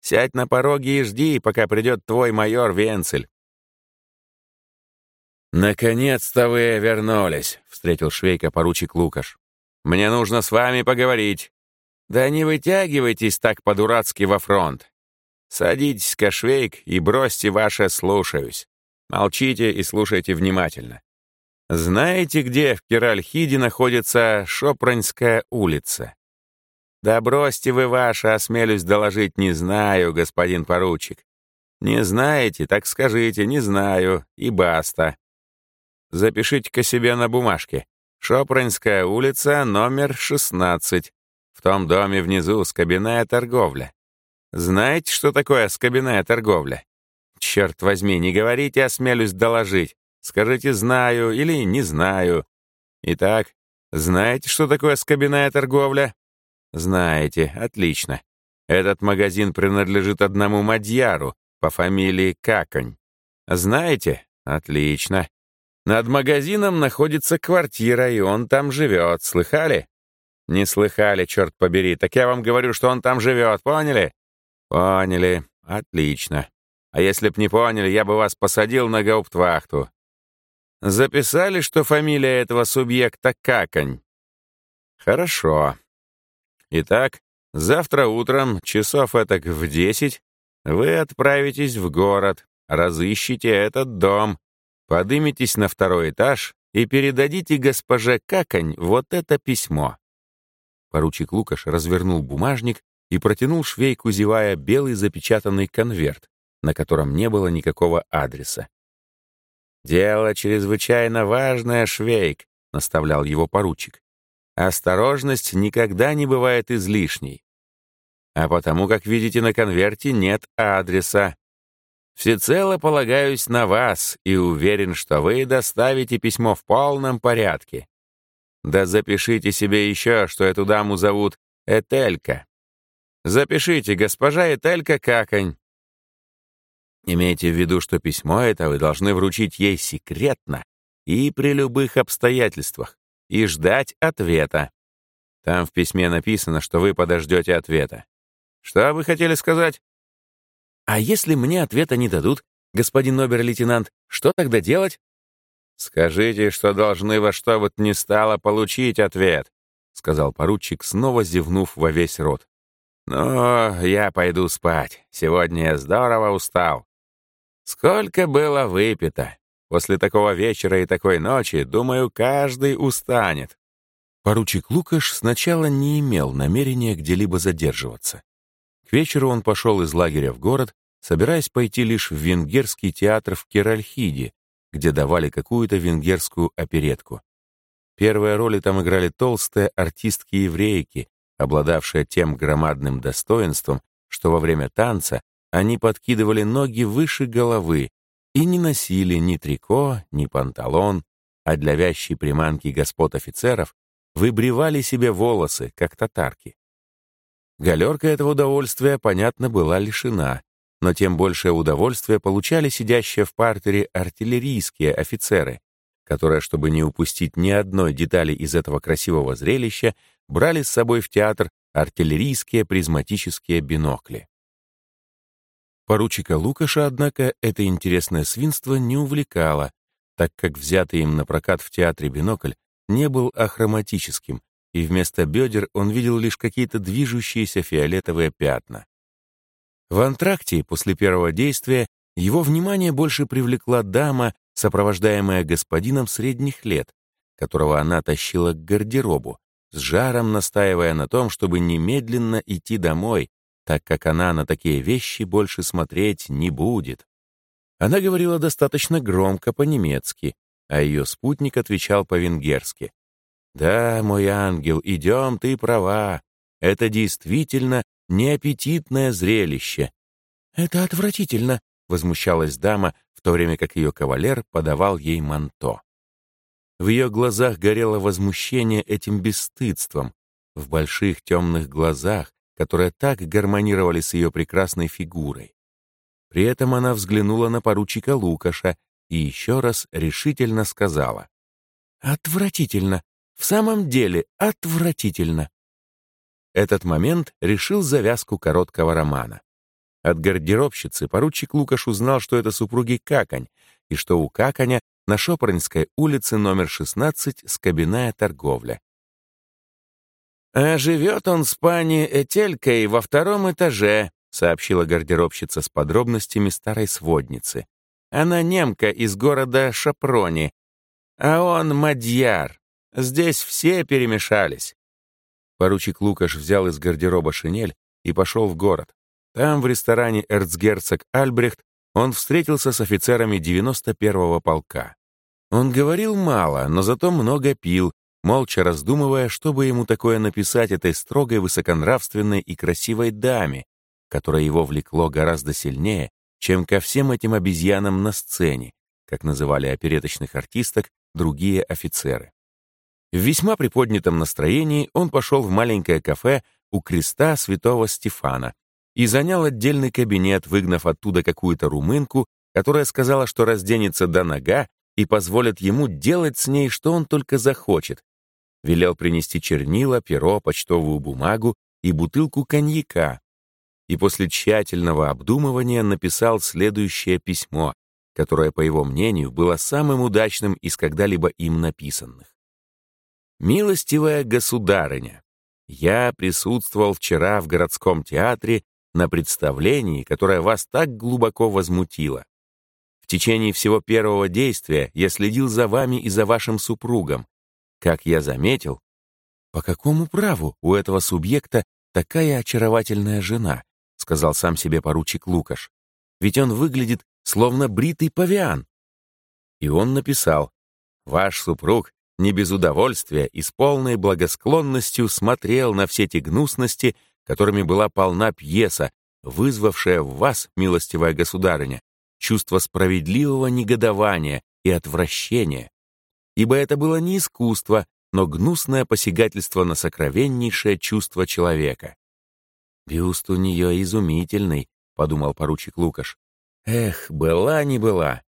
«Сядь на пороге и жди, пока придет твой майор Венцель». «Наконец-то вы вернулись», — встретил Швейка поручик Лукаш. «Мне нужно с вами поговорить». «Да не вытягивайтесь так по-дурацки во фронт. Садитесь-ка, Швейк, и бросьте ваше «слушаюсь». Молчите и слушайте внимательно. Знаете, где в Киральхиде находится Шопранская улица? Да бросьте вы ваше, осмелюсь доложить, не знаю, господин поручик. Не знаете, так скажите, не знаю, и баста. Запишите-ка себе на бумажке. Шопронская улица, номер 16. В том доме внизу скобяная торговля. Знаете, что такое скобяная торговля? Черт возьми, не говорите, осмелюсь доложить. Скажите «знаю» или «не знаю». Итак, знаете, что такое скобяная торговля? Знаете, отлично. Этот магазин принадлежит одному мадьяру по фамилии Каконь. Знаете? Отлично. Над магазином находится квартира, и он там живет. Слыхали? Не слыхали, черт побери. Так я вам говорю, что он там живет, поняли? Поняли. Отлично. А если б не поняли, я бы вас посадил на гауптвахту. Записали, что фамилия этого субъекта Каконь? Хорошо. Итак, завтра утром, часов этак в десять, вы отправитесь в город, разыщите этот дом, подымитесь на второй этаж и передадите госпоже Каконь вот это письмо. Поручик Лукаш развернул бумажник и протянул швейку, зевая белый запечатанный конверт, на котором не было никакого адреса. «Дело чрезвычайно важное, Швейк», — наставлял его поручик. Осторожность никогда не бывает излишней. А потому, как видите на конверте, нет адреса. Всецело полагаюсь на вас и уверен, что вы доставите письмо в полном порядке. Да запишите себе еще, что эту даму зовут Этелька. Запишите, госпожа Этелька Каконь. Имейте в виду, что письмо это вы должны вручить ей секретно и при любых обстоятельствах и ждать ответа. Там в письме написано, что вы подождете ответа. Что вы хотели сказать? А если мне ответа не дадут, господин обер-лейтенант, что тогда делать? Скажите, что должны во что бы то ни стало получить ответ, сказал поручик, снова зевнув во весь рот. «Ну, я пойду спать. Сегодня я здорово устал. Сколько было выпито. После такого вечера и такой ночи, думаю, каждый устанет. Поручик Лукаш сначала не имел намерения где-либо задерживаться. К вечеру он пошел из лагеря в город, собираясь пойти лишь в венгерский театр в Керальхиде, где давали какую-то венгерскую оперетку. Первые роли там играли толстые артистки-еврейки, обладавшие тем громадным достоинством, что во время танца они подкидывали ноги выше головы и не носили ни трико, ни панталон, а для вящей приманки господ офицеров выбривали себе волосы, как татарки. Галерка этого удовольствия, понятно, была лишена, но тем большее удовольствие получали сидящие в партере артиллерийские офицеры, которые, чтобы не упустить ни одной детали из этого красивого зрелища, брали с собой в театр артиллерийские призматические бинокли. Поручика Лукаша, однако, это интересное свинство не увлекало, так как взятый им на прокат в театре бинокль не был ахроматическим, и вместо бедер он видел лишь какие-то движущиеся фиолетовые пятна. В антракте после первого действия его внимание больше привлекла дама, сопровождаемая господином средних лет, которого она тащила к гардеробу, с жаром настаивая на том, чтобы немедленно идти домой, так как она на такие вещи больше смотреть не будет. Она говорила достаточно громко по-немецки, а ее спутник отвечал по-венгерски. «Да, мой ангел, идем, ты права. Это действительно неаппетитное зрелище». «Это отвратительно», — возмущалась дама, в то время как ее кавалер подавал ей манто. В ее глазах горело возмущение этим бесстыдством. В больших темных глазах которые так гармонировали с ее прекрасной фигурой. При этом она взглянула на поручика Лукаша и еще раз решительно сказала. «Отвратительно! В самом деле отвратительно!» Этот момент решил завязку короткого романа. От гардеробщицы поручик Лукаш узнал, что это супруги Какань, и что у Каканя на Шопронской улице номер 16 скобяная торговля. «А живет он с пани Этелькой во втором этаже», сообщила гардеробщица с подробностями старой сводницы. «Она немка из города Шапрони, а он мадьяр. Здесь все перемешались». Поручик Лукаш взял из гардероба шинель и пошел в город. Там, в ресторане «Эрцгерцог Альбрехт», он встретился с офицерами 91-го полка. Он говорил мало, но зато много пил молча раздумывая, чтобы ему такое написать этой строгой, высоконравственной и красивой даме, которая его влекло гораздо сильнее, чем ко всем этим обезьянам на сцене, как называли опереточных артисток другие офицеры. В весьма приподнятом настроении он пошел в маленькое кафе у креста святого Стефана и занял отдельный кабинет, выгнав оттуда какую-то румынку, которая сказала, что разденется до нога и позволит ему делать с ней, что он только захочет. Велел принести чернила, перо, почтовую бумагу и бутылку коньяка. И после тщательного обдумывания написал следующее письмо, которое, по его мнению, было самым удачным из когда-либо им написанных. «Милостивая государыня, я присутствовал вчера в городском театре на представлении, которое вас так глубоко возмутило. В течение всего первого действия я следил за вами и за вашим супругом. Как я заметил, по какому праву у этого субъекта такая очаровательная жена, сказал сам себе поручик Лукаш. Ведь он выглядит словно бритый павиан. И он написал, «Ваш супруг не без удовольствия и с полной благосклонностью смотрел на все те гнусности, которыми была полна пьеса, вызвавшая в вас, милостивая государыня, чувство справедливого негодования и отвращения, ибо это было не искусство, но гнусное посягательство на сокровеннейшее чувство человека. «Бюст у нее изумительный», — подумал поручик Лукаш. «Эх, была не была».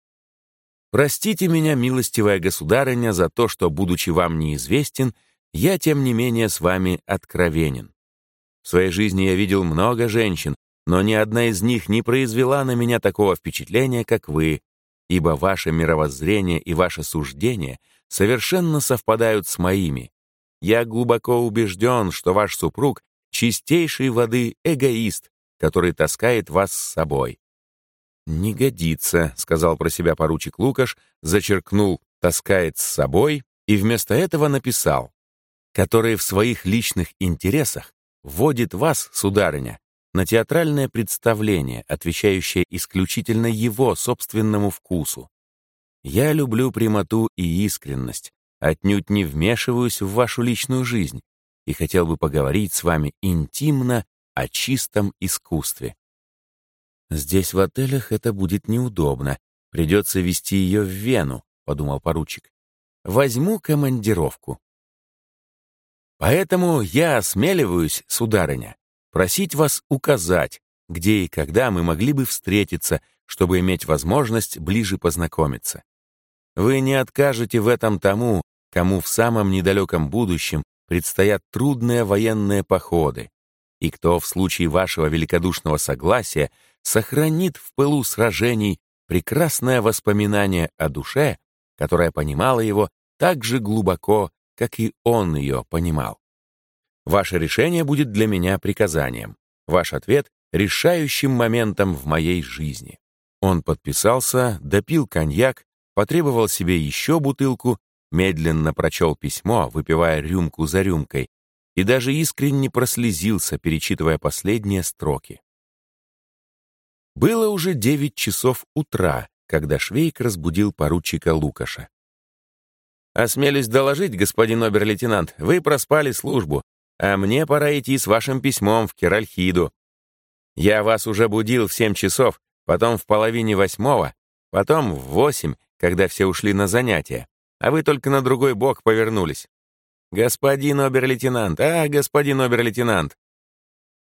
«Простите меня, милостивая государыня, за то, что, будучи вам неизвестен, я, тем не менее, с вами откровенен. В своей жизни я видел много женщин, но ни одна из них не произвела на меня такого впечатления, как вы, ибо ваше мировоззрение и ваше суждение совершенно совпадают с моими. Я глубоко убежден, что ваш супруг — чистейшей воды эгоист, который таскает вас с собой. «Не годится», — сказал про себя поручик Лукаш, зачеркнул «таскает с собой» и вместо этого написал, «который в своих личных интересах вводит вас, сударыня, на театральное представление, отвечающее исключительно его собственному вкусу. Я люблю прямоту и искренность, отнюдь не вмешиваюсь в вашу личную жизнь и хотел бы поговорить с вами интимно о чистом искусстве. Здесь в отелях это будет неудобно, придется вести ее в Вену, подумал поручик. Возьму командировку. Поэтому я осмеливаюсь, сударыня, просить вас указать, где и когда мы могли бы встретиться, чтобы иметь возможность ближе познакомиться. Вы не откажете в этом тому, кому в самом недалеком будущем предстоят трудные военные походы, и кто в случае вашего великодушного согласия сохранит в пылу сражений прекрасное воспоминание о душе, которая понимала его так же глубоко, как и он ее понимал. Ваше решение будет для меня приказанием. Ваш ответ — решающим моментом в моей жизни. Он подписался, допил коньяк, потребовал себе еще бутылку, медленно прочел письмо, выпивая рюмку за рюмкой, и даже искренне прослезился, перечитывая последние строки. Было уже девять часов утра, когда Швейк разбудил поручика Лукаша. «Осмелюсь доложить, господин обер-лейтенант, вы проспали службу а мне пора идти с вашим письмом в Киральхиду. Я вас уже будил в семь часов, потом в половине восьмого, потом в восемь, когда все ушли на занятия, а вы только на другой бок повернулись. Господин обер-лейтенант, а, господин обер-лейтенант!»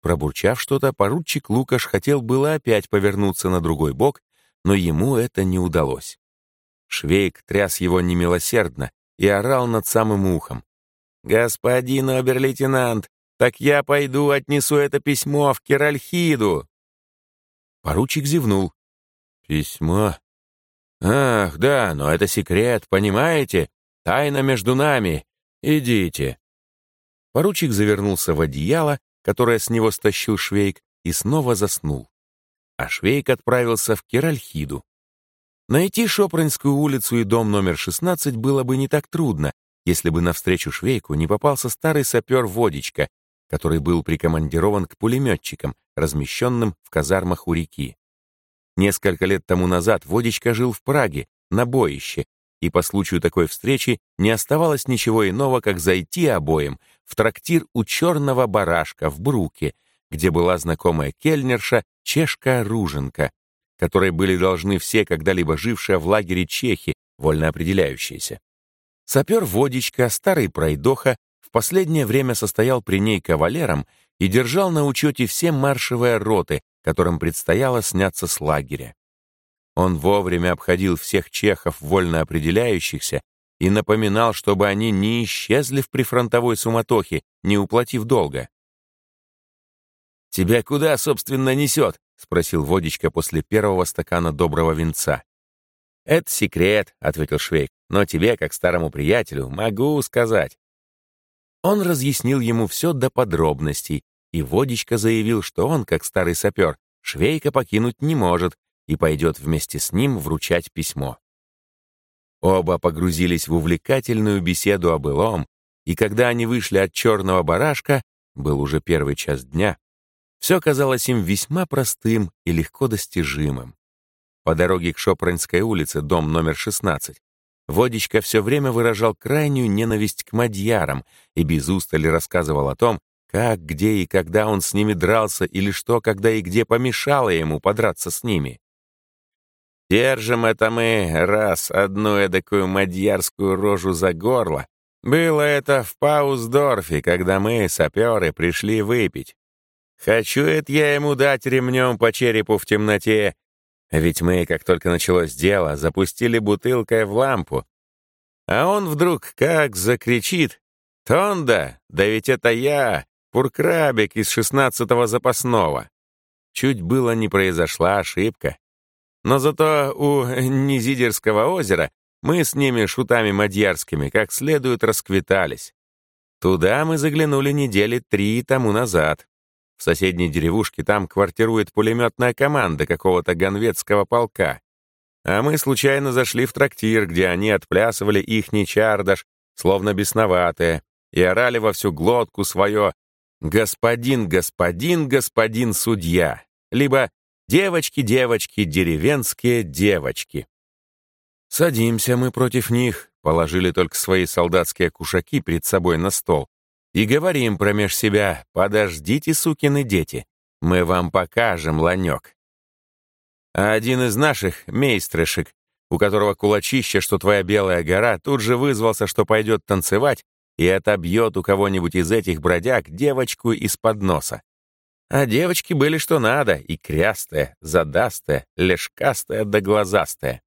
Пробурчав что-то, поручик Лукаш хотел было опять повернуться на другой бок, но ему это не удалось. Швейк тряс его немилосердно и орал над самым ухом. «Господин обер-лейтенант, так я пойду отнесу это письмо в Киральхиду». Поручик зевнул. «Письмо? Ах, да, но это секрет, понимаете? Тайна между нами. Идите». Поручик завернулся в одеяло, которое с него стащил Швейк, и снова заснул. А Швейк отправился в Киральхиду. Найти Шопринскую улицу и дом номер 16 было бы не так трудно, если бы навстречу Швейку не попался старый сапер Водичка, который был прикомандирован к пулеметчикам, размещенным в казармах у реки. Несколько лет тому назад Водичка жил в Праге, на боище, и по случаю такой встречи не оставалось ничего иного, как зайти обоим в трактир у черного барашка в Бруке, где была знакомая кельнерша Чешка Руженко, которой были должны все когда-либо жившие в лагере чехи, вольно определяющиеся. Сапер Водичка, старый пройдоха, в последнее время состоял при ней кавалером и держал на учете все маршевые роты, которым предстояло сняться с лагеря. Он вовремя обходил всех чехов, вольно определяющихся, и напоминал, чтобы они не исчезли в прифронтовой суматохе, не уплатив долга. «Тебя куда, собственно, несет?» — спросил Водичка после первого стакана доброго винца. «Это секрет», — ответил Швейк, «но тебе, как старому приятелю, могу сказать». Он разъяснил ему все до подробностей, и Водичка заявил, что он, как старый сапер, Швейка покинуть не может и пойдет вместе с ним вручать письмо. Оба погрузились в увлекательную беседу о былом, и когда они вышли от черного барашка, был уже первый час дня, все казалось им весьма простым и легко достижимым. По дороге к Шопронской улице, дом номер 16, Водичка все время выражал крайнюю ненависть к мадьярам и без устали рассказывал о том, как, где и когда он с ними дрался или что, когда и где помешало ему подраться с ними. Держим это мы раз одну эдакую мадьярскую рожу за горло. Было это в Паусдорфе, когда мы, саперы, пришли выпить. Хочу это я ему дать ремнем по черепу в темноте, ведь мы, как только началось дело, запустили бутылкой в лампу. А он вдруг как закричит «Тонда, да ведь это я, Пуркрабик из шестнадцатого запасного!» Чуть было не произошла ошибка. Но зато у Низидерского озера мы с ними, шутами мадьярскими, как следует расквитались. Туда мы заглянули недели три тому назад. В соседней деревушке там квартирует пулеметная команда какого-то ганветского полка. А мы случайно зашли в трактир, где они отплясывали ихний чардаш, словно бесноватые, и орали во всю глотку свое «Господин, господин, господин судья!» либо Девочки, девочки, деревенские девочки. Садимся мы против них, положили только свои солдатские кушаки перед собой на стол и говорим промеж себя, подождите, сукины дети, мы вам покажем ланек. А один из наших, мейстрешек, у которого кулачище, что твоя белая гора, тут же вызвался, что пойдет танцевать и отобьет у кого-нибудь из этих бродяг девочку из-под носа. А девочки были что надо, и крястая, задастая, лешкастая да глазастая.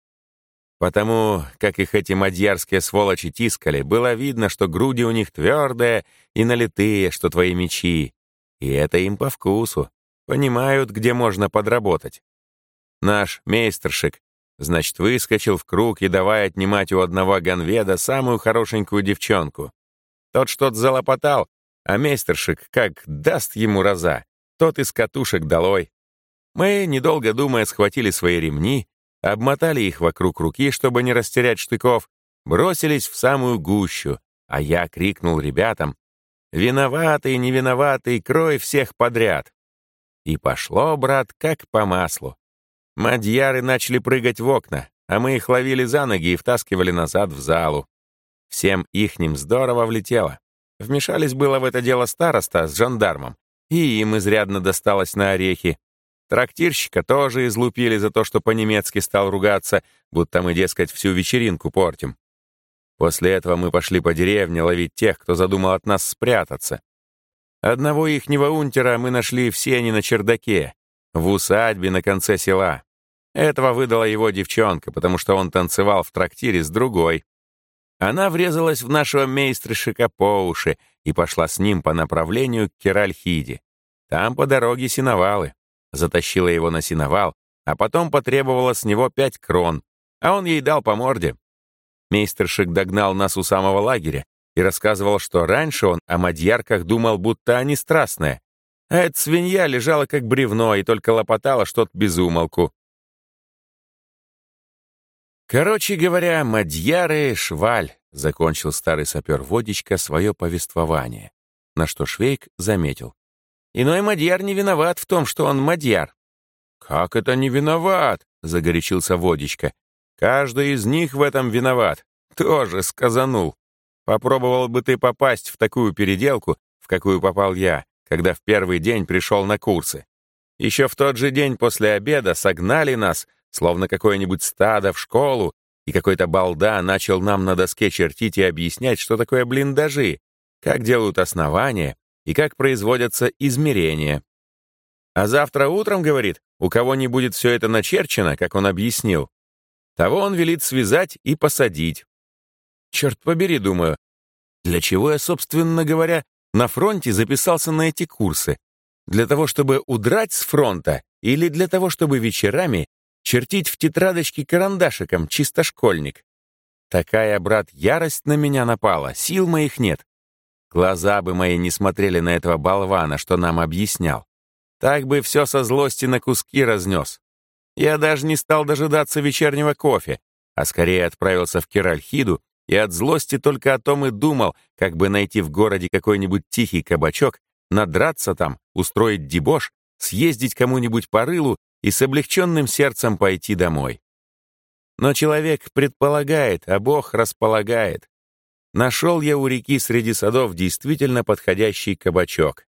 Потому, как их эти мадьярские сволочи тискали, было видно, что груди у них твердые и налитые, что твои мечи. И это им по вкусу. Понимают, где можно подработать. Наш мейстершик, значит, выскочил в круг и давай отнимать у одного ганведа самую хорошенькую девчонку. Тот что-то залопотал, а мейстершик как даст ему раза, тот из катушек долой. Мы, недолго думая, схватили свои ремни, обмотали их вокруг руки, чтобы не растерять штыков, бросились в самую гущу, а я крикнул ребятам «Виноватый, не виноватый, крой всех подряд!» И пошло, брат, как по маслу. Мадьяры начали прыгать в окна, а мы их ловили за ноги и втаскивали назад в залу. Всем ихним здорово влетело. Вмешались было в это дело староста с жандармом, и им изрядно досталось на орехи. Трактирщика тоже излупили за то, что по-немецки стал ругаться, будто мы, дескать, всю вечеринку портим. После этого мы пошли по деревне ловить тех, кто задумал от нас спрятаться. Одного ихнего унтера мы нашли в сене на чердаке, в усадьбе на конце села. Этого выдала его девчонка, потому что он танцевал в трактире с другой. Она врезалась в нашего мейстрышика по уши и пошла с ним по направлению к Керальхиде. Там по дороге синовалы. Затащила его на синовал, а потом потребовала с него пять крон, а он ей дал по морде. Мейстершик догнал нас у самого лагеря и рассказывал, что раньше он о мадьярках думал, будто они страстные, а эта свинья лежала как бревно и только лопотала что-то безумолку. Короче говоря, мадьяры — шваль, закончил старый сапер Водичка свое повествование, на что Швейк заметил. Иной мадьяр не виноват в том, что он мадьяр. Как это не виноват? загорячился Водичка. Каждый из них в этом виноват. Тоже сказанул. Попробовал бы ты попасть в такую переделку, в какую попал я, когда в первый день пришел на курсы. Еще в тот же день после обеда согнали нас, словно какое-нибудь стадо, в школу, и какой-то балда начал нам на доске чертить и объяснять, что такое блиндажи, как делают основания и как производятся измерения. А завтра утром, говорит, у кого не будет все это начерчено, как он объяснил, того он велит связать и посадить. Черт побери, думаю, для чего я, собственно говоря, на фронте записался на эти курсы? Для того, чтобы удрать с фронта или для того, чтобы вечерами чертить в тетрадочке карандашиком, чисто школьник? Такая, брат, ярость на меня напала, сил моих нет. Глаза бы мои не смотрели на этого болвана, что нам объяснял. Так бы все со злости на куски разнес. Я даже не стал дожидаться вечернего кофе, а скорее отправился в Киральхиду и от злости только о том и думал, как бы найти в городе какой-нибудь тихий кабачок, надраться там, устроить дебош, съездить кому-нибудь по рылу и с облегченным сердцем пойти домой. Но человек предполагает, а Бог располагает. Нашел я у реки среди садов действительно подходящий кабачок.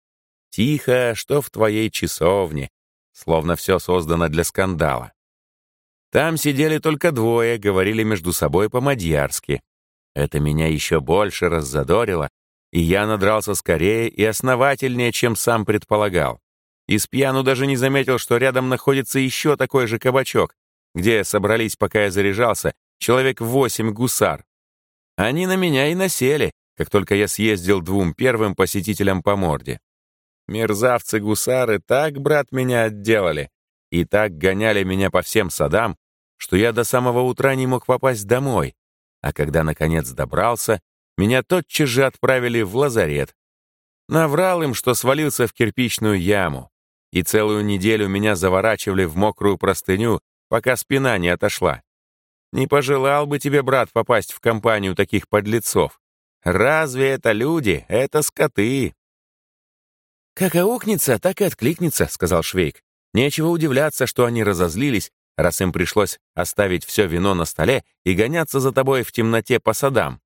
Тихо, что в твоей часовне, словно все создано для скандала. Там сидели только двое, говорили между собой по-мадьярски. Это меня еще больше раззадорило, и я надрался скорее и основательнее, чем сам предполагал. И с пьяну даже не заметил, что рядом находится еще такой же кабачок, где собрались, пока я заряжался, человек восемь гусар. Они на меня и насели, как только я съездил двум первым посетителям по морде. Мерзавцы-гусары так, брат, меня отделали и так гоняли меня по всем садам, что я до самого утра не мог попасть домой, а когда, наконец, добрался, меня тотчас же отправили в лазарет. Наврал им, что свалился в кирпичную яму, и целую неделю меня заворачивали в мокрую простыню, пока спина не отошла. Не пожелал бы тебе, брат, попасть в компанию таких подлецов. Разве это люди? Это скоты. «Как аукнется, так и откликнется», — сказал Швейк. «Нечего удивляться, что они разозлились, раз им пришлось оставить все вино на столе и гоняться за тобой в темноте по садам.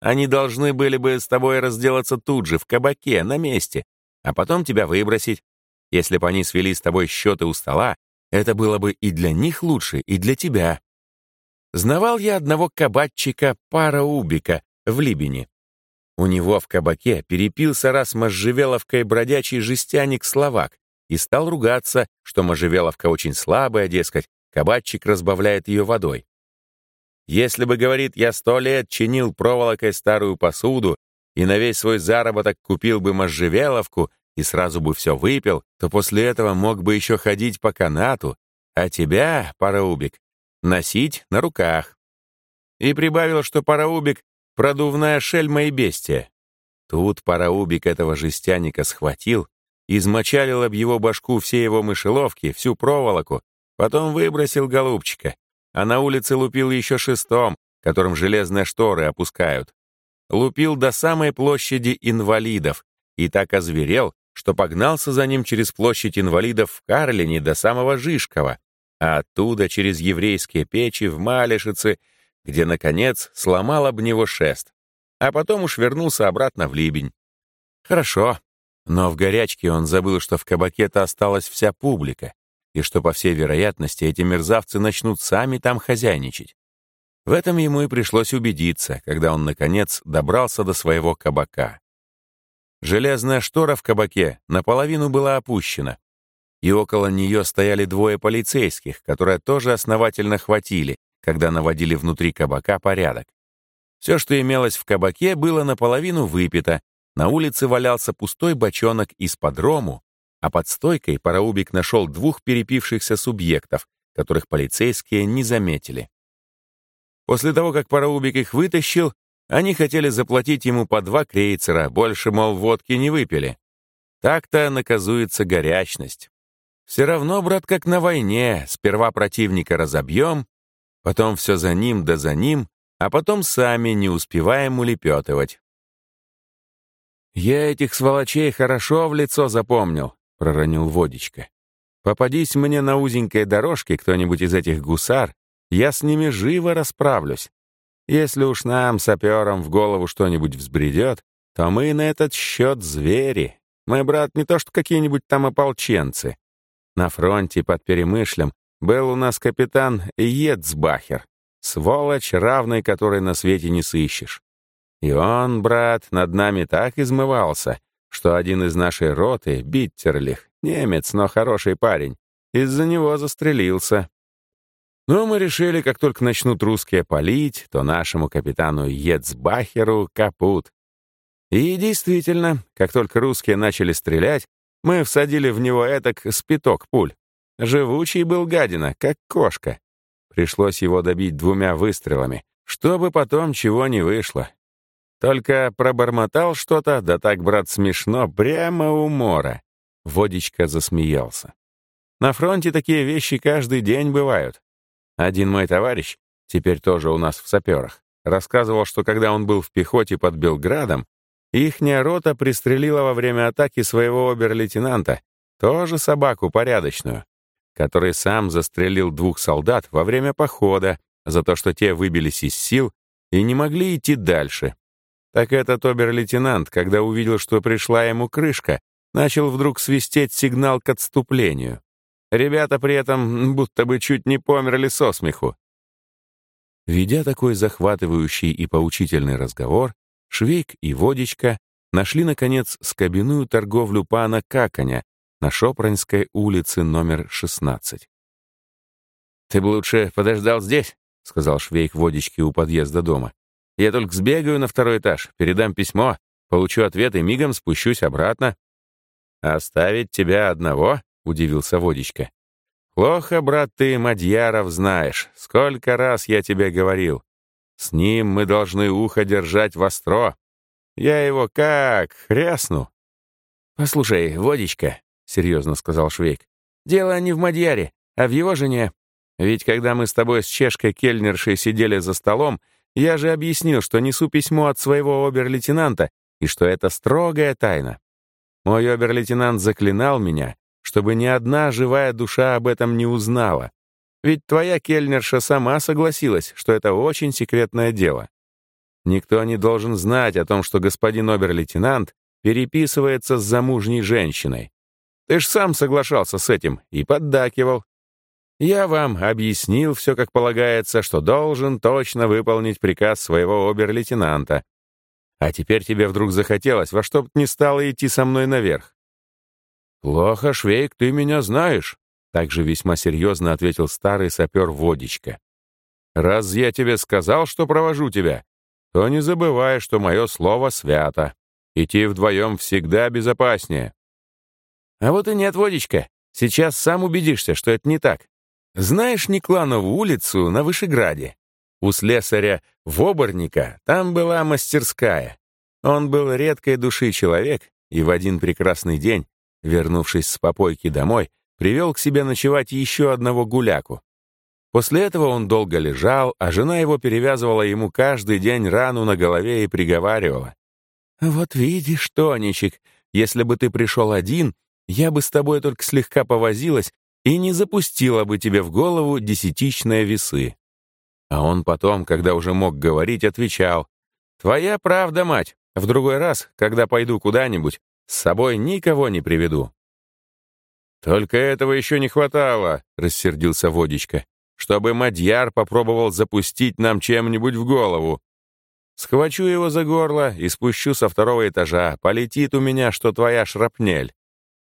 Они должны были бы с тобой разделаться тут же, в кабаке, на месте, а потом тебя выбросить. Если бы они свели с тобой счеты у стола, это было бы и для них лучше, и для тебя. Знавал я одного кабачика Параубика в Либине. У него в кабаке перепился раз можжевеловкой бродячий жестяник-словак и стал ругаться, что можжевеловка очень слабая, дескать, Кабачик разбавляет ее водой. Если бы, говорит, я сто лет чинил проволокой старую посуду и на весь свой заработок купил бы можжевеловку и сразу бы все выпил, то после этого мог бы еще ходить по канату, а тебя, Параубик, носить на руках. И прибавил, что Параубик — продувная шельма и бестия. Тут Параубик этого жестяника схватил, измочалил об его башку все его мышеловки, всю проволоку, Потом выбросил голубчика, а на улице лупил еще шестом, которым железные шторы опускают. Лупил до самой площади инвалидов и так озверел, что погнался за ним через площадь инвалидов в Карлине до самого Жишкова, а оттуда через еврейские печи в Малишице, где, наконец, сломал об него шест, а потом уж вернулся обратно в Либень. Хорошо, но в горячке он забыл, что в кабаке-то осталась вся публика, и что, по всей вероятности, эти мерзавцы начнут сами там хозяйничать. В этом ему и пришлось убедиться, когда он, наконец, добрался до своего кабака. Железная штора в кабаке наполовину была опущена, и около нее стояли двое полицейских, которые тоже основательно хватили, когда наводили внутри кабака порядок. Все, что имелось в кабаке, было наполовину выпито, на улице валялся пустой бочонок из-под рому, а под стойкой Параубик нашел двух перепившихся субъектов, которых полицейские не заметили. После того, как Параубик их вытащил, они хотели заплатить ему по два крейцера, больше, мол, водки не выпили. Так-то наказуется горячность. Все равно, брат, как на войне, сперва противника разобьем, потом все за ним да за ним, а потом сами не успеваем улепетывать. Я этих сволочей хорошо в лицо запомнил, — проронил водичка. «Попадись мне на узенькой дорожке кто-нибудь из этих гусар, я с ними живо расправлюсь. Если уж нам, саперам, в голову что-нибудь взбредет, то мы на этот счет звери. Мой брат не то что какие-нибудь там ополченцы. На фронте под Перемышлем был у нас капитан Ецбахер, сволочь, равной которой на свете не сыщешь. И он, брат, над нами так измывался, что один из нашей роты, Биттерлих, немец, но хороший парень, из-за него застрелился. Но мы решили, как только начнут русские палить, то нашему капитану Ецбахеру капут. И действительно, как только русские начали стрелять, мы всадили в него этак спиток пуль. Живучий был гадина, как кошка. Пришлось его добить двумя выстрелами, чтобы потом чего не вышло. Только пробормотал что-то, да так, брат, смешно, прямо умора. Водичка засмеялся. На фронте такие вещи каждый день бывают. Один мой товарищ, теперь тоже у нас в саперах, рассказывал, что когда он был в пехоте под Белградом, ихняя рота пристрелила во время атаки своего обер-лейтенанта, тоже собаку порядочную, который сам застрелил двух солдат во время похода за то, что те выбились из сил и не могли идти дальше. Так этот обер-лейтенант, когда увидел, что пришла ему крышка, начал вдруг свистеть сигнал к отступлению. Ребята при этом будто бы чуть не померли со смеху. Ведя такой захватывающий и поучительный разговор, Швейк и Водичка нашли, наконец, скобяную торговлю пана Каканя на Шопранской улице номер 16. «Ты бы лучше подождал здесь», — сказал Швейк Водичке у подъезда дома. Я только сбегаю на второй этаж, передам письмо, получу ответ и мигом спущусь обратно». «Оставить тебя одного?» — удивился Водичка. «Плохо, брат, ты Мадьяров знаешь. Сколько раз я тебе говорил. С ним мы должны ухо держать востро. Я его как хрясну». «Послушай, Водичка», — серьезно сказал Швейк, «дело не в Мадьяре, а в его жене. Ведь когда мы с тобой с чешкой Кельнершей сидели за столом, я же объяснил, что несу письмо от своего обер-лейтенанта и что это строгая тайна. Мой обер-лейтенант заклинал меня, чтобы ни одна живая душа об этом не узнала. Ведь твоя кельнерша сама согласилась, что это очень секретное дело. Никто не должен знать о том, что господин обер-лейтенант переписывается с замужней женщиной. Ты ж сам соглашался с этим и поддакивал. Я вам объяснил все, как полагается, что должен точно выполнить приказ своего обер-лейтенанта. А теперь тебе вдруг захотелось во что бы ни стало идти со мной наверх. «Плохо, Швейк, ты меня знаешь», — также весьма серьезно ответил старый сапер Водичка. «Раз я тебе сказал, что провожу тебя, то не забывай, что мое слово свято. Идти вдвоем всегда безопаснее». «А вот и нет, Водичка. Сейчас сам убедишься, что это не так. Знаешь Некланову улицу на Вышеграде? У слесаря Воборника там была мастерская. Он был редкой души человек, и в один прекрасный день, вернувшись с попойки домой, привел к себе ночевать еще одного гуляку. После этого он долго лежал, а жена его перевязывала ему каждый день рану на голове и приговаривала. «Вот видишь, Тоничек, если бы ты пришел один, я бы с тобой только слегка повозилась и не запустила бы тебе в голову десятичные весы. А он потом, когда уже мог говорить, отвечал, «Твоя правда, мать, в другой раз, когда пойду куда-нибудь, с собой никого не приведу». «Только этого еще не хватало», — рассердился Водичка, «чтобы Мадьяр попробовал запустить нам чем-нибудь в голову. Схвачу его за горло и спущу со второго этажа, полетит у меня, что твоя шрапнель.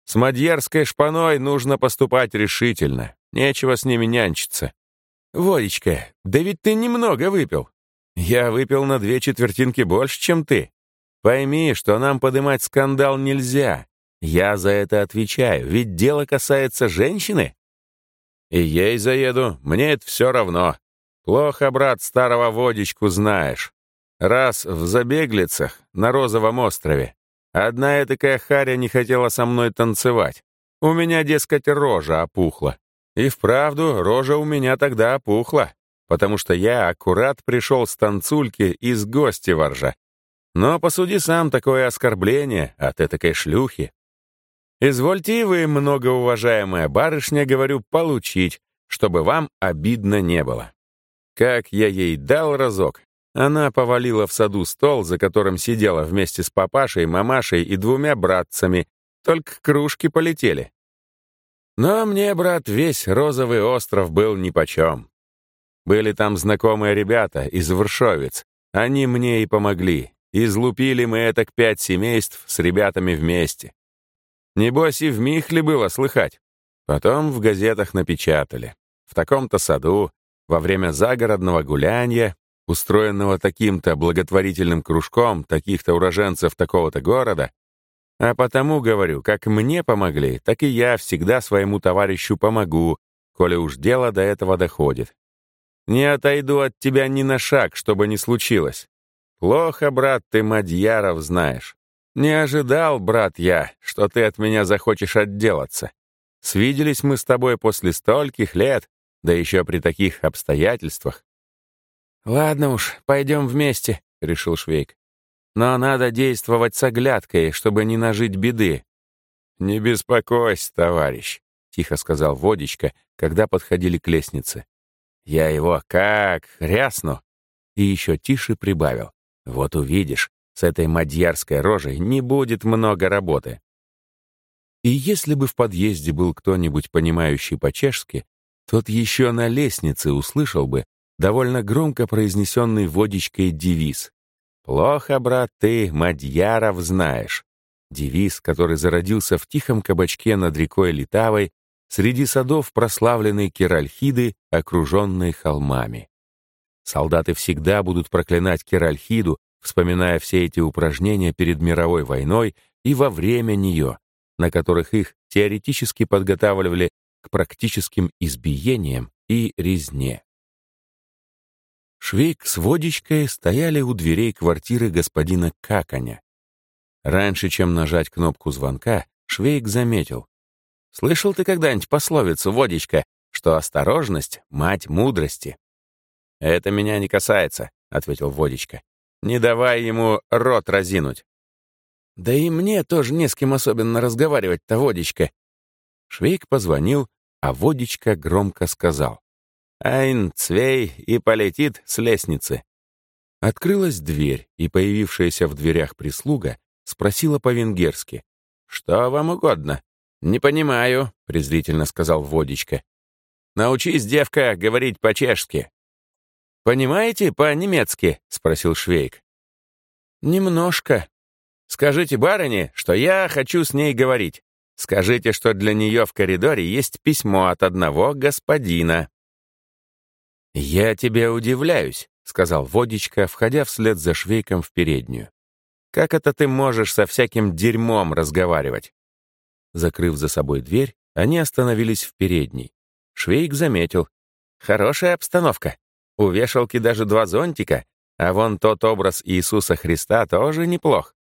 С мадьярской шпаной нужно поступать решительно. Нечего с ними нянчиться. Водичка, да ведь ты немного выпил. Я выпил на две четвертинки больше, чем ты. Пойми, что нам поднимать скандал нельзя. Я за это отвечаю, ведь дело касается женщины. И ей заеду, мне это все равно. Плохо, брат, старого водичку знаешь. Раз в забеглицах на Розовом острове Одна такая харя не хотела со мной танцевать. У меня, дескать, рожа опухла. И вправду, рожа у меня тогда опухла, потому что я аккурат пришел с танцульки из гости воржа. Но посуди сам такое оскорбление от этакой шлюхи. Извольте вы, многоуважаемая барышня, говорю, получить, чтобы вам обидно не было. Как я ей дал разок, она повалила в саду стол, за которым сидела вместе с папашей, мамашей и двумя братцами. Только кружки полетели. Но мне, брат, весь розовый остров был нипочем. Были там знакомые ребята из Варшовец. Они мне и помогли. Излупили мы это к пять семейств с ребятами вместе. Небось и в Михле было слыхать. Потом в газетах напечатали. В таком-то саду, во время загородного гулянья, устроенного таким-то благотворительным кружком таких-то уроженцев такого-то города, а потому, говорю, как мне помогли, так и я всегда своему товарищу помогу, коли уж дело до этого доходит. Не отойду от тебя ни на шаг, чтобы не случилось. Плохо, брат, ты Мадьяров знаешь. Не ожидал, брат, я, что ты от меня захочешь отделаться. Свиделись мы с тобой после стольких лет, да еще при таких обстоятельствах. «Ладно уж, пойдем вместе», — решил Швейк. «Но надо действовать с оглядкой, чтобы не нажить беды». «Не беспокойся, товарищ», — тихо сказал Водичка, когда подходили к лестнице. «Я его как рясну!» И еще тише прибавил. «Вот увидишь, с этой мадьярской рожей не будет много работы». И если бы в подъезде был кто-нибудь, понимающий по-чешски, тот еще на лестнице услышал бы довольно громко произнесенный водичкой девиз «Плохо, брат, ты Мадьяров знаешь». Девиз, который зародился в тихом кабачке над рекой Литавой среди садов прославленной Керальхиды, окруженной холмами. Солдаты всегда будут проклинать Керальхиду, вспоминая все эти упражнения перед мировой войной и во время нее, на которых их теоретически подготавливали к практическим избиениям и резне. Швейк с водичкой стояли у дверей квартиры господина Каканя. Раньше, чем нажать кнопку звонка, Швейк заметил. «Слышал ты когда-нибудь пословицу, водичка, что осторожность — мать мудрости?» «Это меня не касается», — ответил водичка. «Не давай ему рот разинуть». «Да и мне тоже не с кем особенно разговаривать-то, водичка». Швейк позвонил, а водичка громко сказал. «Айн, цвей!» и полетит с лестницы. Открылась дверь, и появившаяся в дверях прислуга спросила по-венгерски. «Что вам угодно?» «Не понимаю», — презрительно сказал Водичка. «Научись, девка, говорить по-чешски». «Понимаете по-немецки?» — спросил Швейк. «Немножко. Скажите барыне, что я хочу с ней говорить. Скажите, что для нее в коридоре есть письмо от одного господина». «Я тебе удивляюсь», — сказал Водичка, входя вслед за Швейком в переднюю. «Как это ты можешь со всяким дерьмом разговаривать?» Закрыв за собой дверь, они остановились в передней. Швейк заметил. «Хорошая обстановка. У вешалки даже два зонтика, а вон тот образ Иисуса Христа тоже неплох».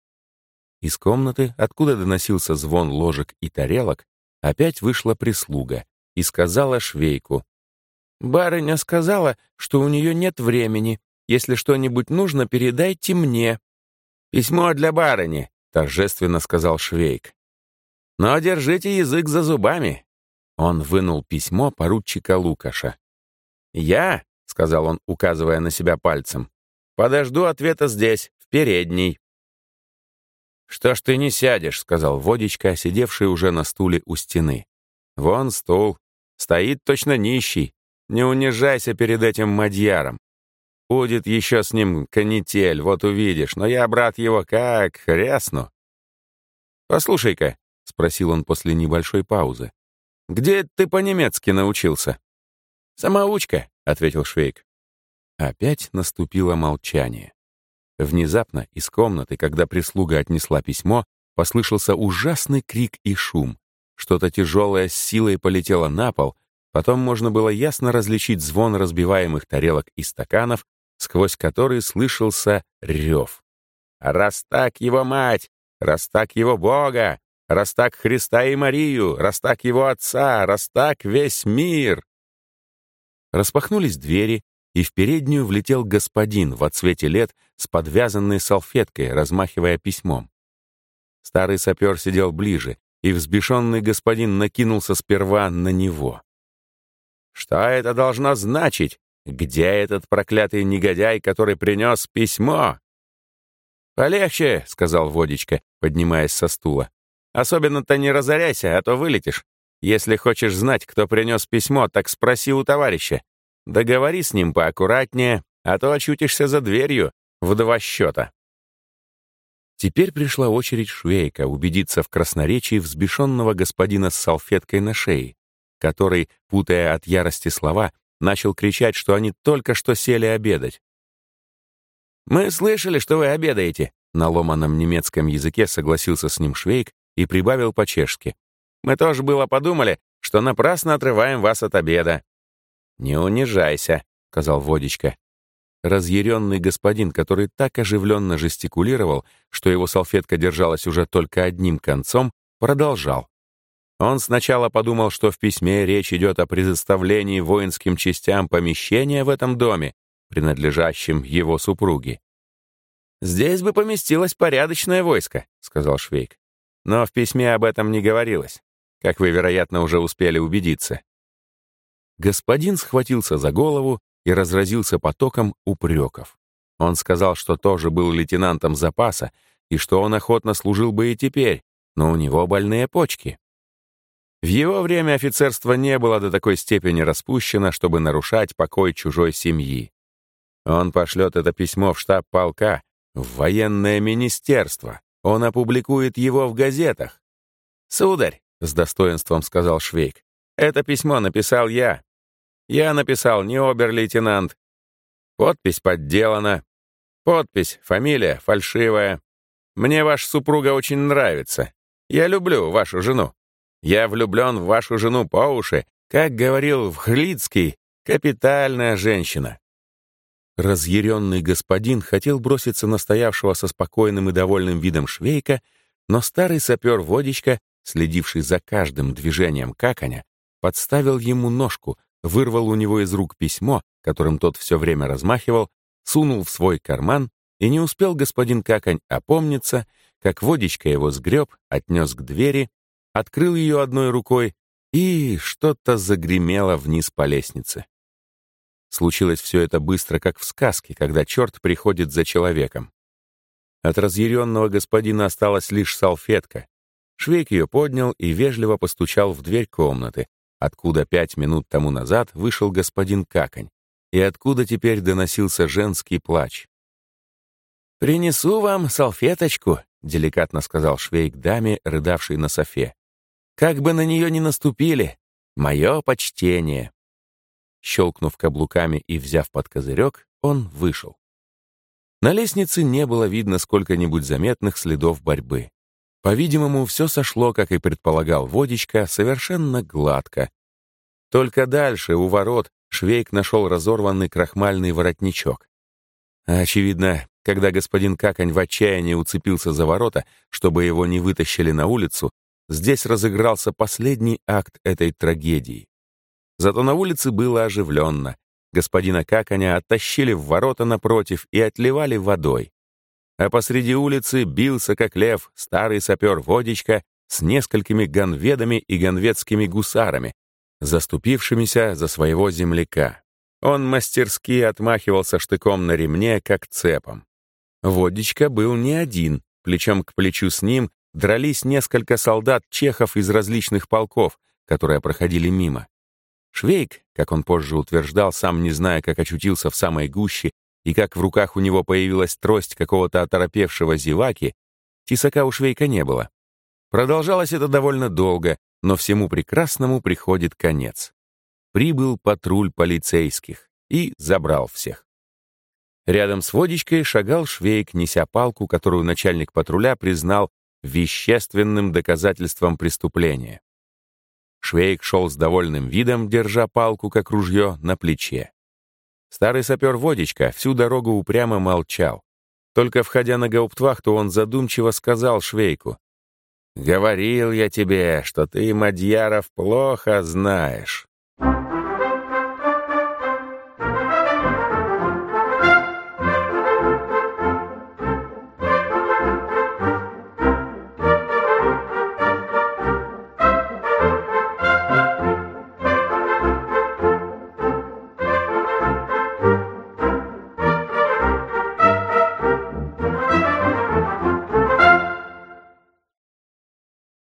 Из комнаты, откуда доносился звон ложек и тарелок, опять вышла прислуга и сказала Швейку. Барыня сказала, что у нее нет времени. Если что-нибудь нужно, передайте мне». «Письмо для барыни», — торжественно сказал Швейк. «Но держите язык за зубами». Он вынул письмо поручика Лукаша. «Я», — сказал он, указывая на себя пальцем, — «подожду ответа здесь, в передней». «Что ж ты не сядешь?» — сказал водичка, сидевший уже на стуле у стены. «Вон стул. Стоит точно нищий. Не унижайся перед этим мадьяром. Будет еще с ним канитель, вот увидишь, но я, брат его, как хрясну. «Послушай-ка», — спросил он после небольшой паузы, «где ты по-немецки научился?» «Самоучка», — ответил Швейк. Опять наступило молчание. Внезапно из комнаты, когда прислуга отнесла письмо, послышался ужасный крик и шум. Что-то тяжелое с силой полетело на пол, Потом можно было ясно различить звон разбиваемых тарелок и стаканов, сквозь который слышался рев. «Раз так его мать! Раз так его Бога! Раз так Христа и Марию! Раз так его Отца! Раз так весь мир!» Распахнулись двери, и в переднюю влетел господин в отсвете лет с подвязанной салфеткой, размахивая письмом. Старый сапер сидел ближе, и взбешенный господин накинулся сперва на него. «Что это должно значить?» Где этот проклятый негодяй, который принес письмо?» «Полегче», — сказал Водичка, поднимаясь со стула. «Особенно-то не разоряйся, а то вылетишь. Если хочешь знать, кто принес письмо, так спроси у товарища. Договори с ним поаккуратнее, а то очутишься за дверью в два счета». Теперь пришла очередь Швейка убедиться в красноречии взбешенного господина с салфеткой на шее, который, путая от ярости слова, начал кричать, что они только что сели обедать. «Мы слышали, что вы обедаете», — на ломаном немецком языке согласился с ним Швейк и прибавил по-чешски. «Мы тоже было подумали, что напрасно отрываем вас от обеда». «Не унижайся», — сказал Водичка. Разъяренный господин, который так оживленно жестикулировал, что его салфетка держалась уже только одним концом, продолжал. Он сначала подумал, что в письме речь идет о предоставлении воинским частям помещения в этом доме, принадлежащем его супруге. «Здесь бы поместилось порядочное войско», — сказал Швейк. «Но в письме об этом не говорилось, как вы, вероятно, уже успели убедиться». Господин схватился за голову и разразился потоком упреков. Он сказал, что тоже был лейтенантом запаса и что он охотно служил бы и теперь, но у него больные почки. В его время офицерство не было до такой степени распущено, чтобы нарушать покой чужой семьи. Он пошлет это письмо в штаб полка, в военное министерство. Он опубликует его в газетах. «Сударь», — с достоинством сказал Швейк, — «это письмо написал я, я написал не обер-лейтенант. Подпись подделана. Подпись, фамилия фальшивая. Мне ваша супруга очень нравится. Я люблю вашу жену. Я влюблен в вашу жену по уши. Как говорил Вхлицкий, капитальная женщина. Разъяренный господин хотел броситься на стоявшего со спокойным и довольным видом швейка, но старый сапер Водичка, следивший за каждым движением каконя, подставил ему ножку, вырвал у него из рук письмо, которым тот все время размахивал, сунул в свой карман, и не успел господин Каконь опомниться, как водичка его сгреб, отнес к двери, открыл ее одной рукой, и что-то загремело вниз по лестнице. Случилось все это быстро, как в сказке, когда черт приходит за человеком. От разъяренного господина осталась лишь салфетка. Швейк ее поднял и вежливо постучал в дверь комнаты, откуда пять минут тому назад вышел господин Каконь, и откуда теперь доносился женский плач. «Принесу вам салфеточку», — деликатно сказал швейк даме, рыдавшей на софе. «Как бы на нее ни наступили, мое почтение». Щелкнув каблуками и взяв под козырек, он вышел. На лестнице не было видно сколько-нибудь заметных следов борьбы. По-видимому, все сошло, как и предполагал водичка, совершенно гладко. Только дальше, у ворот, Швейк нашел разорванный крахмальный воротничок. Очевидно, когда господин Каконь в отчаянии уцепился за ворота, чтобы его не вытащили на улицу, здесь разыгрался последний акт этой трагедии. Зато на улице было оживленно. Господина Каконя оттащили в ворота напротив и отливали водой а посреди улицы бился, как лев, старый сапер Водичка с несколькими ганведами и ганведскими гусарами, заступившимися за своего земляка. Он мастерски отмахивался штыком на ремне, как цепом. Водичка был не один, плечом к плечу с ним дрались несколько солдат чехов из различных полков, которые проходили мимо. Швейк, как он позже утверждал, сам не зная, как очутился в самой гуще и как в руках у него появилась трость какого-то оторопевшего зеваки, тесака у швейка не было. Продолжалось это довольно долго, но всему прекрасному приходит конец. Прибыл патруль полицейских и забрал всех. Рядом с водичкой шагал швейк, неся палку, которую начальник патруля признал вещественным доказательством преступления. Швейк шел с довольным видом, держа палку, как ружье, на плече. Старый сапер Водичка всю дорогу упрямо молчал. Только входя на гауптвахту, он задумчиво сказал Швейку. «Говорил я тебе, что ты, Мадьяров, плохо знаешь».